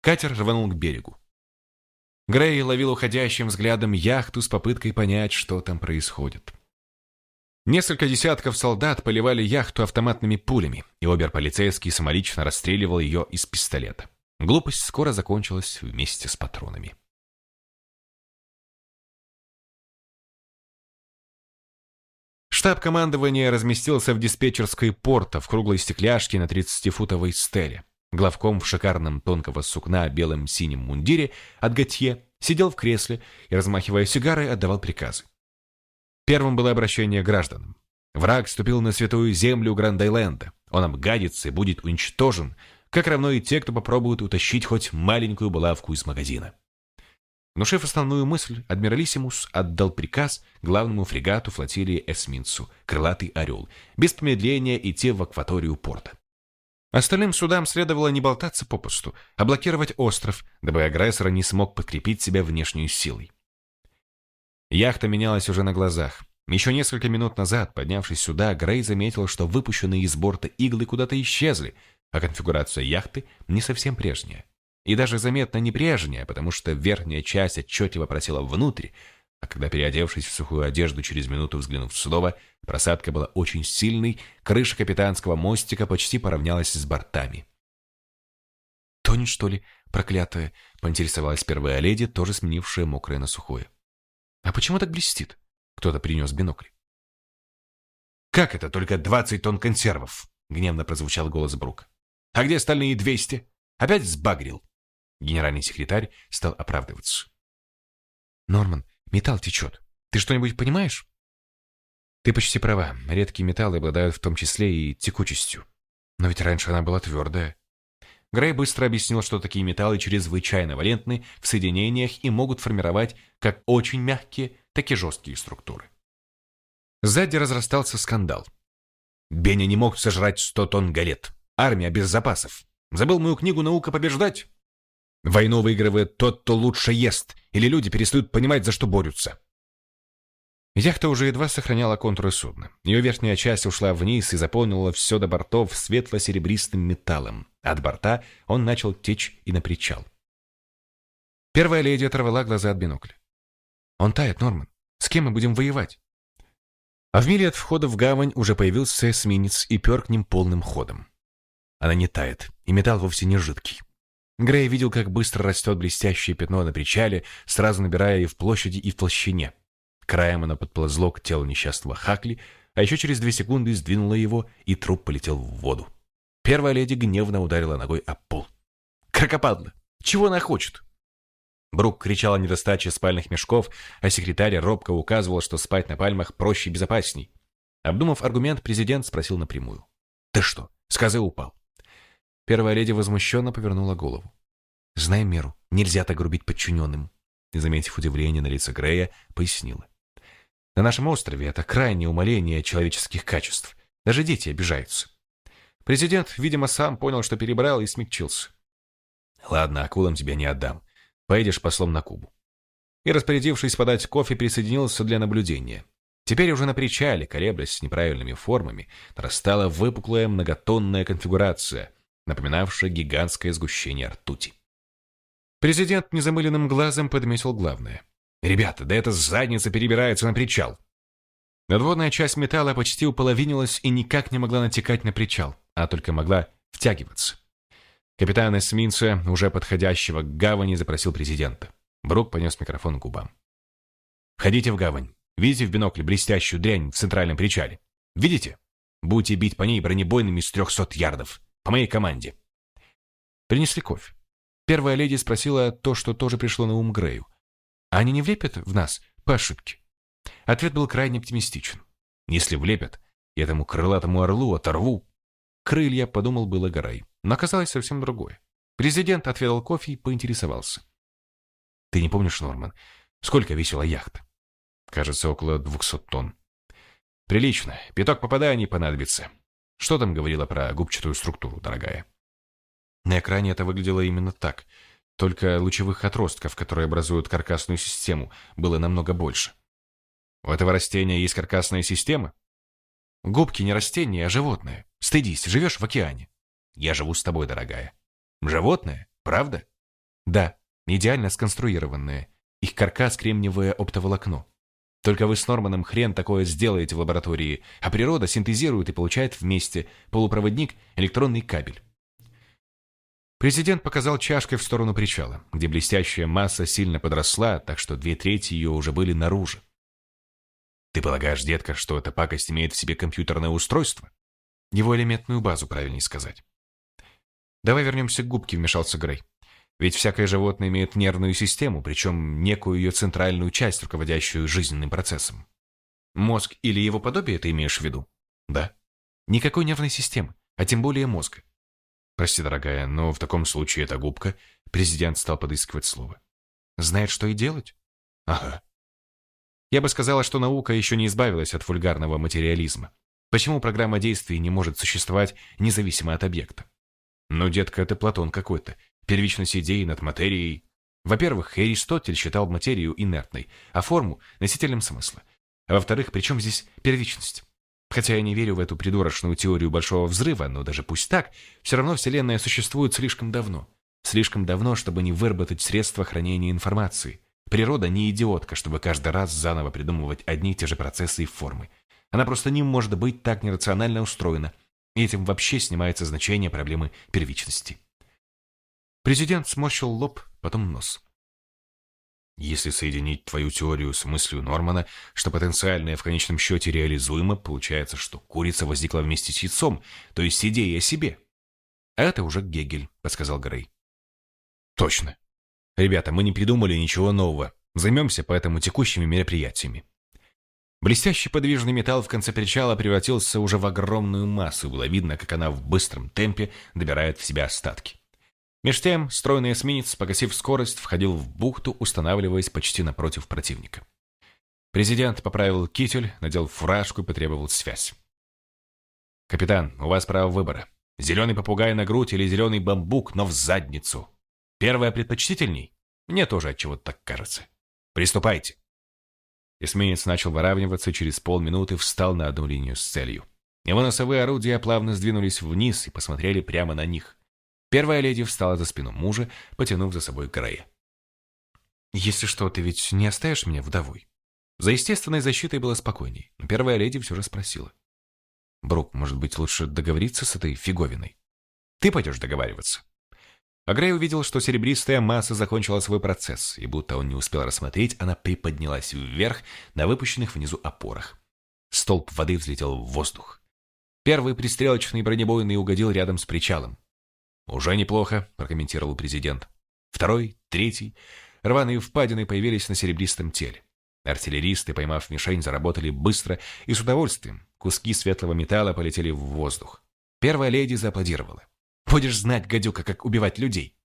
Speaker 1: Катер рванул к берегу. Грей ловил уходящим взглядом яхту с попыткой понять, что там происходит. Несколько десятков солдат поливали яхту автоматными пулями, и обер-полицейский самолично расстреливал ее из пистолета. Глупость скоро закончилась вместе с патронами. Штаб командования разместился в диспетчерской порта в круглой стекляшке на 30-футовой стеле. Главком в шикарном тонкого сукна белом синем мундире от Готье сидел в кресле и, размахивая сигарой, отдавал приказы. Первым было обращение к гражданам. Враг вступил на святую землю Гранд-Айленда. Он обгадится и будет уничтожен, как равно и те, кто попробует утащить хоть маленькую булавку из магазина. Внушив основную мысль, адмиралиссимус отдал приказ главному фрегату флотилии эсминцу, крылатый орел, без промедления идти в акваторию порта. Остальным судам следовало не болтаться попусту, а блокировать остров, дабы агрессор не смог подкрепить себя внешней силой. Яхта менялась уже на глазах. Еще несколько минут назад, поднявшись сюда, Грей заметил, что выпущенные из борта иглы куда-то исчезли, а конфигурация яхты не совсем прежняя. И даже заметно не прежняя, потому что верхняя часть отчетливо просела внутрь, а когда, переодевшись в сухую одежду, через минуту взглянув снова, просадка была очень сильной, крыша капитанского мостика почти поравнялась с бортами. «Тонет, что ли, проклятая?» — поинтересовалась первая леди, тоже сменившая мокрое на сухое. А почему так блестит? Кто-то принес бинокль. Как это только двадцать тонн консервов? Гневно прозвучал голос Брука. А где остальные двести? Опять сбагрил. Генеральный секретарь стал оправдываться. Норман, металл течет. Ты что-нибудь понимаешь? Ты почти права. Редкие металлы обладают в том числе и текучестью. Но ведь раньше она была твердая. Грей быстро объяснил, что такие металлы чрезвычайно валентны в соединениях и могут формировать как очень мягкие, так и жесткие структуры. Сзади разрастался скандал. Беня не мог сожрать сто тонн галет. Армия без запасов. Забыл мою книгу «Наука побеждать»? Войну выигрывает тот, кто лучше ест, или люди перестают понимать, за что борются. Яхта уже едва сохраняла контуры судна. Ее верхняя часть ушла вниз и заполнила все до бортов светло-серебристым металлом. От борта он начал течь и на причал. Первая леди оторвала глаза от бинокля. «Он тает, Норман. С кем мы будем воевать?» А в миле от входа в гавань уже появился эсминец и пер к ним полным ходом. Она не тает, и металл вовсе не жидкий. Грей видел, как быстро растет блестящее пятно на причале, сразу набирая и в площади, и в толщине. Краем оно подползло к телу несчастного Хакли, а еще через две секунды сдвинуло его, и труп полетел в воду. Первая леди гневно ударила ногой об пол. «Крокопадло! Чего она хочет?» Брук кричал о недостаче спальных мешков, а секретарь робко указывал, что спать на пальмах проще и безопасней. Обдумав аргумент, президент спросил напрямую. «Ты что, с козы упал?» Первая леди возмущенно повернула голову. «Знай меру, нельзя так грубить подчиненным», и, заметив удивление на лице Грея, пояснила. На нашем острове это крайнее умаление человеческих качеств. Даже дети обижаются. Президент, видимо, сам понял, что перебрал и смягчился. Ладно, акулам тебя не отдам. Поедешь послом на Кубу. И, распорядившись подать кофе, присоединился для наблюдения. Теперь уже на причале, колеблясь с неправильными формами, нарастала выпуклая многотонная конфигурация, напоминавшая гигантское сгущение ртути. Президент незамыленным глазом подметил главное. Ребята, да эта задница перебирается на причал. Надводная часть металла почти уполовинилась и никак не могла натекать на причал, а только могла втягиваться. Капитан эсминца, уже подходящего к гавани, запросил президента. Брук понес микрофон к губам. «Входите в гавань. Видите в бинокле блестящую дрянь в центральном причале? Видите? Будете бить по ней бронебойными с трехсот ярдов. По моей команде». Принесли кофе. Первая леди спросила то, что тоже пришло на ум Грею. Они не влепят в нас по ошибке? Ответ был крайне оптимистичен. Если влепят, я этому крылатому орлу оторву. Крылья, подумал было Гарай, но оказалось совсем другое. Президент отведал кофе и поинтересовался. Ты не помнишь, Норман, сколько весила яхта? Кажется, около двухсот тонн. Прилично. Пяток попаданий понадобится. Что там говорила про губчатую структуру, дорогая? На экране это выглядело именно так. Только лучевых отростков, которые образуют каркасную систему, было намного больше. У этого растения есть каркасная система? Губки не растение, а животное. Стыдись, живешь в океане. Я живу с тобой, дорогая. Животное? Правда? Да, идеально сконструированное. Их каркас кремниевое оптоволокно. Только вы с Норманом хрен такое сделаете в лаборатории, а природа синтезирует и получает вместе полупроводник, электронный кабель. Президент показал чашкой в сторону причала, где блестящая масса сильно подросла, так что две трети ее уже были наружу. Ты полагаешь, детка, что эта пакость имеет в себе компьютерное устройство? Его элементную базу, правильнее сказать. Давай вернемся к губке, вмешался Грей. Ведь всякое животное имеет нервную систему, причем некую ее центральную часть, руководящую жизненным процессом. Мозг или его подобие ты имеешь в виду? Да. Никакой нервной системы, а тем более мозга. Прости, дорогая, но в таком случае эта губка... Президент стал подыскивать слово. Знает, что и делать? Ага. Я бы сказала, что наука еще не избавилась от вульгарного материализма. Почему программа действий не может существовать независимо от объекта? Ну, детка, это Платон какой-то первичность идеи над материей. Во-первых, Аристотель считал материю инертной, а форму – носителем смысла. А во-вторых, при чем здесь первичность? Хотя я не верю в эту придурочную теорию Большого Взрыва, но даже пусть так, все равно Вселенная существует слишком давно. Слишком давно, чтобы не выработать средства хранения информации. Природа не идиотка, чтобы каждый раз заново придумывать одни и те же процессы и формы. Она просто не может быть так нерационально устроена, и этим вообще снимается значение проблемы первичности. Президент сморщил лоб, потом нос. Если соединить твою теорию с мыслью Нормана, что потенциальное в конечном счете реализуемо, получается, что курица возникла вместе с яйцом, то есть идея о себе. А это уже Гегель, подсказал Грей. Точно. Ребята, мы не придумали ничего нового. Займемся поэтому текущими мероприятиями. Блестящий подвижный металл в конце причала превратился уже в огромную массу, было видно, как она в быстром темпе добирает в себя остатки. Меж тем, стройный эсминец, погасив скорость, входил в бухту, устанавливаясь почти напротив противника. Президент поправил китель, надел фуражку и потребовал связь. «Капитан, у вас право выбора. Зеленый попугай на грудь или зеленый бамбук, но в задницу. Первое предпочтительней? Мне тоже от чего-то так кажется. Приступайте». Эсминец начал выравниваться через полминуты встал на одну линию с целью. Его носовые орудия плавно сдвинулись вниз и посмотрели прямо на них. Первая леди встала за спину мужа, потянув за собой Грея. «Если что, ты ведь не оставишь меня вдовой?» За естественной защитой было спокойней, но первая леди все же спросила. «Брук, может быть, лучше договориться с этой фиговиной?» «Ты пойдешь договариваться». А Грей увидел, что серебристая масса закончила свой процесс, и будто он не успел рассмотреть, она приподнялась вверх на выпущенных внизу опорах. Столб воды взлетел в воздух. Первый пристрелочный бронебойный угодил рядом с причалом. «Уже неплохо», — прокомментировал президент. Второй, третий. Рваные впадины появились на серебристом теле. Артиллеристы, поймав мишень, заработали быстро и с удовольствием. Куски светлого металла полетели в воздух. Первая леди зааплодировала. «Будешь знать, гадюка, как убивать людей!»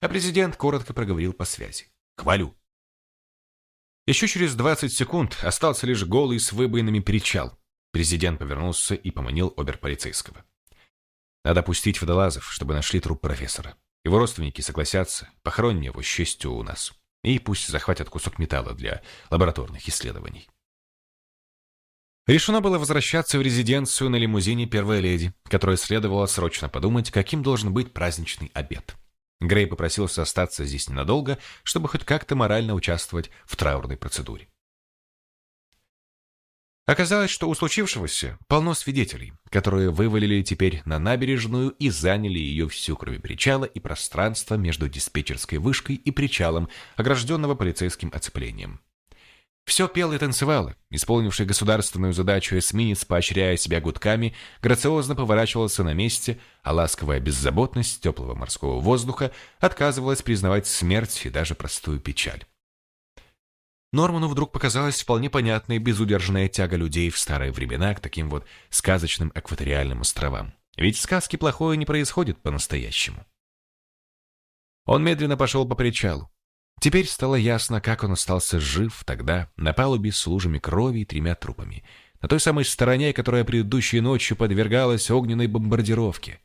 Speaker 1: А президент коротко проговорил по связи. «Хвалю!» Еще через 20 секунд остался лишь голый с выбоинами причал. Президент повернулся и поманил оберполицейского. Надо пустить водолазов, чтобы нашли труп профессора. Его родственники согласятся, похороним его с честью у нас. И пусть захватят кусок металла для лабораторных исследований. Решено было возвращаться в резиденцию на лимузине первой леди, которой следовало срочно подумать, каким должен быть праздничный обед. Грей попросился остаться здесь ненадолго, чтобы хоть как-то морально участвовать в траурной процедуре. Оказалось, что у случившегося полно свидетелей, которые вывалили теперь на набережную и заняли ее всю, кроме причала и пространства между диспетчерской вышкой и причалом, огражденного полицейским оцеплением. Все пело и танцевало. Исполнивший государственную задачу эсминец, поощряя себя гудками, грациозно поворачивался на месте, а ласковая беззаботность теплого морского воздуха отказывалась признавать смерть и даже простую печаль. Норману вдруг показалась вполне понятной безудержная тяга людей в старые времена к таким вот сказочным экваториальным островам. Ведь в сказке плохое не происходит по-настоящему. Он медленно пошел по причалу. Теперь стало ясно, как он остался жив тогда на палубе с лужами крови и тремя трупами. на той самой стороне, которая предыдущей ночью подвергалась огненной бомбардировке.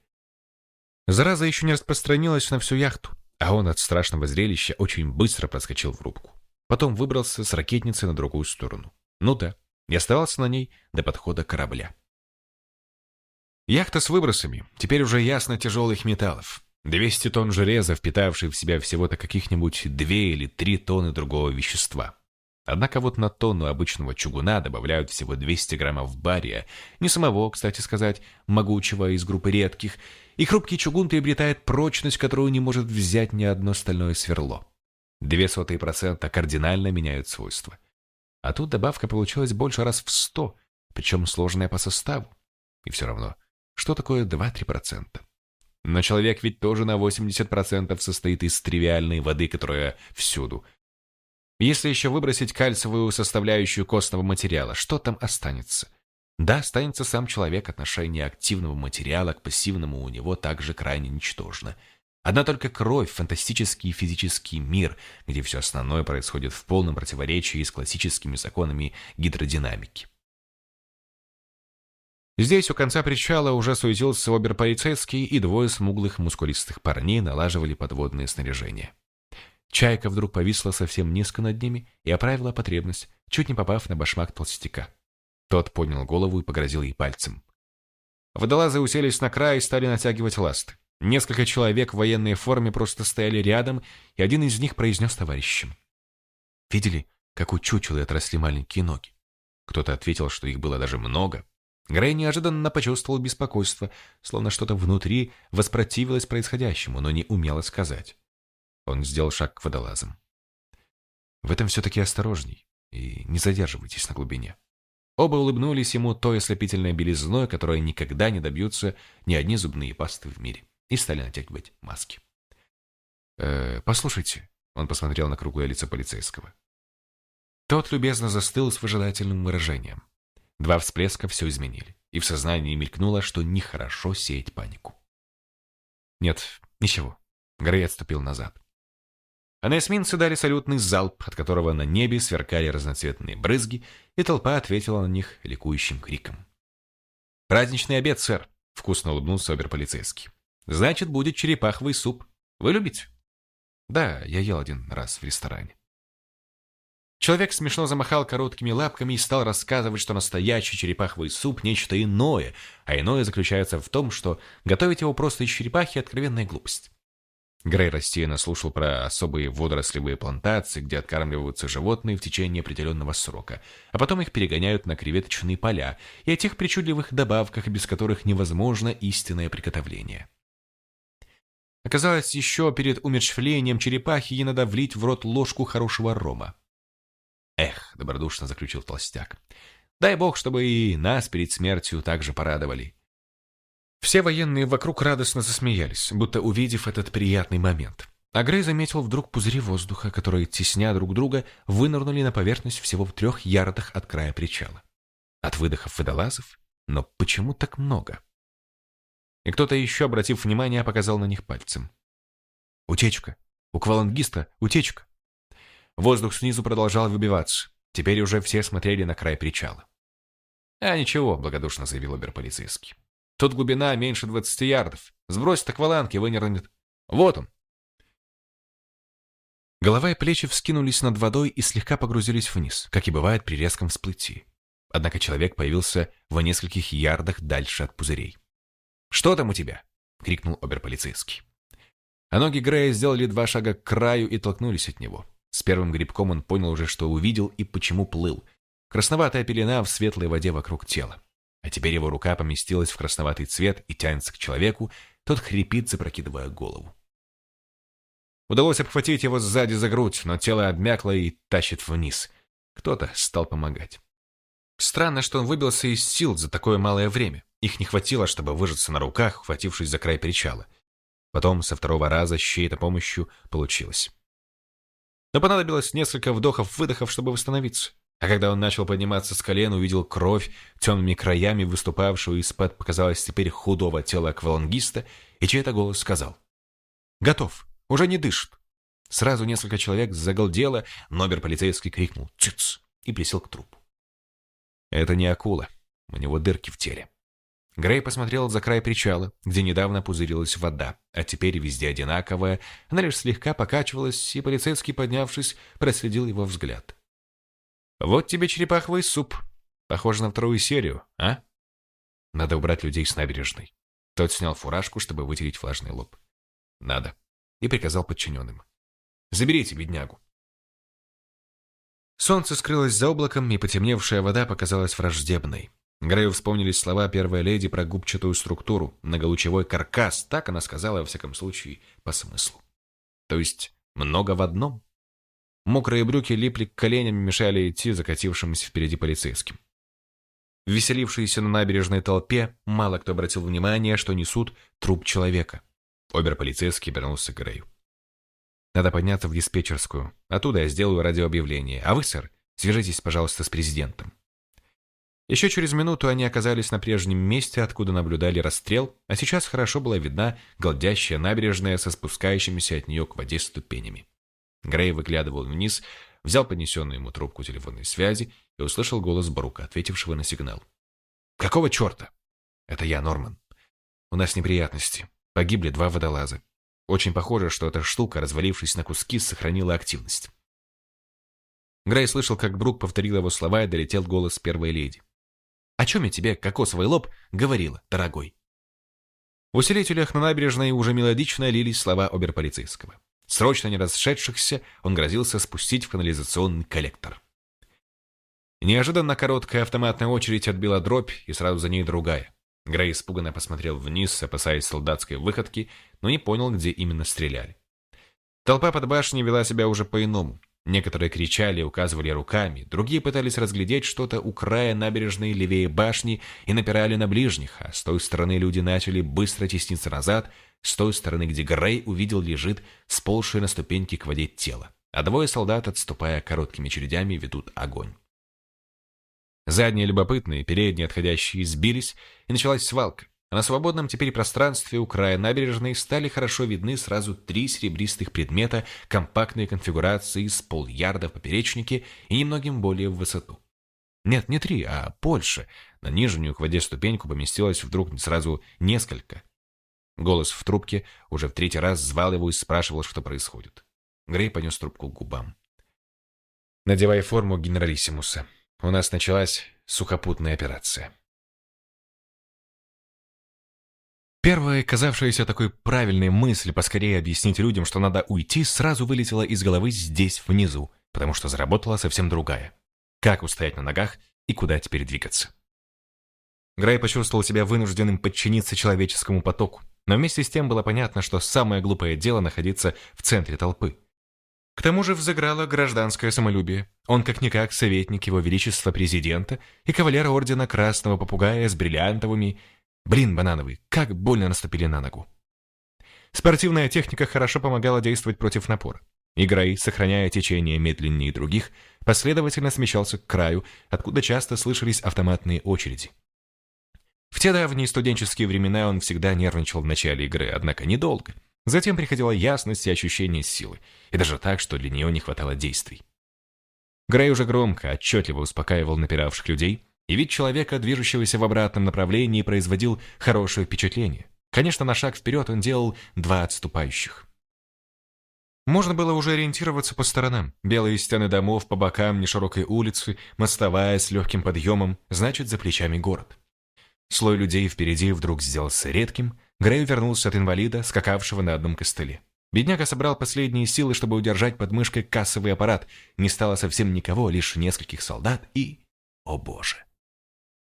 Speaker 1: Зараза еще не распространилась на всю яхту, а он от страшного зрелища очень быстро проскочил в рубку. Потом выбрался с ракетницы на другую сторону. Ну да, и оставался на ней до подхода корабля. Яхта с выбросами, теперь уже ясно тяжелых металлов. 200 тонн железа, впитавшие в себя всего-то каких-нибудь 2 или 3 тонны другого вещества. Однако вот на тонну обычного чугуна добавляют всего 200 граммов бария, не самого, кстати сказать, могучего из группы редких, и хрупкий чугун приобретает прочность, которую не может взять ни одно стальное сверло. Две сотые процента кардинально меняют свойства. А тут добавка получилась больше раз в сто, причем сложная по составу. И все равно, что такое 2-3%? Но человек ведь тоже на 80% состоит из тривиальной воды, которая всюду. Если еще выбросить кальциевую составляющую костного материала, что там останется? Да, останется сам человек, отношение активного материала к пассивному у него также крайне ничтожно. Одна только кровь, фантастический физический мир, где все основное происходит в полном противоречии с классическими законами гидродинамики. Здесь, у конца причала, уже суетился оберполицейский, и двое смуглых мускулистых парней налаживали подводное снаряжение. Чайка вдруг повисла совсем низко над ними и оправила потребность, чуть не попав на башмак толстяка. Тот поднял голову и погрозил ей пальцем. Водолазы уселись на край и стали натягивать ласты. Несколько человек в военной форме просто стояли рядом, и один из них произнес товарищам. «Видели, как у чучела отросли маленькие ноги?» Кто-то ответил, что их было даже много, Грей неожиданно почувствовал беспокойство, словно что-то внутри воспротивилось происходящему, но не умело сказать. Он сделал шаг к водолазам. В этом все-таки осторожней и не задерживайтесь на глубине. Оба улыбнулись ему той ослепительной белизной, которой никогда не добьются ни одни зубные пасты в мире, и стали натягивать маски. «Э, «Послушайте», — он посмотрел на круглое лицо полицейского. Тот любезно застыл с выжидательным выражением. Два всплеска все изменили, и в сознании мелькнуло, что нехорошо сеять панику. Нет, ничего. Грей отступил назад. А на эсминцы дали салютный залп, от которого на небе сверкали разноцветные брызги, и толпа ответила на них ликующим криком. «Праздничный обед, сэр!» — вкусно улыбнулся оберполицейский. «Значит, будет черепаховый суп. Вы любите?» «Да, я ел один раз в ресторане». Человек смешно замахал короткими лапками и стал рассказывать, что настоящий черепаховый суп – нечто иное, а иное заключается в том, что готовить его просто из черепахи – откровенная глупость. Грей рассеянно слушал про особые водорослевые плантации, где откармливаются животные в течение определенного срока, а потом их перегоняют на креветочные поля, и о тех причудливых добавках, без которых невозможно истинное приготовление. Оказалось, еще перед умерщвлением черепахи ей надо влить в рот ложку хорошего рома. Эх, добродушно заключил толстяк. Дай бог, чтобы и нас перед смертью также порадовали. Все военные вокруг радостно засмеялись, будто увидев этот приятный момент. А Грей заметил вдруг пузыри воздуха, которые, тесня друг друга, вынырнули на поверхность всего в трех ярдах от края причала. От выдохов водолазов? Но почему так много? И кто-то еще, обратив внимание, показал на них пальцем. «Утечка! У квалангиста утечка!» Воздух снизу продолжал выбиваться. Теперь уже все смотрели на край причала. «А ничего», — благодушно заявил оберполицейский. «Тут глубина меньше двадцати ярдов. Сбрось акваланг и вынырнет. Вот он». Голова и плечи вскинулись над водой и слегка погрузились вниз, как и бывает при резком всплытии. Однако человек появился в нескольких ярдах дальше от пузырей. «Что там у тебя?» — крикнул оберполицейский. А ноги Грея сделали два шага к краю и толкнулись от него. С первым грибком он понял уже, что увидел и почему плыл. Красноватая пелена в светлой воде вокруг тела. А теперь его рука поместилась в красноватый цвет и тянется к человеку, тот хрипит, запрокидывая голову. Удалось обхватить его сзади за грудь, но тело обмякло и тащит вниз. Кто-то стал помогать. Странно, что он выбился из сил за такое малое время. Их не хватило, чтобы выжаться на руках, хватившись за край причала. Потом со второго раза с чьей-то помощью получилось. Но понадобилось несколько вдохов-выдохов, чтобы восстановиться. А когда он начал подниматься с колен, увидел кровь, темными краями выступавшую из-под, показалось теперь худого тела аквалангиста, и чей-то голос сказал. «Готов, уже не дышит». Сразу несколько человек загалдело, но полицейский крикнул «Цыц!» и присел к трупу. Это не акула. У него дырки в теле. Грей посмотрел за край причала, где недавно пузырилась вода, а теперь везде одинаковая, она лишь слегка покачивалась, и полицейский, поднявшись, проследил его взгляд. «Вот тебе черепаховый суп. Похоже на вторую серию, а?» «Надо убрать людей с набережной». Тот снял фуражку, чтобы вытереть влажный лоб. «Надо», и приказал подчиненным. «Заберите беднягу». Солнце скрылось за облаком, и потемневшая вода показалась враждебной. Грею вспомнились слова первой леди про губчатую структуру, многолучевой каркас, так она сказала, во всяком случае, по смыслу. То есть много в одном? Мокрые брюки липли к коленям мешали идти закатившимся впереди полицейским. В веселившейся на набережной толпе мало кто обратил внимание, что несут труп человека. Оберполицейский вернулся к Грею. «Надо подняться в диспетчерскую. Оттуда я сделаю радиообъявление. А вы, сэр, свяжитесь, пожалуйста, с президентом». Еще через минуту они оказались на прежнем месте, откуда наблюдали расстрел, а сейчас хорошо была видна голдящая набережная со спускающимися от нее к воде ступенями. Грей выглядывал вниз, взял поднесенную ему трубку телефонной связи и услышал голос Брука, ответившего на сигнал. «Какого черта?» «Это я, Норман. У нас неприятности. Погибли два водолаза. Очень похоже, что эта штука, развалившись на куски, сохранила активность». Грей слышал, как Брук повторил его слова и долетел голос первой леди. О чем я тебе, кокосовый лоб, говорила, дорогой?» В усилителях на набережной уже мелодично лились слова оберполицейского. Срочно не расшедшихся он грозился спустить в канализационный коллектор. Неожиданно короткая автоматная очередь отбила дробь, и сразу за ней другая. Грей испуганно посмотрел вниз, опасаясь солдатской выходки, но не понял, где именно стреляли. Толпа под башней вела себя уже по-иному. Некоторые кричали, указывали руками, другие пытались разглядеть что-то у края набережной левее башни и напирали на ближних, а с той стороны люди начали быстро тесниться назад, с той стороны, где Грей увидел лежит сползшее на ступеньки к воде тело, а двое солдат, отступая короткими чередями, ведут огонь. Задние любопытные, передние отходящие сбились, и началась свалка. А на свободном теперь пространстве у края набережной стали хорошо видны сразу три серебристых предмета компактной конфигурации с полярда в поперечнике и немногим более в высоту. Нет, не три, а больше. На нижнюю к воде ступеньку поместилось вдруг сразу несколько. Голос в трубке уже в третий раз звал его и спрашивал, что происходит. Грей понес трубку к губам. «Надевай форму генералиссимуса. У нас началась сухопутная операция». Первая, казавшаяся такой правильной мысль поскорее объяснить людям, что надо уйти, сразу вылетела из головы здесь, внизу, потому что заработала совсем другая. Как устоять на ногах и куда теперь двигаться? Грей почувствовал себя вынужденным подчиниться человеческому потоку, но вместе с тем было понятно, что самое глупое дело находиться в центре толпы. К тому же взыграло гражданское самолюбие. Он как-никак советник его величества президента и кавалер ордена Красного Попугая с бриллиантовыми Блин, банановый, как больно наступили на ногу. Спортивная техника хорошо помогала действовать против напора. Играй, сохраняя течение медленнее других, последовательно смещался к краю, откуда часто слышались автоматные очереди. В те давние студенческие времена он всегда нервничал в начале игры, однако недолго. Затем приходила ясность и ощущение силы, и даже так, что для нее не хватало действий. Грей уже громко, отчетливо успокаивал напиравших людей, и вид человека, движущегося в обратном направлении, производил хорошее впечатление. Конечно, на шаг вперед он делал два отступающих. Можно было уже ориентироваться по сторонам. Белые стены домов по бокам неширокой улицы, мостовая с легким подъемом, значит, за плечами город. Слой людей впереди вдруг сделался редким. Грей вернулся от инвалида, скакавшего на одном костыле. Бедняга собрал последние силы, чтобы удержать под мышкой кассовый аппарат. Не стало совсем никого, лишь нескольких солдат и... О боже!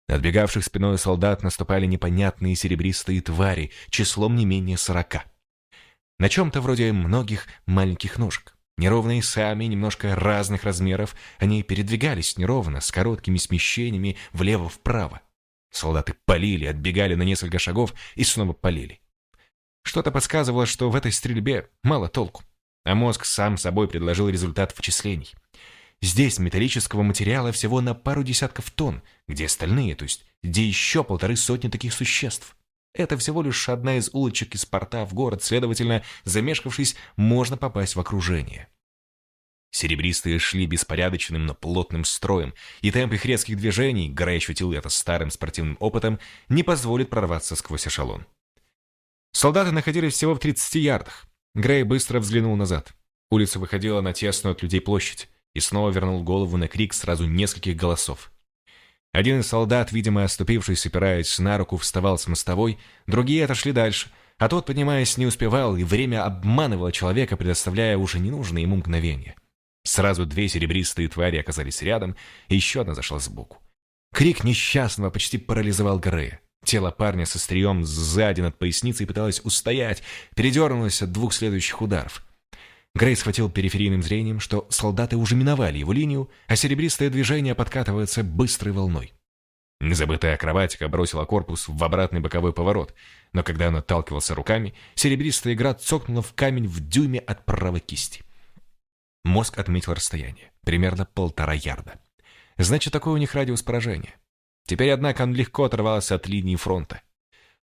Speaker 1: Отбегавших спиной солдат наступали непонятные серебристые твари, числом не менее сорока. На чем-то вроде многих маленьких ножек. Неровные сами, немножко разных размеров, они передвигались неровно, с короткими смещениями влево-вправо. Солдаты полили, отбегали на несколько шагов и снова полили. Что-то подсказывало, что в этой стрельбе мало толку, а мозг сам собой предложил результат вычислений. Здесь металлического материала всего на пару десятков тонн, где остальные, то есть где еще полторы сотни таких существ. Это всего лишь одна из улочек из порта в город, следовательно, замешкавшись, можно попасть в окружение. Серебристые шли беспорядочным, но плотным строем, и темп их резких движений, Грей ощутил это старым спортивным опытом, не позволит прорваться сквозь эшелон. Солдаты находились всего в 30 ярдах. Грей быстро взглянул назад. Улица выходила на тесную от людей площадь и снова вернул голову на крик сразу нескольких голосов. Один из солдат, видимо, оступившись, опираясь на руку, вставал с мостовой, другие отошли дальше, а тот, поднимаясь, не успевал, и время обманывало человека, предоставляя уже ненужные ему мгновения. Сразу две серебристые твари оказались рядом, и еще одна зашла сбоку. Крик несчастного почти парализовал Грея. Тело парня со стрием сзади над поясницей пыталось устоять, передернулось от двух следующих ударов. Грей схватил периферийным зрением, что солдаты уже миновали его линию, а серебристое движение подкатывается быстрой волной. Незабытая акробатика бросила корпус в обратный боковой поворот, но когда он отталкивался руками, серебристая игра цокнула в камень в дюйме от правой кисти. Мозг отметил расстояние, примерно полтора ярда. Значит, такой у них радиус поражения. Теперь, однако, он легко оторвался от линии фронта.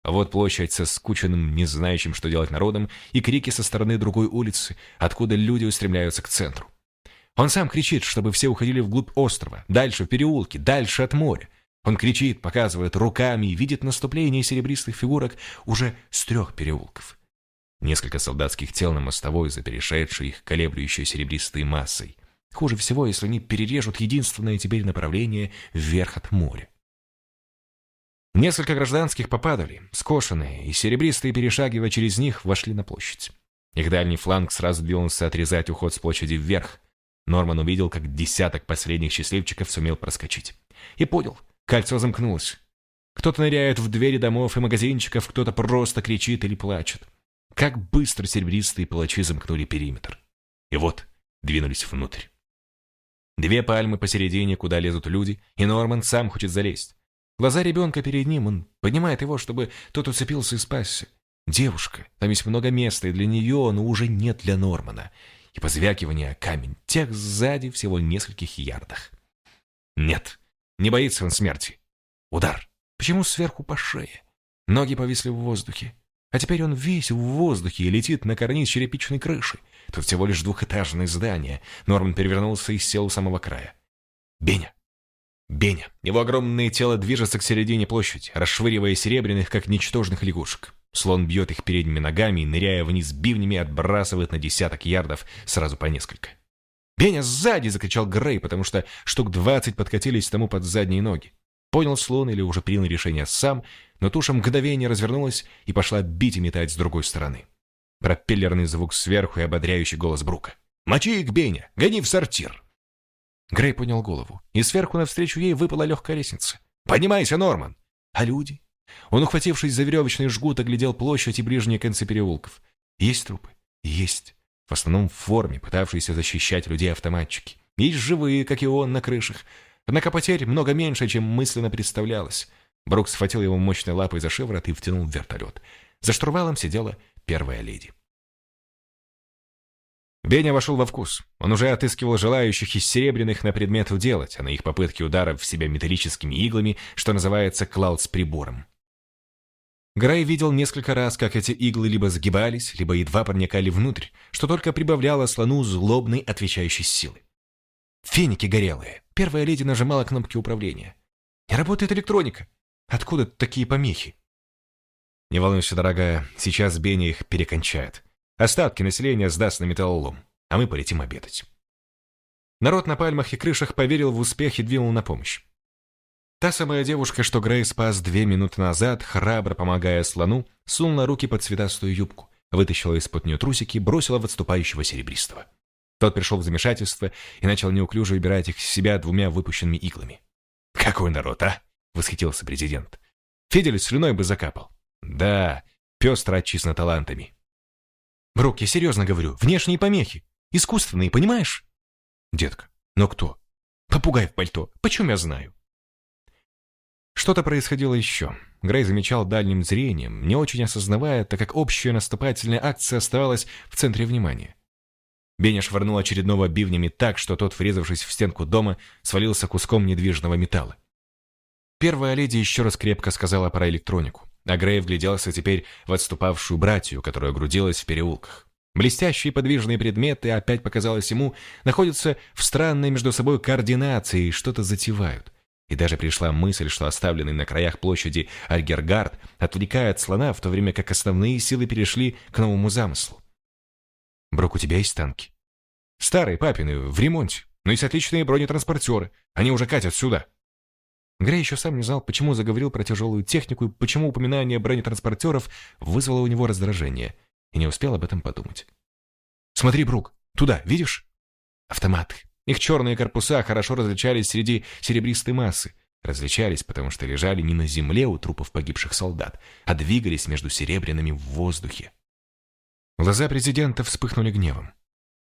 Speaker 1: А вот площадь со скученным, не знающим, что делать народом, и крики со стороны другой улицы, откуда люди устремляются к центру. Он сам кричит, чтобы все уходили вглубь острова, дальше в переулки, дальше от моря. Он кричит, показывает руками и видит наступление серебристых фигурок уже с трех переулков. Несколько солдатских тел на мостовой, за перешедшей их колеблющей серебристой массой. Хуже всего, если они перережут единственное теперь направление вверх от моря. Несколько гражданских попадали, скошенные, и серебристые, перешагивая через них, вошли на площадь. Их дальний фланг сразу двинулся отрезать уход с площади вверх. Норман увидел, как десяток последних счастливчиков сумел проскочить. И понял, кольцо замкнулось. Кто-то ныряет в двери домов и магазинчиков, кто-то просто кричит или плачет. Как быстро серебристые палачи замкнули периметр. И вот двинулись внутрь. Две пальмы посередине, куда лезут люди, и Норман сам хочет залезть. Глаза ребенка перед ним, он поднимает его, чтобы тот уцепился и спасся. Девушка, там есть много места и для нее, но уже нет для Нормана. И позвякивание камень, тех сзади всего нескольких ярдах. Нет, не боится он смерти. Удар. Почему сверху по шее? Ноги повисли в воздухе. А теперь он весь в воздухе и летит на карниз черепичной крыши. Тут всего лишь двухэтажное здание. Норман перевернулся и сел у самого края. «Беня!» «Беня!» Его огромное тело движется к середине площади, расшвыривая серебряных, как ничтожных лягушек. Слон бьет их передними ногами и, ныряя вниз бивнями, отбрасывает на десяток ярдов сразу по несколько. «Беня, сзади!» — закричал Грей, потому что штук двадцать подкатились тому под задние ноги. Понял слон или уже принял решение сам, но туша мгновение развернулась и пошла бить и метать с другой стороны. Пропеллерный звук сверху и ободряющий голос Брука. «Мочи их, Беня! Гони в сортир!» Грей поднял голову, и сверху навстречу ей выпала легкая лестница. «Поднимайся, Норман!» «А люди?» Он, ухватившись за веревочный жгут, оглядел площадь и ближние концы переулков. «Есть трупы?» «Есть. В основном в форме, пытавшиеся защищать людей автоматчики. Есть живые, как и он, на крышах. Однако потерь много меньше, чем мысленно представлялось. Брук схватил его мощной лапой за шиворот и втянул в вертолет. За штурвалом сидела первая леди. Беня вошел во вкус. Он уже отыскивал желающих из серебряных на предмет уделать, а на их попытки ударов в себя металлическими иглами, что называется клауд с прибором. Грай видел несколько раз, как эти иглы либо сгибались, либо едва проникали внутрь, что только прибавляло слону злобной отвечающей силы. Феники горелые. Первая леди нажимала кнопки управления. Не работает электроника. Откуда такие помехи? Не волнуйся, дорогая, сейчас Беня их перекончает. Остатки населения сдаст на металлолом, а мы полетим обедать. Народ на пальмах и крышах поверил в успех и двинул на помощь. Та самая девушка, что Грей спас две минуты назад, храбро помогая слону, сунула руки под цветастую юбку, вытащила из-под нее трусики, бросила в отступающего серебристого. Тот пришел в замешательство и начал неуклюже убирать их с себя двумя выпущенными иглами. «Какой народ, а?» — восхитился президент. «Фидель слюной бы закапал». «Да, пестро отчислено талантами». «Брук, я серьезно говорю, внешние помехи. Искусственные, понимаешь?» «Детка, но кто?» «Попугай в пальто. Почему я знаю?» Что-то происходило еще. Грей замечал дальним зрением, не очень осознавая, так как общая наступательная акция оставалась в центре внимания. Беня швырнул очередного бивнями так, что тот, врезавшись в стенку дома, свалился куском недвижного металла. Первая леди еще раз крепко сказала про электронику, а Грей вгляделся теперь в отступавшую братью, которая грудилась в переулках. Блестящие подвижные предметы, опять показалось ему, находятся в странной между собой координации и что-то затевают. И даже пришла мысль, что оставленный на краях площади Альгергард отвлекает слона, в то время как основные силы перешли к новому замыслу. «Брок, у тебя есть танки?» «Старые, папины, в ремонте. Но есть отличные бронетранспортеры. Они уже катят сюда». Грей еще сам не знал, почему заговорил про тяжелую технику и почему упоминание бронетранспортеров вызвало у него раздражение – и не успел об этом подумать. «Смотри, Брук, туда, видишь?» Автоматы. Их черные корпуса хорошо различались среди серебристой массы. Различались, потому что лежали не на земле у трупов погибших солдат, а двигались между серебряными в воздухе. Глаза президента вспыхнули гневом.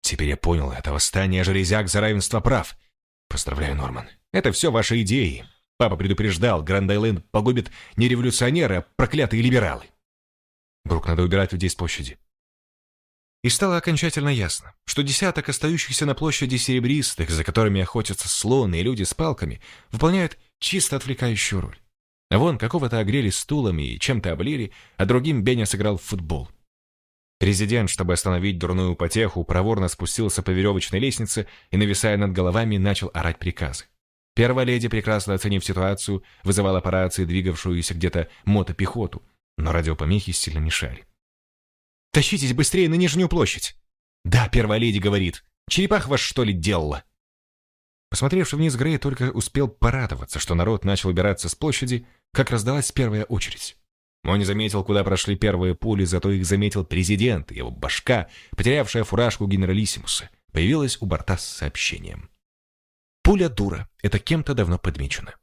Speaker 1: «Теперь я понял, это восстание железяк за равенство прав. Поздравляю, Норман. Это все ваши идеи. Папа предупреждал, Гранд-Айленд погубит не революционеры, а проклятые либералы. Брук, надо убирать людей с площади. И стало окончательно ясно, что десяток остающихся на площади серебристых, за которыми охотятся слоны и люди с палками, выполняют чисто отвлекающую роль. Вон какого-то огрели стулами и чем-то облили, а другим Беня сыграл в футбол. Президент, чтобы остановить дурную потеху, проворно спустился по веревочной лестнице и, нависая над головами, начал орать приказы. Первая леди, прекрасно оценив ситуацию, вызывала по рации двигавшуюся где-то мотопехоту, но радиопомехи сильно мешали. «Тащитесь быстрее на Нижнюю площадь!» «Да, первая леди говорит. Черепах вас, что ли, делала?» Посмотревший вниз Грей только успел порадоваться, что народ начал убираться с площади, как раздалась первая очередь. Он не заметил, куда прошли первые пули, зато их заметил президент, его башка, потерявшая фуражку генералиссимуса, появилась у борта с сообщением. Пуля дура, это кем-то давно подмечено.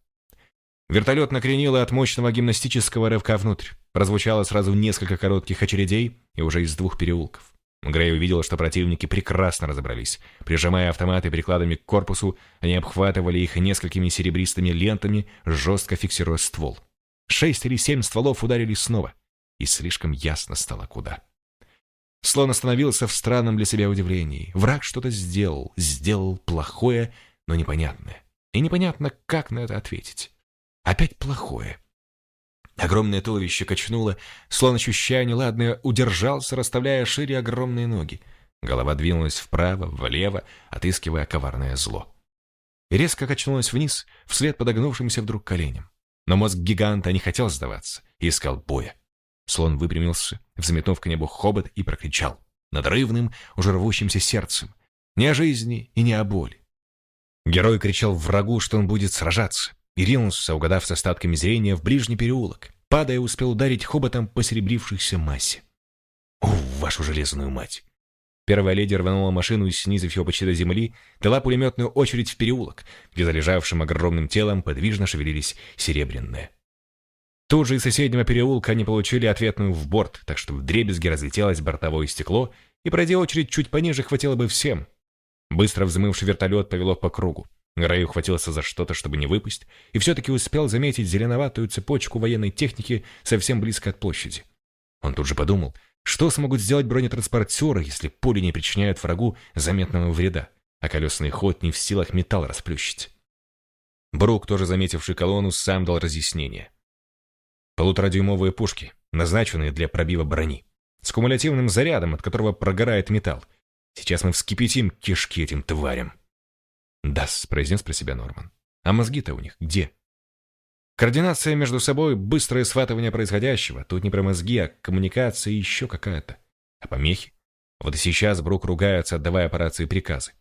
Speaker 1: Вертолет накренило от мощного гимнастического рывка внутрь. Прозвучало сразу несколько коротких очередей и уже из двух переулков. Грей увидел, что противники прекрасно разобрались. Прижимая автоматы прикладами к корпусу, они обхватывали их несколькими серебристыми лентами, жестко фиксируя ствол. Шесть или семь стволов ударили снова, и слишком ясно стало куда. Слон остановился в странном для себя удивлении. Враг что-то сделал, сделал плохое, но непонятное. И непонятно, как на это ответить. Опять плохое. Огромное туловище качнуло, слон ощущая неладное, удержался, расставляя шире огромные ноги. Голова двинулась вправо, влево, отыскивая коварное зло. И резко качнулась вниз, вслед подогнувшимся вдруг коленям. Но мозг гиганта не хотел сдаваться и искал боя. Слон выпрямился, взметнув к небу хобот и прокричал. Надрывным, уже рвущимся сердцем. Не о жизни и не о боли. Герой кричал врагу, что он будет сражаться и ринулся, угадав с остатками зрения, в ближний переулок. Падая, успел ударить хоботом по серебрившейся массе. О, вашу железную мать! Первая леди рванула машину и, снизив ее почти до земли, дала пулеметную очередь в переулок, где за лежавшим огромным телом подвижно шевелились серебряные. Тут же из соседнего переулка они получили ответную в борт, так что в дребезги разлетелось бортовое стекло, и, пройдя очередь чуть пониже, хватило бы всем. Быстро взмывший вертолет повело по кругу. Рэй ухватился за что-то, чтобы не выпасть, и все-таки успел заметить зеленоватую цепочку военной техники совсем близко от площади. Он тут же подумал, что смогут сделать бронетранспортеры, если пули не причиняют врагу заметного вреда, а колесный ход не в силах металл расплющить. Брук, тоже заметивший колонну, сам дал разъяснение. Полуторадюймовые пушки, назначенные для пробива брони, с кумулятивным зарядом, от которого прогорает металл. Сейчас мы вскипятим кишки этим тварям. «Дас», — произнес про себя Норман. «А мозги-то у них где?» Координация между собой, быстрое схватывание происходящего. Тут не про мозги, а коммуникация еще какая-то. А помехи? Вот и сейчас Брук ругается, отдавая по рации приказы.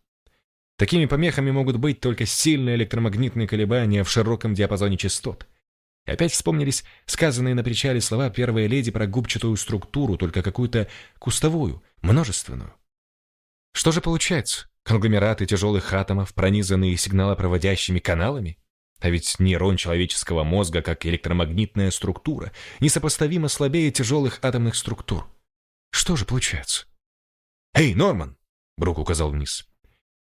Speaker 1: Такими помехами могут быть только сильные электромагнитные колебания в широком диапазоне частот. И опять вспомнились сказанные на причале слова первой леди про губчатую структуру, только какую-то кустовую, множественную. Что же получается? Конгломераты тяжелых атомов, пронизанные сигналопроводящими каналами? А ведь нейрон человеческого мозга, как электромагнитная структура, несопоставимо слабее тяжелых атомных структур. Что же получается? «Эй, Норман!» — Брук указал вниз.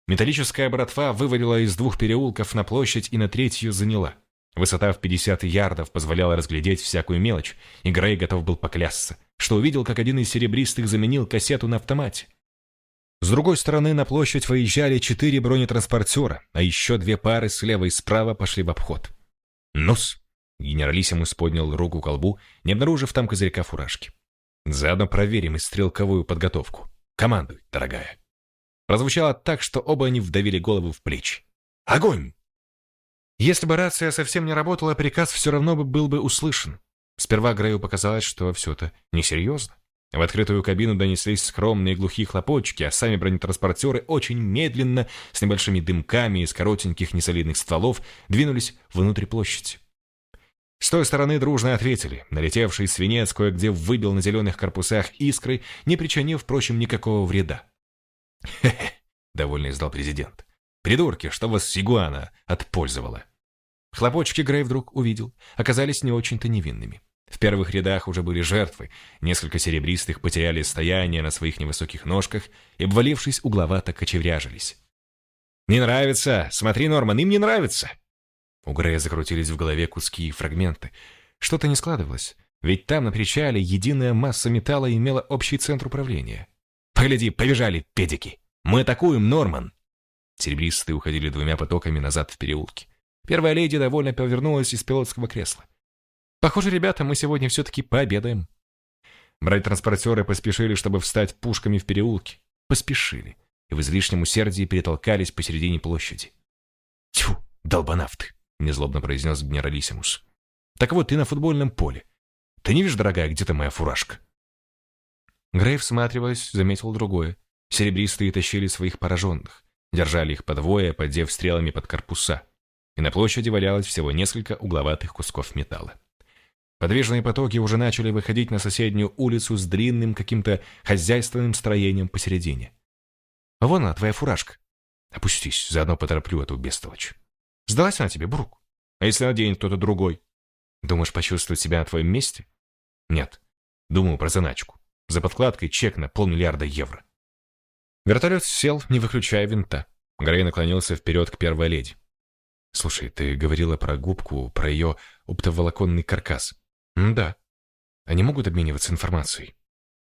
Speaker 1: Металлическая братва вывалила из двух переулков на площадь и на третью заняла. Высота в 50 ярдов позволяла разглядеть всякую мелочь, и Грей готов был поклясться, что увидел, как один из серебристых заменил кассету на автомате. С другой стороны на площадь выезжали четыре бронетранспортера, а еще две пары слева и справа пошли в обход. «Нус!» — генералиссимус поднял руку к колбу, не обнаружив там козырька фуражки. «Заодно проверим и стрелковую подготовку. Командуй, дорогая. Прозвучало так, что оба они вдавили голову в плечи. Огонь! Если бы рация совсем не работала, приказ все равно бы был бы услышан. Сперва Грею показалось, что все это несерьезно. В открытую кабину донеслись скромные глухие хлопочки, а сами бронетранспортеры очень медленно, с небольшими дымками из коротеньких несолидных стволов, двинулись внутрь площади. С той стороны дружно ответили. Налетевший свинец кое-где выбил на зеленых корпусах искры, не причинив, впрочем, никакого вреда. «Хе-хе», — довольно издал президент. «Придурки, что вас сигуана отпользовала». Хлопочки Грей вдруг увидел, оказались не очень-то невинными. В первых рядах уже были жертвы, несколько серебристых потеряли стояние на своих невысоких ножках и, обвалившись, угловато кочевряжились. «Не нравится! Смотри, Норман, им не нравится!» У Грея закрутились в голове куски и фрагменты. Что-то не складывалось, ведь там, на причале, единая масса металла имела общий центр управления. «Погляди, побежали, педики! Мы атакуем, Норман!» Серебристые уходили двумя потоками назад в переулке. Первая леди довольно повернулась из пилотского кресла. Похоже, ребята, мы сегодня все-таки пообедаем. Брать-транспортеры поспешили, чтобы встать пушками в переулке. Поспешили. И в излишнем усердии перетолкались посередине площади. «Тьфу, долбанавты!» — незлобно произнес генералиссимус. «Так вот, ты на футбольном поле. Ты не видишь, дорогая, где-то моя фуражка?» Грей, всматриваясь, заметил другое. Серебристые тащили своих пораженных. Держали их подвое, поддев стрелами под корпуса. И на площади валялось всего несколько угловатых кусков металла. Подвижные потоки уже начали выходить на соседнюю улицу с длинным каким-то хозяйственным строением посередине. «Вон она, твоя фуражка. Опустись, заодно потороплю эту бестолочь. Сдалась она тебе, Брук? А если наденет кто-то другой? Думаешь, почувствовать себя на твоем месте? Нет. Думаю про заначку. За подкладкой чек на полмиллиарда евро. Вертолет сел, не выключая винта. Грей наклонился вперед к первой леди. «Слушай, ты говорила про губку, про ее оптоволоконный каркас. Да. Они могут обмениваться информацией.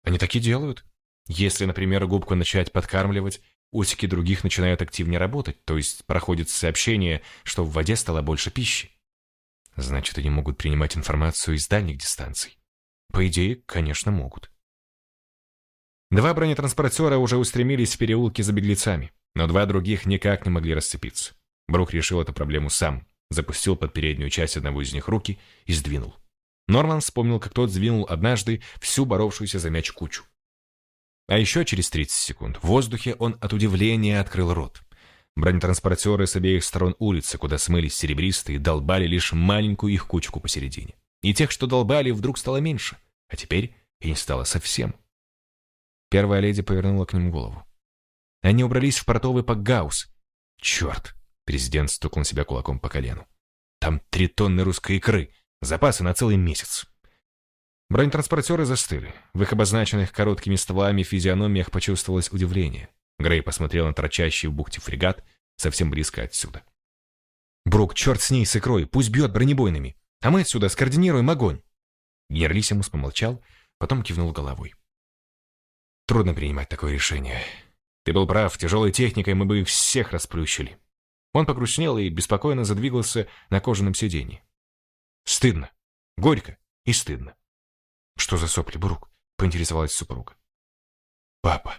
Speaker 1: Они так и делают. Если, например, губку начать подкармливать, усики других начинают активнее работать, то есть проходит сообщение, что в воде стало больше пищи. Значит, они могут принимать информацию из дальних дистанций. По идее, конечно, могут. Два бронетранспортера уже устремились в переулки за беглецами, но два других никак не могли расцепиться. Брук решил эту проблему сам, запустил под переднюю часть одного из них руки и сдвинул. Норман вспомнил, как тот сдвинул однажды всю боровшуюся за мяч кучу. А еще через 30 секунд в воздухе он от удивления открыл рот. Бронетранспортеры с обеих сторон улицы, куда смылись серебристые, долбали лишь маленькую их кучку посередине. И тех, что долбали, вдруг стало меньше, а теперь и не стало совсем. Первая леди повернула к ним голову. Они убрались в портовый Пакгаус. Черт! Президент стукнул себя кулаком по колену. Там три тонны русской икры, Запасы на целый месяц. Бронетранспортеры застыли. В их обозначенных короткими стволами физиономиях почувствовалось удивление. Грей посмотрел на торчащий в бухте фрегат совсем близко отсюда. «Брук, черт с ней, с икрой, пусть бьет бронебойными, а мы отсюда скоординируем огонь!» Генералиссимус помолчал, потом кивнул головой. «Трудно принимать такое решение. Ты был прав, тяжелой техникой мы бы их всех расплющили». Он погрустнел и беспокойно задвигался на кожаном сиденье. Стыдно. Горько и стыдно. Что за сопли, Брук? Поинтересовалась супруга. Папа.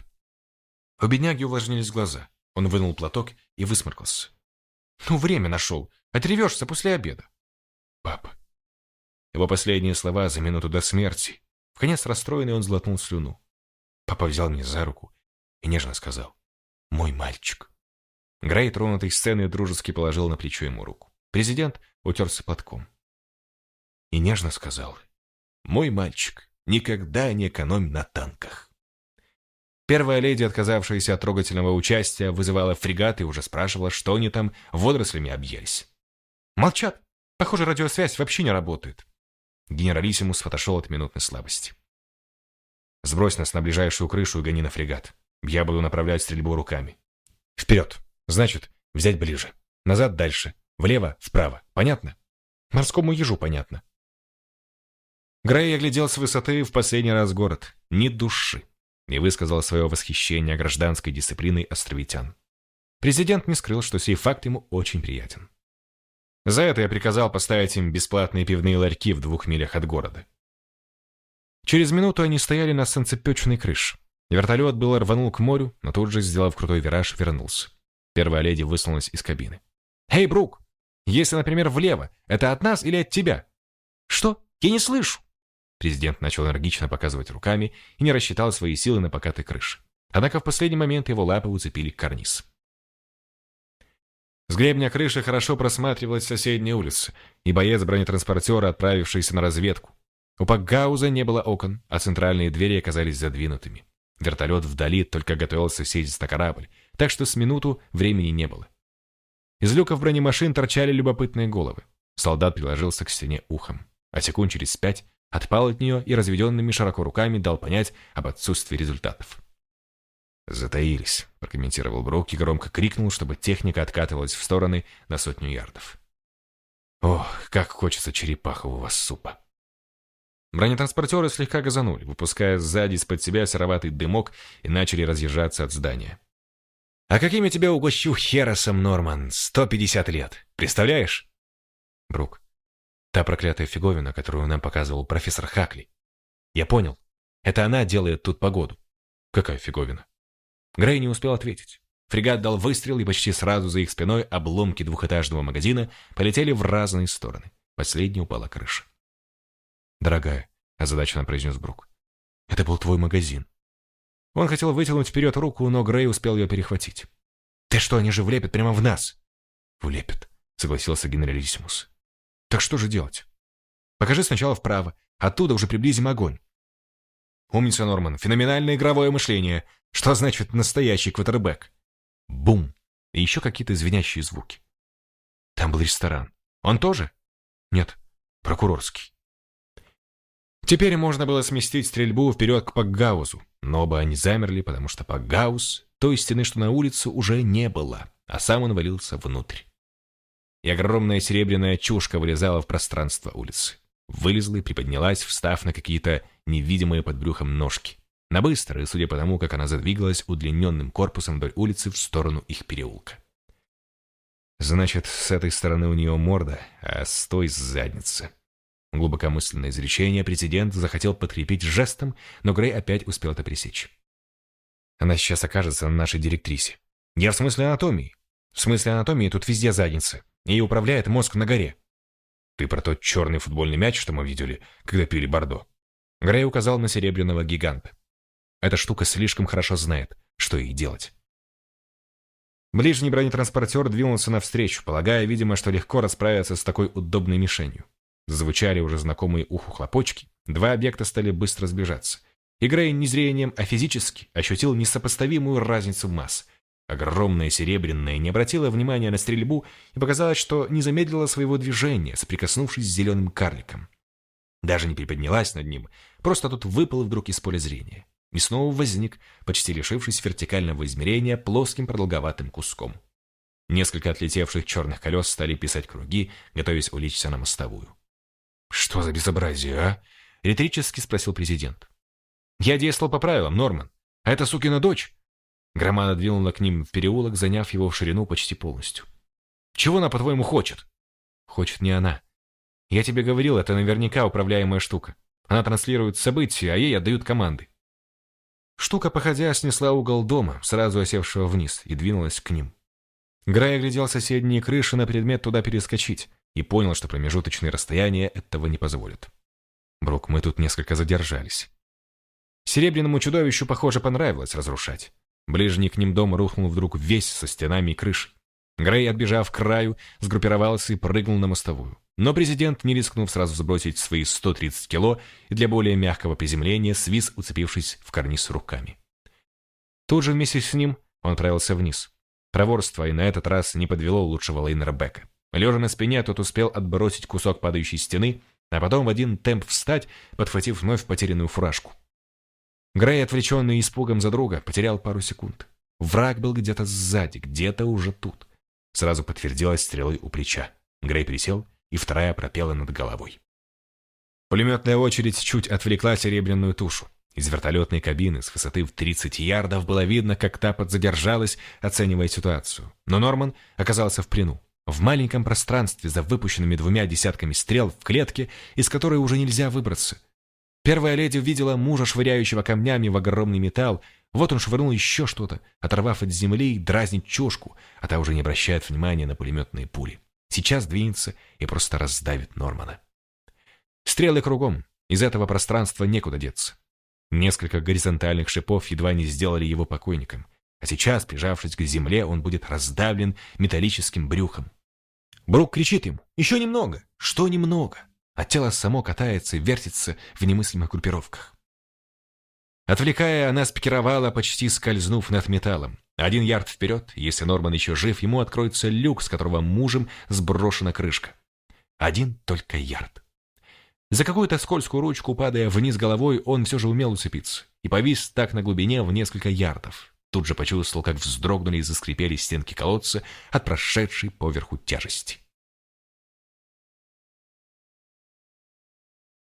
Speaker 1: У бедняги увлажнились глаза. Он вынул платок и высморкался. Ну, время нашел. Отревешься после обеда. Папа. Его последние слова за минуту до смерти. В конец расстроенный он злотнул слюну. Папа взял меня за руку и нежно сказал. «Мой мальчик». Грей, тронутый сценой, дружески положил на плечо ему руку. Президент утерся платком и нежно сказал, «Мой мальчик, никогда не экономь на танках». Первая леди, отказавшаяся от трогательного участия, вызывала фрегат и уже спрашивала, что они там водорослями объелись. «Молчат. Похоже, радиосвязь вообще не работает». Генералиссимус отошел от минутной слабости. «Сбрось нас на ближайшую крышу и гони на фрегат. Я буду направлять стрельбу руками. Вперед! Значит, взять ближе. Назад дальше. Влево, вправо. Понятно? Морскому ежу понятно. Грей оглядел с высоты в последний раз город. Ни души. И высказал свое восхищение гражданской дисциплиной островитян. Президент не скрыл, что сей факт ему очень приятен. За это я приказал поставить им бесплатные пивные ларьки в двух милях от города. Через минуту они стояли на санцепечной крыше. Вертолет было рванул к морю, но тут же, сделав крутой вираж, вернулся. Первая леди высунулась из кабины. «Эй, Брук! Если, например, влево, это от нас или от тебя?» «Что? Я не слышу!» Президент начал энергично показывать руками и не рассчитал свои силы на покатой крыше. Однако в последний момент его лапы уцепили карниз. С гребня крыши хорошо просматривалась соседняя улица, и боец бронетранспортера, отправившийся на разведку. У Пакгауза не было окон, а центральные двери оказались задвинутыми. Вертолет вдали только готовился сесть на корабль, так что с минуту времени не было. Из люков бронемашин торчали любопытные головы. Солдат приложился к стене ухом, а секунд через пять отпал от нее и разведенными широко руками дал понять об отсутствии результатов. «Затаились», — прокомментировал Брук и громко крикнул, чтобы техника откатывалась в стороны на сотню ярдов. «Ох, как хочется черепахового супа!» Бронетранспортеры слегка газанули, выпуская сзади из-под себя сероватый дымок и начали разъезжаться от здания. «А какими тебя угощу Херосом, Норман? Сто пятьдесят лет. Представляешь?» Брук. Та проклятая фиговина, которую нам показывал профессор Хакли. Я понял. Это она делает тут погоду. Какая фиговина? Грей не успел ответить. Фрегат дал выстрел, и почти сразу за их спиной обломки двухэтажного магазина полетели в разные стороны. Последняя упала крыша. «Дорогая», — озадаченно произнес Брук, — «это был твой магазин». Он хотел вытянуть вперед руку, но Грей успел ее перехватить. «Ты что, они же влепят прямо в нас?» «Влепят», — согласился генералиссимус. «Так что же делать?» «Покажи сначала вправо, оттуда уже приблизим огонь». «Умница, Норман, феноменальное игровое мышление. Что значит настоящий квотербек?» Бум! И еще какие-то звенящие звуки. Там был ресторан. Он тоже? Нет, прокурорский. Теперь можно было сместить стрельбу вперед к Пакгаузу, но оба они замерли, потому что Пакгауз, той стены, что на улицу, уже не было, а сам он валился внутрь. И огромная серебряная чушка вылезала в пространство улицы. Вылезла и приподнялась, встав на какие-то невидимые под брюхом ножки. На быстрые, судя по тому, как она задвигалась удлиненным корпусом вдоль улицы в сторону их переулка. Значит, с этой стороны у нее морда, а с той задница. Глубокомысленное изречение президент захотел подкрепить жестом, но Грей опять успел это пресечь. Она сейчас окажется на нашей директрисе. Я в смысле анатомии. В смысле анатомии тут везде задница. И управляет мозг на горе. Ты про тот черный футбольный мяч, что мы видели, когда пили Бордо. Грей указал на серебряного гиганта. Эта штука слишком хорошо знает, что ей делать. Ближний бронетранспортер двинулся навстречу, полагая, видимо, что легко расправиться с такой удобной мишенью. Зазвучали уже знакомые уху хлопочки. Два объекта стали быстро сближаться. Играя не зрением, а физически, ощутил несопоставимую разницу масс. Огромная серебряная не обратила внимания на стрельбу и показалось, что не замедлила своего движения, соприкоснувшись с зеленым карликом. Даже не приподнялась над ним, просто тут выпал вдруг из поля зрения. И снова возник, почти лишившись вертикального измерения, плоским продолговатым куском. Несколько отлетевших черных колес стали писать круги, готовясь уличься на мостовую. «Что за безобразие, а?» — риторически спросил президент. «Я действовал по правилам, Норман. А это сукина дочь?» Громада двинула к ним в переулок, заняв его в ширину почти полностью. «Чего она, по-твоему, хочет?» «Хочет не она. Я тебе говорил, это наверняка управляемая штука. Она транслирует события, а ей отдают команды». Штука, походя, снесла угол дома, сразу осевшего вниз, и двинулась к ним. Грай оглядел соседние крыши на предмет туда перескочить и понял, что промежуточные расстояния этого не позволят. Брук, мы тут несколько задержались. Серебряному чудовищу, похоже, понравилось разрушать. Ближний к ним дом рухнул вдруг весь со стенами и крышей. Грей, отбежав к краю, сгруппировался и прыгнул на мостовую. Но президент, не рискнув сразу сбросить свои 130 кило и для более мягкого приземления, свис, уцепившись в карниз руками. Тут же вместе с ним он отправился вниз. Проворство и на этот раз не подвело лучшего лейнера Бека. Лежа на спине, тот успел отбросить кусок падающей стены, а потом в один темп встать, подхватив вновь потерянную фуражку. Грей, отвлеченный испугом за друга, потерял пару секунд. Враг был где-то сзади, где-то уже тут. Сразу подтвердилась стрелой у плеча. Грей присел, и вторая пропела над головой. Пулеметная очередь чуть отвлекла серебряную тушу. Из вертолетной кабины с высоты в 30 ярдов было видно, как та подзадержалась, оценивая ситуацию. Но Норман оказался в плену. В маленьком пространстве за выпущенными двумя десятками стрел в клетке, из которой уже нельзя выбраться. Первая леди увидела мужа, швыряющего камнями в огромный металл, Вот он швырнул еще что-то, оторвав от земли дразнит чушку, а та уже не обращает внимания на пулеметные пули. Сейчас двинется и просто раздавит Нормана. Стрелы кругом. Из этого пространства некуда деться. Несколько горизонтальных шипов едва не сделали его покойником. А сейчас, прижавшись к земле, он будет раздавлен металлическим брюхом. Брук кричит ему «Еще немного!» Что немного? А тело само катается и вертится в немыслимых группировках. Отвлекая, она спикировала, почти скользнув над металлом. Один ярд вперед, если Норман еще жив, ему откроется люк, с которого мужем сброшена крышка. Один только ярд. За какую-то скользкую ручку, падая вниз головой, он все же умел уцепиться и повис так на глубине в несколько ярдов. Тут же почувствовал, как вздрогнули и заскрипели стенки колодца от прошедшей поверху тяжести.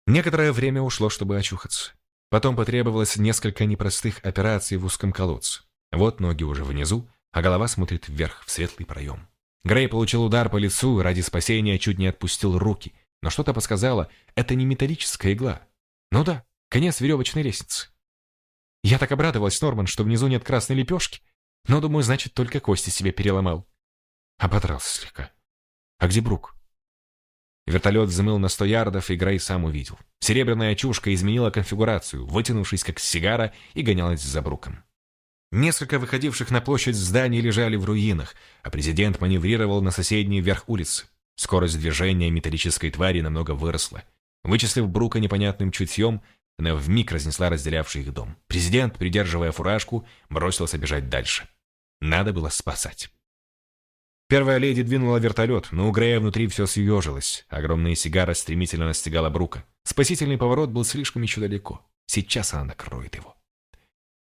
Speaker 1: Некоторое время ушло, чтобы очухаться. Потом потребовалось несколько непростых операций в узком колодце. Вот ноги уже внизу, а голова смотрит вверх в светлый проем. Грей получил удар по лицу, ради спасения чуть не отпустил руки, но что-то подсказало, это не металлическая игла. Ну да, конец веревочной лестницы. Я так обрадовалась, Норман, что внизу нет красной лепешки, но, думаю, значит, только кости себе переломал. Ободрался слегка. А где Брук? Вертолет взмыл на сто ярдов, и Грей сам увидел. Серебряная чушка изменила конфигурацию, вытянувшись как сигара, и гонялась за Бруком. Несколько выходивших на площадь зданий лежали в руинах, а президент маневрировал на соседний верх улицы. Скорость движения металлической твари намного выросла. Вычислив Брука непонятным чутьем, она вмиг разнесла разделявший их дом. Президент, придерживая фуражку, бросился бежать дальше. Надо было спасать. Первая леди двинула вертолет, но у Грея внутри все съежилось. Огромная сигара стремительно настигала Брука. Спасительный поворот был слишком еще далеко. Сейчас она накроет его.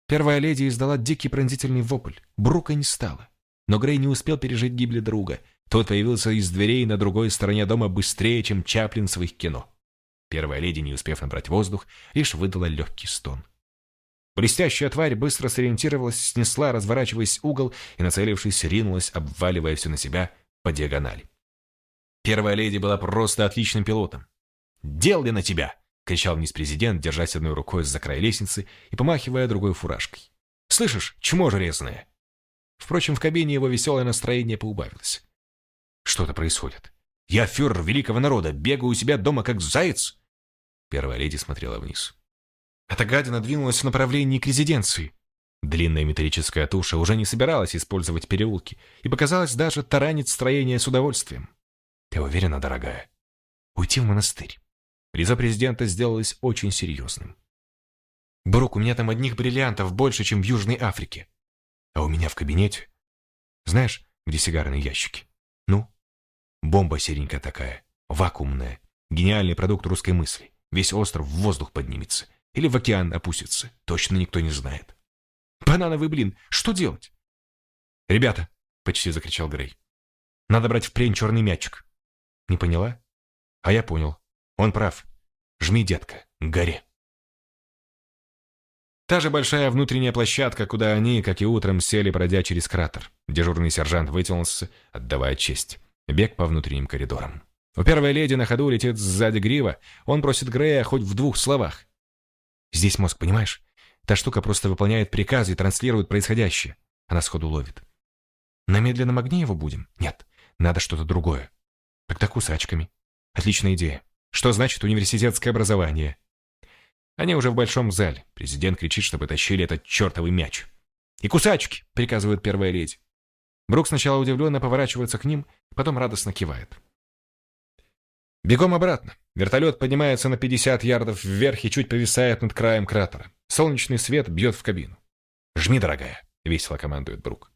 Speaker 1: Первая леди издала дикий пронзительный вопль. Брука не стало. Но Грей не успел пережить гибель друга. Тот появился из дверей на другой стороне дома быстрее, чем Чаплин своих кино. Первая леди, не успев набрать воздух, лишь выдала легкий стон. Блестящая тварь быстро сориентировалась, снесла, разворачиваясь угол и, нацелившись, ринулась, обваливая все на себя по диагонали. Первая леди была просто отличным пилотом. «Дел ли на тебя?» — кричал вниз президент, держась одной рукой за край лестницы и помахивая другой фуражкой. «Слышишь, чмо железное?» Впрочем, в кабине его веселое настроение поубавилось. «Что-то происходит. Я фюрер великого народа, бегаю у себя дома как заяц!» Первая леди смотрела вниз. Эта гадина двинулась в направлении к резиденции. Длинная металлическая туша уже не собиралась использовать переулки и показалось даже таранить строение с удовольствием. «Ты уверена, дорогая?» «Уйти в монастырь». Лицо президента сделалось очень серьезным. «Брук, у меня там одних бриллиантов больше, чем в Южной Африке. А у меня в кабинете... Знаешь, где сигарные ящики? Ну, Бомба серенькая такая, вакуумная. Гениальный продукт русской мысли. Весь остров в воздух поднимется. Или в океан опустится. Точно никто не знает. Банановый блин, что делать? Ребята, почти закричал Грей. Надо брать в плен черный мячик. Не поняла? А я понял. Он прав. Жми, детка, к горе. Та же большая внутренняя площадка, куда они, как и утром, сели, пройдя через кратер. Дежурный сержант вытянулся, отдавая честь. Бег по внутренним коридорам. У первой леди на ходу летит сзади грива. Он просит Грея хоть в двух словах. Здесь мозг, понимаешь? Та штука просто выполняет приказы и транслирует происходящее. Она сходу ловит. На медленном огне его будем? Нет, надо что-то другое. Тогда кусачками. Отличная идея. Что значит университетское образование? Они уже в большом зале. Президент кричит, чтобы тащили этот чертовый мяч. «И кусачки!» — приказывает первая леди. Брук сначала удивленно поворачивается к ним, потом радостно кивает. Бегом обратно. Вертолет поднимается на 50 ярдов вверх и чуть повисает над краем кратера. Солнечный свет бьет в кабину. «Жми, дорогая!» — весело командует Брук.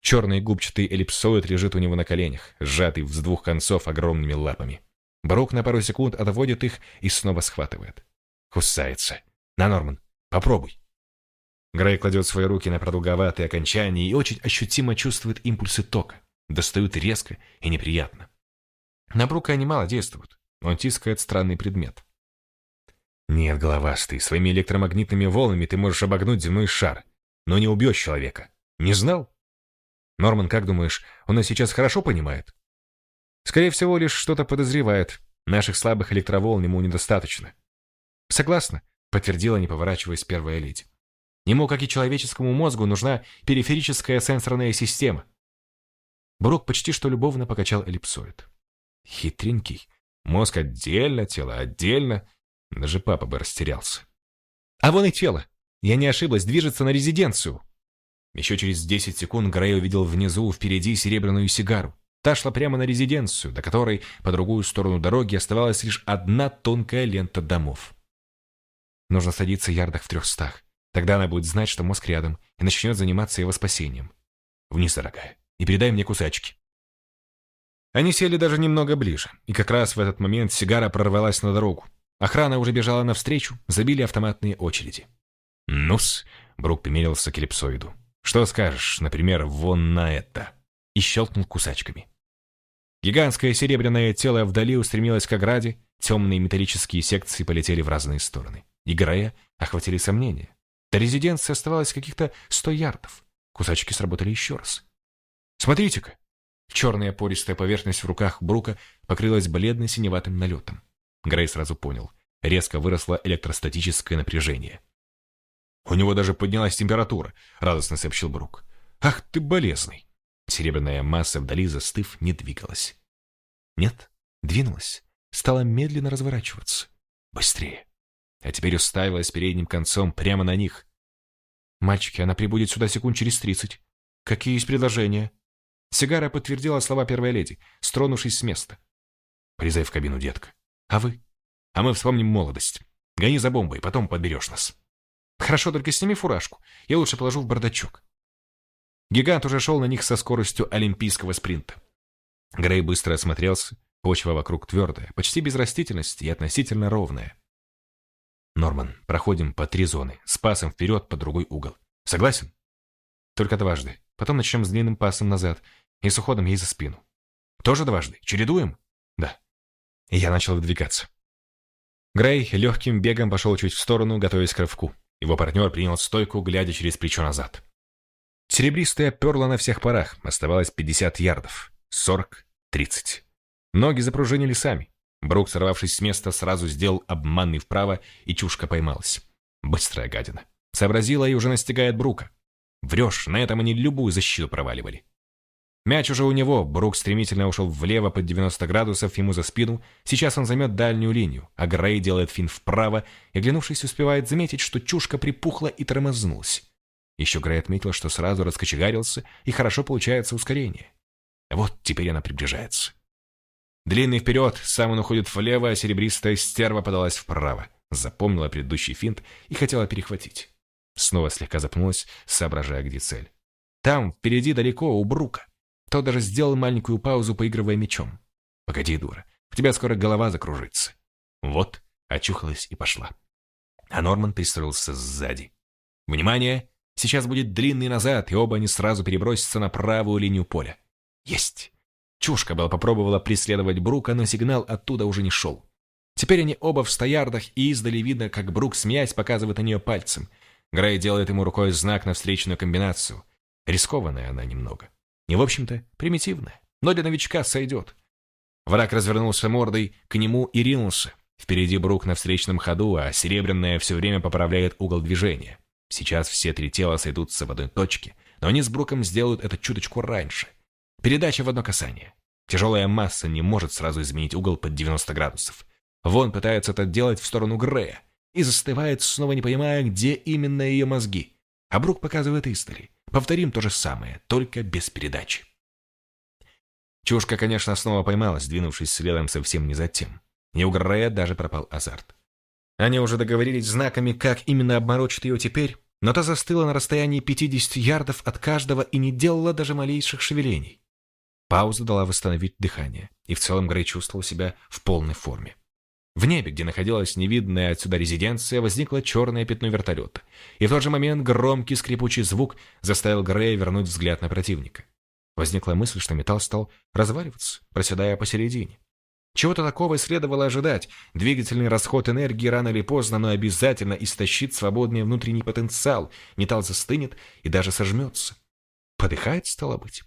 Speaker 1: Черный губчатый эллипсоид лежит у него на коленях, сжатый с двух концов огромными лапами. Брук на пару секунд отводит их и снова схватывает. Кусается. «На, Норман, попробуй!» Грей кладет свои руки на продолговатые окончания и очень ощутимо чувствует импульсы тока. Достают резко и неприятно. На Брука они мало действуют. Он тискает странный предмет. Нет, головастый, своими электромагнитными волнами ты можешь обогнуть земной шар, но не убьешь человека. Не знал? Норман, как думаешь, он нас сейчас хорошо понимает? Скорее всего, лишь что-то подозревает. Наших слабых электроволн ему недостаточно. Согласна, подтвердила, не поворачиваясь первая леди. Ему, как и человеческому мозгу, нужна периферическая сенсорная система. Брук почти что любовно покачал эллипсоид. Хитренький. Мозг отдельно, тело отдельно. Даже папа бы растерялся. А вон и тело. Я не ошиблась, движется на резиденцию. Еще через 10 секунд Грей увидел внизу, впереди серебряную сигару. Та шла прямо на резиденцию, до которой по другую сторону дороги оставалась лишь одна тонкая лента домов. Нужно садиться ярдах в трехстах. Тогда она будет знать, что мозг рядом, и начнет заниматься его спасением. Вниз, дорогая, и передай мне кусачки. Они сели даже немного ближе, и как раз в этот момент сигара прорвалась на дорогу. Охрана уже бежала навстречу, забили автоматные очереди. «Ну-с», — Брук примерился к эллипсоиду. «Что скажешь, например, вон на это?» И щелкнул кусачками. Гигантское серебряное тело вдали устремилось к ограде, темные металлические секции полетели в разные стороны. И Грея охватили сомнения. До резиденции оставалось каких-то сто ярдов. Кусачки сработали еще раз. «Смотрите-ка!» Черная пористая поверхность в руках Брука покрылась бледно-синеватым налетом. Грей сразу понял. Резко выросло электростатическое напряжение. «У него даже поднялась температура», — радостно сообщил Брук. «Ах ты болезный!» Серебряная масса вдали, застыв, не двигалась. Нет, двинулась, стала медленно разворачиваться. Быстрее а теперь уставилась передним концом прямо на них. «Мальчики, она прибудет сюда секунд через тридцать. Какие есть предложения?» Сигара подтвердила слова первой леди, стронувшись с места. «Полезай в кабину, детка. А вы?» «А мы вспомним молодость. Гони за бомбой, потом подберешь нас». «Хорошо, только сними фуражку. Я лучше положу в бардачок». Гигант уже шел на них со скоростью олимпийского спринта. Грей быстро осмотрелся. Почва вокруг твердая, почти без растительности и относительно ровная. Норман, проходим по три зоны, с пасом вперед по другой угол. Согласен? Только дважды. Потом начнем с длинным пасом назад и с уходом ей за спину. Тоже дважды? Чередуем? Да. И я начал выдвигаться. Грей легким бегом пошел чуть в сторону, готовясь к рывку. Его партнер принял стойку, глядя через плечо назад. Серебристая перла на всех парах, оставалось 50 ярдов. 40, 30. Ноги запружинили сами. Брук, сорвавшись с места, сразу сделал обманный вправо, и чушка поймалась. Быстрая гадина. Сообразила и уже настигает Брука. Врешь, на этом они любую защиту проваливали. Мяч уже у него, Брук стремительно ушел влево под 90 градусов ему за спину, сейчас он займет дальнюю линию, а Грей делает фин вправо и, оглянувшись, успевает заметить, что чушка припухла и тормознулась. Еще Грей отметил, что сразу раскочегарился и хорошо получается ускорение. Вот теперь она приближается. Длинный вперед, сам он уходит влево, а серебристая стерва подалась вправо. Запомнила предыдущий финт и хотела перехватить. Снова слегка запнулась, соображая, где цель. Там, впереди далеко, у Брука. Даже сделал маленькую паузу, поигрывая мечом. «Погоди, дура, у тебя скоро голова закружится». Вот, очухалась и пошла. А Норман пристроился сзади. «Внимание! Сейчас будет длинный назад, и оба они сразу перебросятся на правую линию поля. Есть!» Чушка была попробовала преследовать Брука, но сигнал оттуда уже не шел. Теперь они оба в стоярдах, и издали видно, как Брук, смеясь, показывает на нее пальцем. Грей делает ему рукой знак на встречную комбинацию. Рискованная она немного. Не, в общем-то, примитивная, но для новичка сойдет. Враг развернулся мордой к нему и ринулся. Впереди Брук на встречном ходу, а Серебряная все время поправляет угол движения. Сейчас все три тела сойдутся в одной точке, но они с Бруком сделают это чуточку раньше — Передача в одно касание. Тяжелая масса не может сразу изменить угол под 90 градусов. Вон пытается это делать в сторону Грея и застывает, снова не понимая, где именно ее мозги. А Брук показывает истори. Повторим то же самое, только без передачи. Чушка, конечно, снова поймалась, двинувшись следом совсем не за тем. Не у Грея даже пропал азарт. Они уже договорились знаками, как именно обморочит ее теперь, но та застыла на расстоянии 50 ярдов от каждого и не делала даже малейших шевелений. Пауза дала восстановить дыхание, и в целом Грей чувствовал себя в полной форме. В небе, где находилась невидная отсюда резиденция, возникло черное пятно вертолета, и в тот же момент громкий скрипучий звук заставил Грея вернуть взгляд на противника. Возникла мысль, что металл стал разваливаться, проседая посередине. Чего-то такого следовало ожидать. Двигательный расход энергии рано или поздно, но обязательно истощит свободный внутренний потенциал. Металл застынет и даже сожмется. Подыхает, стало быть.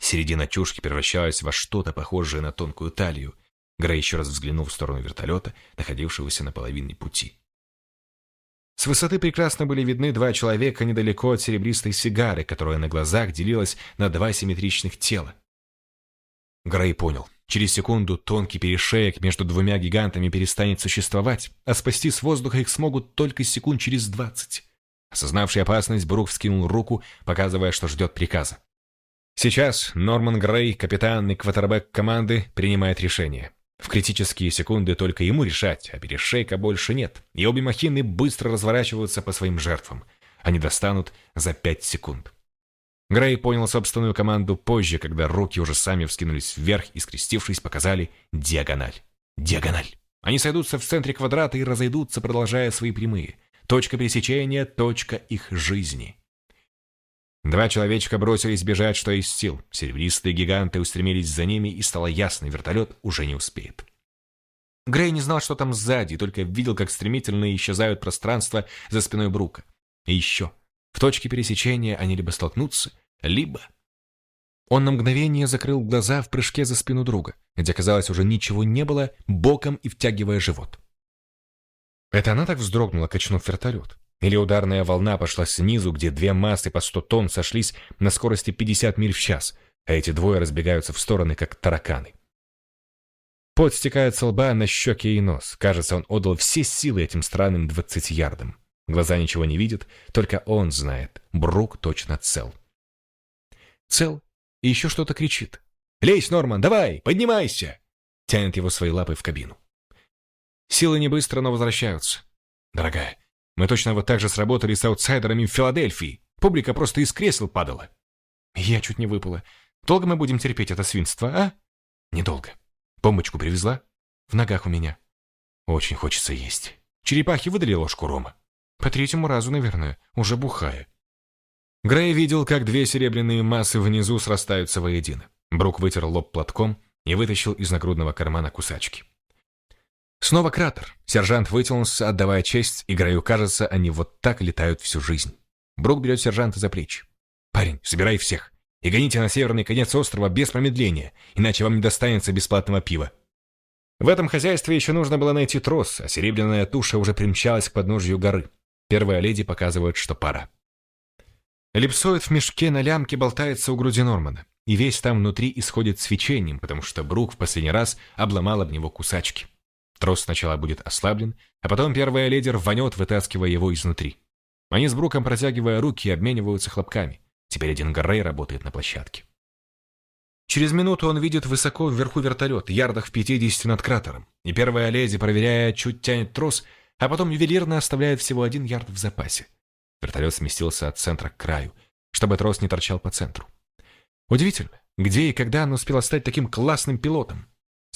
Speaker 1: Середина чушки превращалась во что-то похожее на тонкую талию. Грей еще раз взглянул в сторону вертолета, находившегося на половине пути. С высоты прекрасно были видны два человека недалеко от серебристой сигары, которая на глазах делилась на два симметричных тела. Грей понял. Через секунду тонкий перешеек между двумя гигантами перестанет существовать, а спасти с воздуха их смогут только секунд через двадцать. Осознавший опасность, Брук вскинул руку, показывая, что ждет приказа. Сейчас Норман Грей, капитан и квотербек команды, принимает решение. В критические секунды только ему решать, а перешейка больше нет, и обе махины быстро разворачиваются по своим жертвам. Они достанут за пять секунд. Грей понял собственную команду позже, когда руки уже сами вскинулись вверх и, скрестившись, показали диагональ. Диагональ. Они сойдутся в центре квадрата и разойдутся, продолжая свои прямые. Точка пересечения — точка их жизни. Два человечка бросились бежать, что из сил. Серебристые гиганты устремились за ними, и стало ясно, вертолет уже не успеет. Грей не знал, что там сзади, только видел, как стремительно исчезают пространства за спиной Брука. И еще. В точке пересечения они либо столкнутся, либо... Он на мгновение закрыл глаза в прыжке за спину друга, где, казалось, уже ничего не было, боком и втягивая живот. Это она так вздрогнула, качнув вертолет. Или ударная волна пошла снизу, где две массы по 100 тонн сошлись на скорости 50 миль в час, а эти двое разбегаются в стороны, как тараканы. Пот стекает со лба на щеки и нос. Кажется, он отдал все силы этим странным 20 ярдам. Глаза ничего не видят, только он знает. Брук точно цел. Цел и еще что-то кричит. «Лезь, Норман, давай, поднимайся!» Тянет его своей лапой в кабину. Силы не быстро, но возвращаются. «Дорогая, мы точно вот так же сработали с аутсайдерами в Филадельфии. Публика просто из кресел падала. Я чуть не выпала. Долго мы будем терпеть это свинство, а? Недолго. Бомбочку привезла? В ногах у меня. Очень хочется есть. Черепахи выдали ложку рома. По третьему разу, наверное, уже бухая. Грей видел, как две серебряные массы внизу срастаются воедино. Брук вытер лоб платком и вытащил из нагрудного кармана кусачки. Снова кратер. Сержант вытянулся, отдавая честь, и Граю кажется, они вот так летают всю жизнь. Брук берет сержанта за плечи. «Парень, собирай всех и гоните на северный конец острова без промедления, иначе вам не достанется бесплатного пива». В этом хозяйстве еще нужно было найти трос, а серебряная туша уже примчалась к подножью горы. Первая леди показывает, что пора. Эллипсоид в мешке на лямке болтается у груди Нормана, и весь там внутри исходит свечением, потому что Брук в последний раз обломал об него кусачки. Трос сначала будет ослаблен, а потом первая леди рванет, вытаскивая его изнутри. Они с Бруком, протягивая руки, обмениваются хлопками. Теперь один Гаррей работает на площадке. Через минуту он видит высоко вверху вертолет, ярдах в 50 над кратером, и первая леди, проверяя, чуть тянет трос, а потом ювелирно оставляет всего один ярд в запасе. Вертолет сместился от центра к краю, чтобы трос не торчал по центру. Удивительно, где и когда он успел стать таким классным пилотом.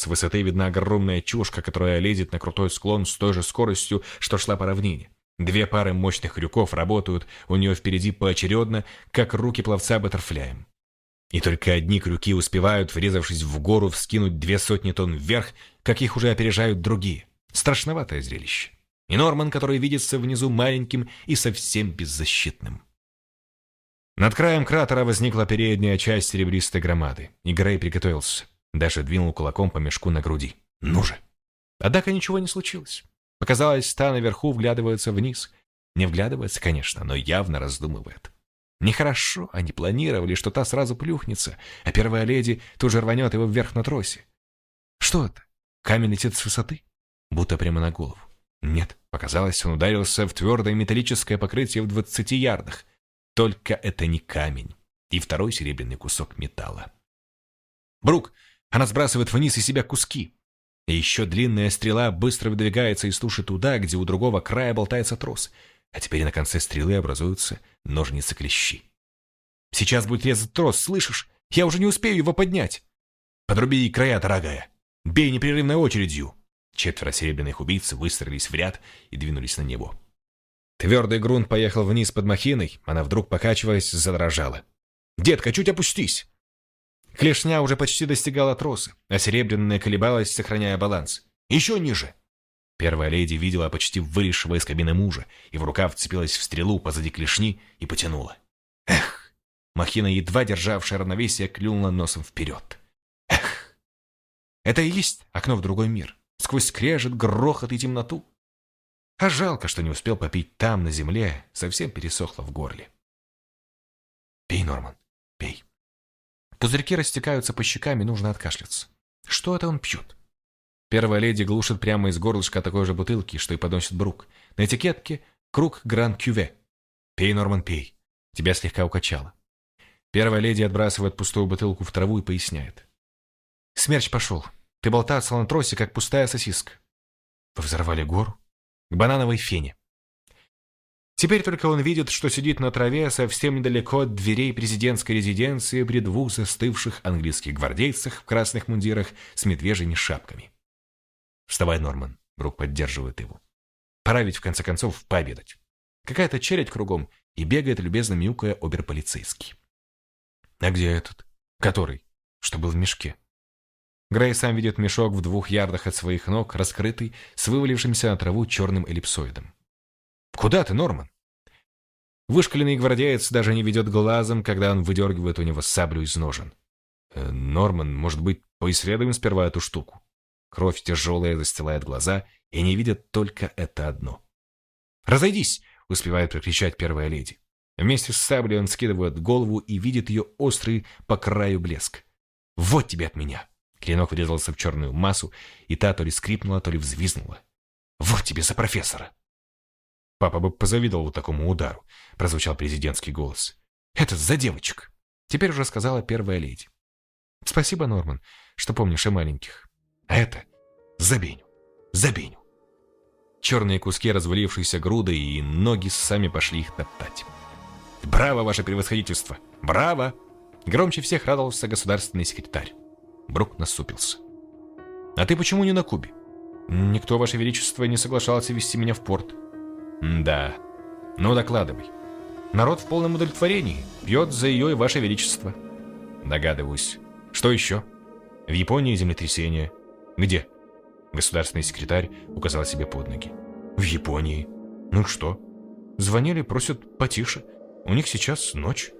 Speaker 1: С высоты видна огромная чушка, которая лезет на крутой склон с той же скоростью, что шла по равнине. Две пары мощных крюков работают у нее впереди поочередно, как руки пловца баттерфляем. И только одни крюки успевают, врезавшись в гору, вскинуть две сотни тонн вверх, как их уже опережают другие. Страшноватое зрелище. И Норман, который видится внизу маленьким и совсем беззащитным. Над краем кратера возникла передняя часть серебристой громады, и Грей приготовился. Даша двинул кулаком по мешку на груди. «Ну же!» Однако ничего не случилось. Показалось, та наверху вглядывается вниз. Не вглядывается, конечно, но явно раздумывает. Нехорошо они планировали, что та сразу плюхнется, а первая леди тут же рванет его вверх на тросе. Что это? Камень летит с высоты? Будто прямо на голову. Нет, показалось, он ударился в твердое металлическое покрытие в двадцати ярдах. Только это не камень. И второй серебряный кусок металла. «Брук, она сбрасывает вниз из себя куски. И еще длинная стрела быстро выдвигается из туши туда, где у другого края болтается трос. А теперь на конце стрелы образуются ножницы-клещи. Сейчас будет резать трос, слышишь? Я уже не успею его поднять. Подруби ей края, дорогая. Бей непрерывной очередью. Четверо серебряных убийц выстроились в ряд и двинулись на него. Твердый грунт поехал вниз под махиной, она вдруг, покачиваясь, задрожала. «Детка, чуть опустись!» Клешня уже почти достигала троса, а серебряная колебалась, сохраняя баланс. Еще ниже. Первая леди видела почти вылезшего из кабины мужа, и в рукав вцепилась в стрелу позади клешни и потянула. Эх! Махина, едва державшая равновесие, клюнула носом вперед. Эх! Это и есть окно в другой мир. Сквозь скрежет, грохот и темноту. А жалко, что не успел попить там, на земле, совсем пересохло в горле. Пей, Норман, пей. Пузырьки растекаются по щекам, и нужно откашляться. Что это он пьет? Первая леди глушит прямо из горлышка такой же бутылки, что и подносит Брук. На этикетке «Круг Гран Кюве». Пей, Норман, пей. Тебя слегка укачало. Первая леди отбрасывает пустую бутылку в траву и поясняет. Смерч пошел. Ты болтался на тросе, как пустая сосиска. Вы взорвали гору? К банановой фене. Теперь только он видит, что сидит на траве совсем недалеко от дверей президентской резиденции при двух застывших английских гвардейцах в красных мундирах с медвежьими шапками. «Вставай, Норман», — Брук поддерживает его. «Пора ведь, в конце концов, пообедать. Какая-то челядь кругом, и бегает любезно мяукая оберполицейский. А где этот? Который? Что был в мешке? Грей сам видит мешок в двух ярдах от своих ног, раскрытый, с вывалившимся на траву черным эллипсоидом. «Куда ты, Норман?» Вышкаленный гвардеец даже не ведет глазом, когда он выдергивает у него саблю из ножен. «Э, «Норман, может быть, поисследуем сперва эту штуку?» Кровь тяжелая застилает глаза, и не видят только это одно. «Разойдись!» — успевает прокричать первая леди. Вместе с саблей он скидывает голову и видит ее острый по краю блеск. «Вот тебе от меня!» Клинок врезался в черную массу, и та то ли скрипнула, то ли взвизгнула. «Вот тебе за профессора!» «Папа бы позавидовал такому удару», — прозвучал президентский голос. «Это за девочек!» Теперь уже сказала первая леди. «Спасибо, Норман, что помнишь о маленьких. А это за Беню, за Беню!» Черные куски развалившейся груды и ноги сами пошли их топтать. «Браво, ваше превосходительство! Браво!» Громче всех радовался государственный секретарь. Брук насупился. «А ты почему не на Кубе? Никто, ваше величество, не соглашался вести меня в порт». «Да. Ну, докладывай. Народ в полном удовлетворении. Пьет за ее и ваше величество». «Догадываюсь. Что еще?» «В Японии землетрясение». «Где?» Государственный секретарь указал себе под ноги. «В Японии. Ну что?» Звонили, просят потише. У них сейчас ночь.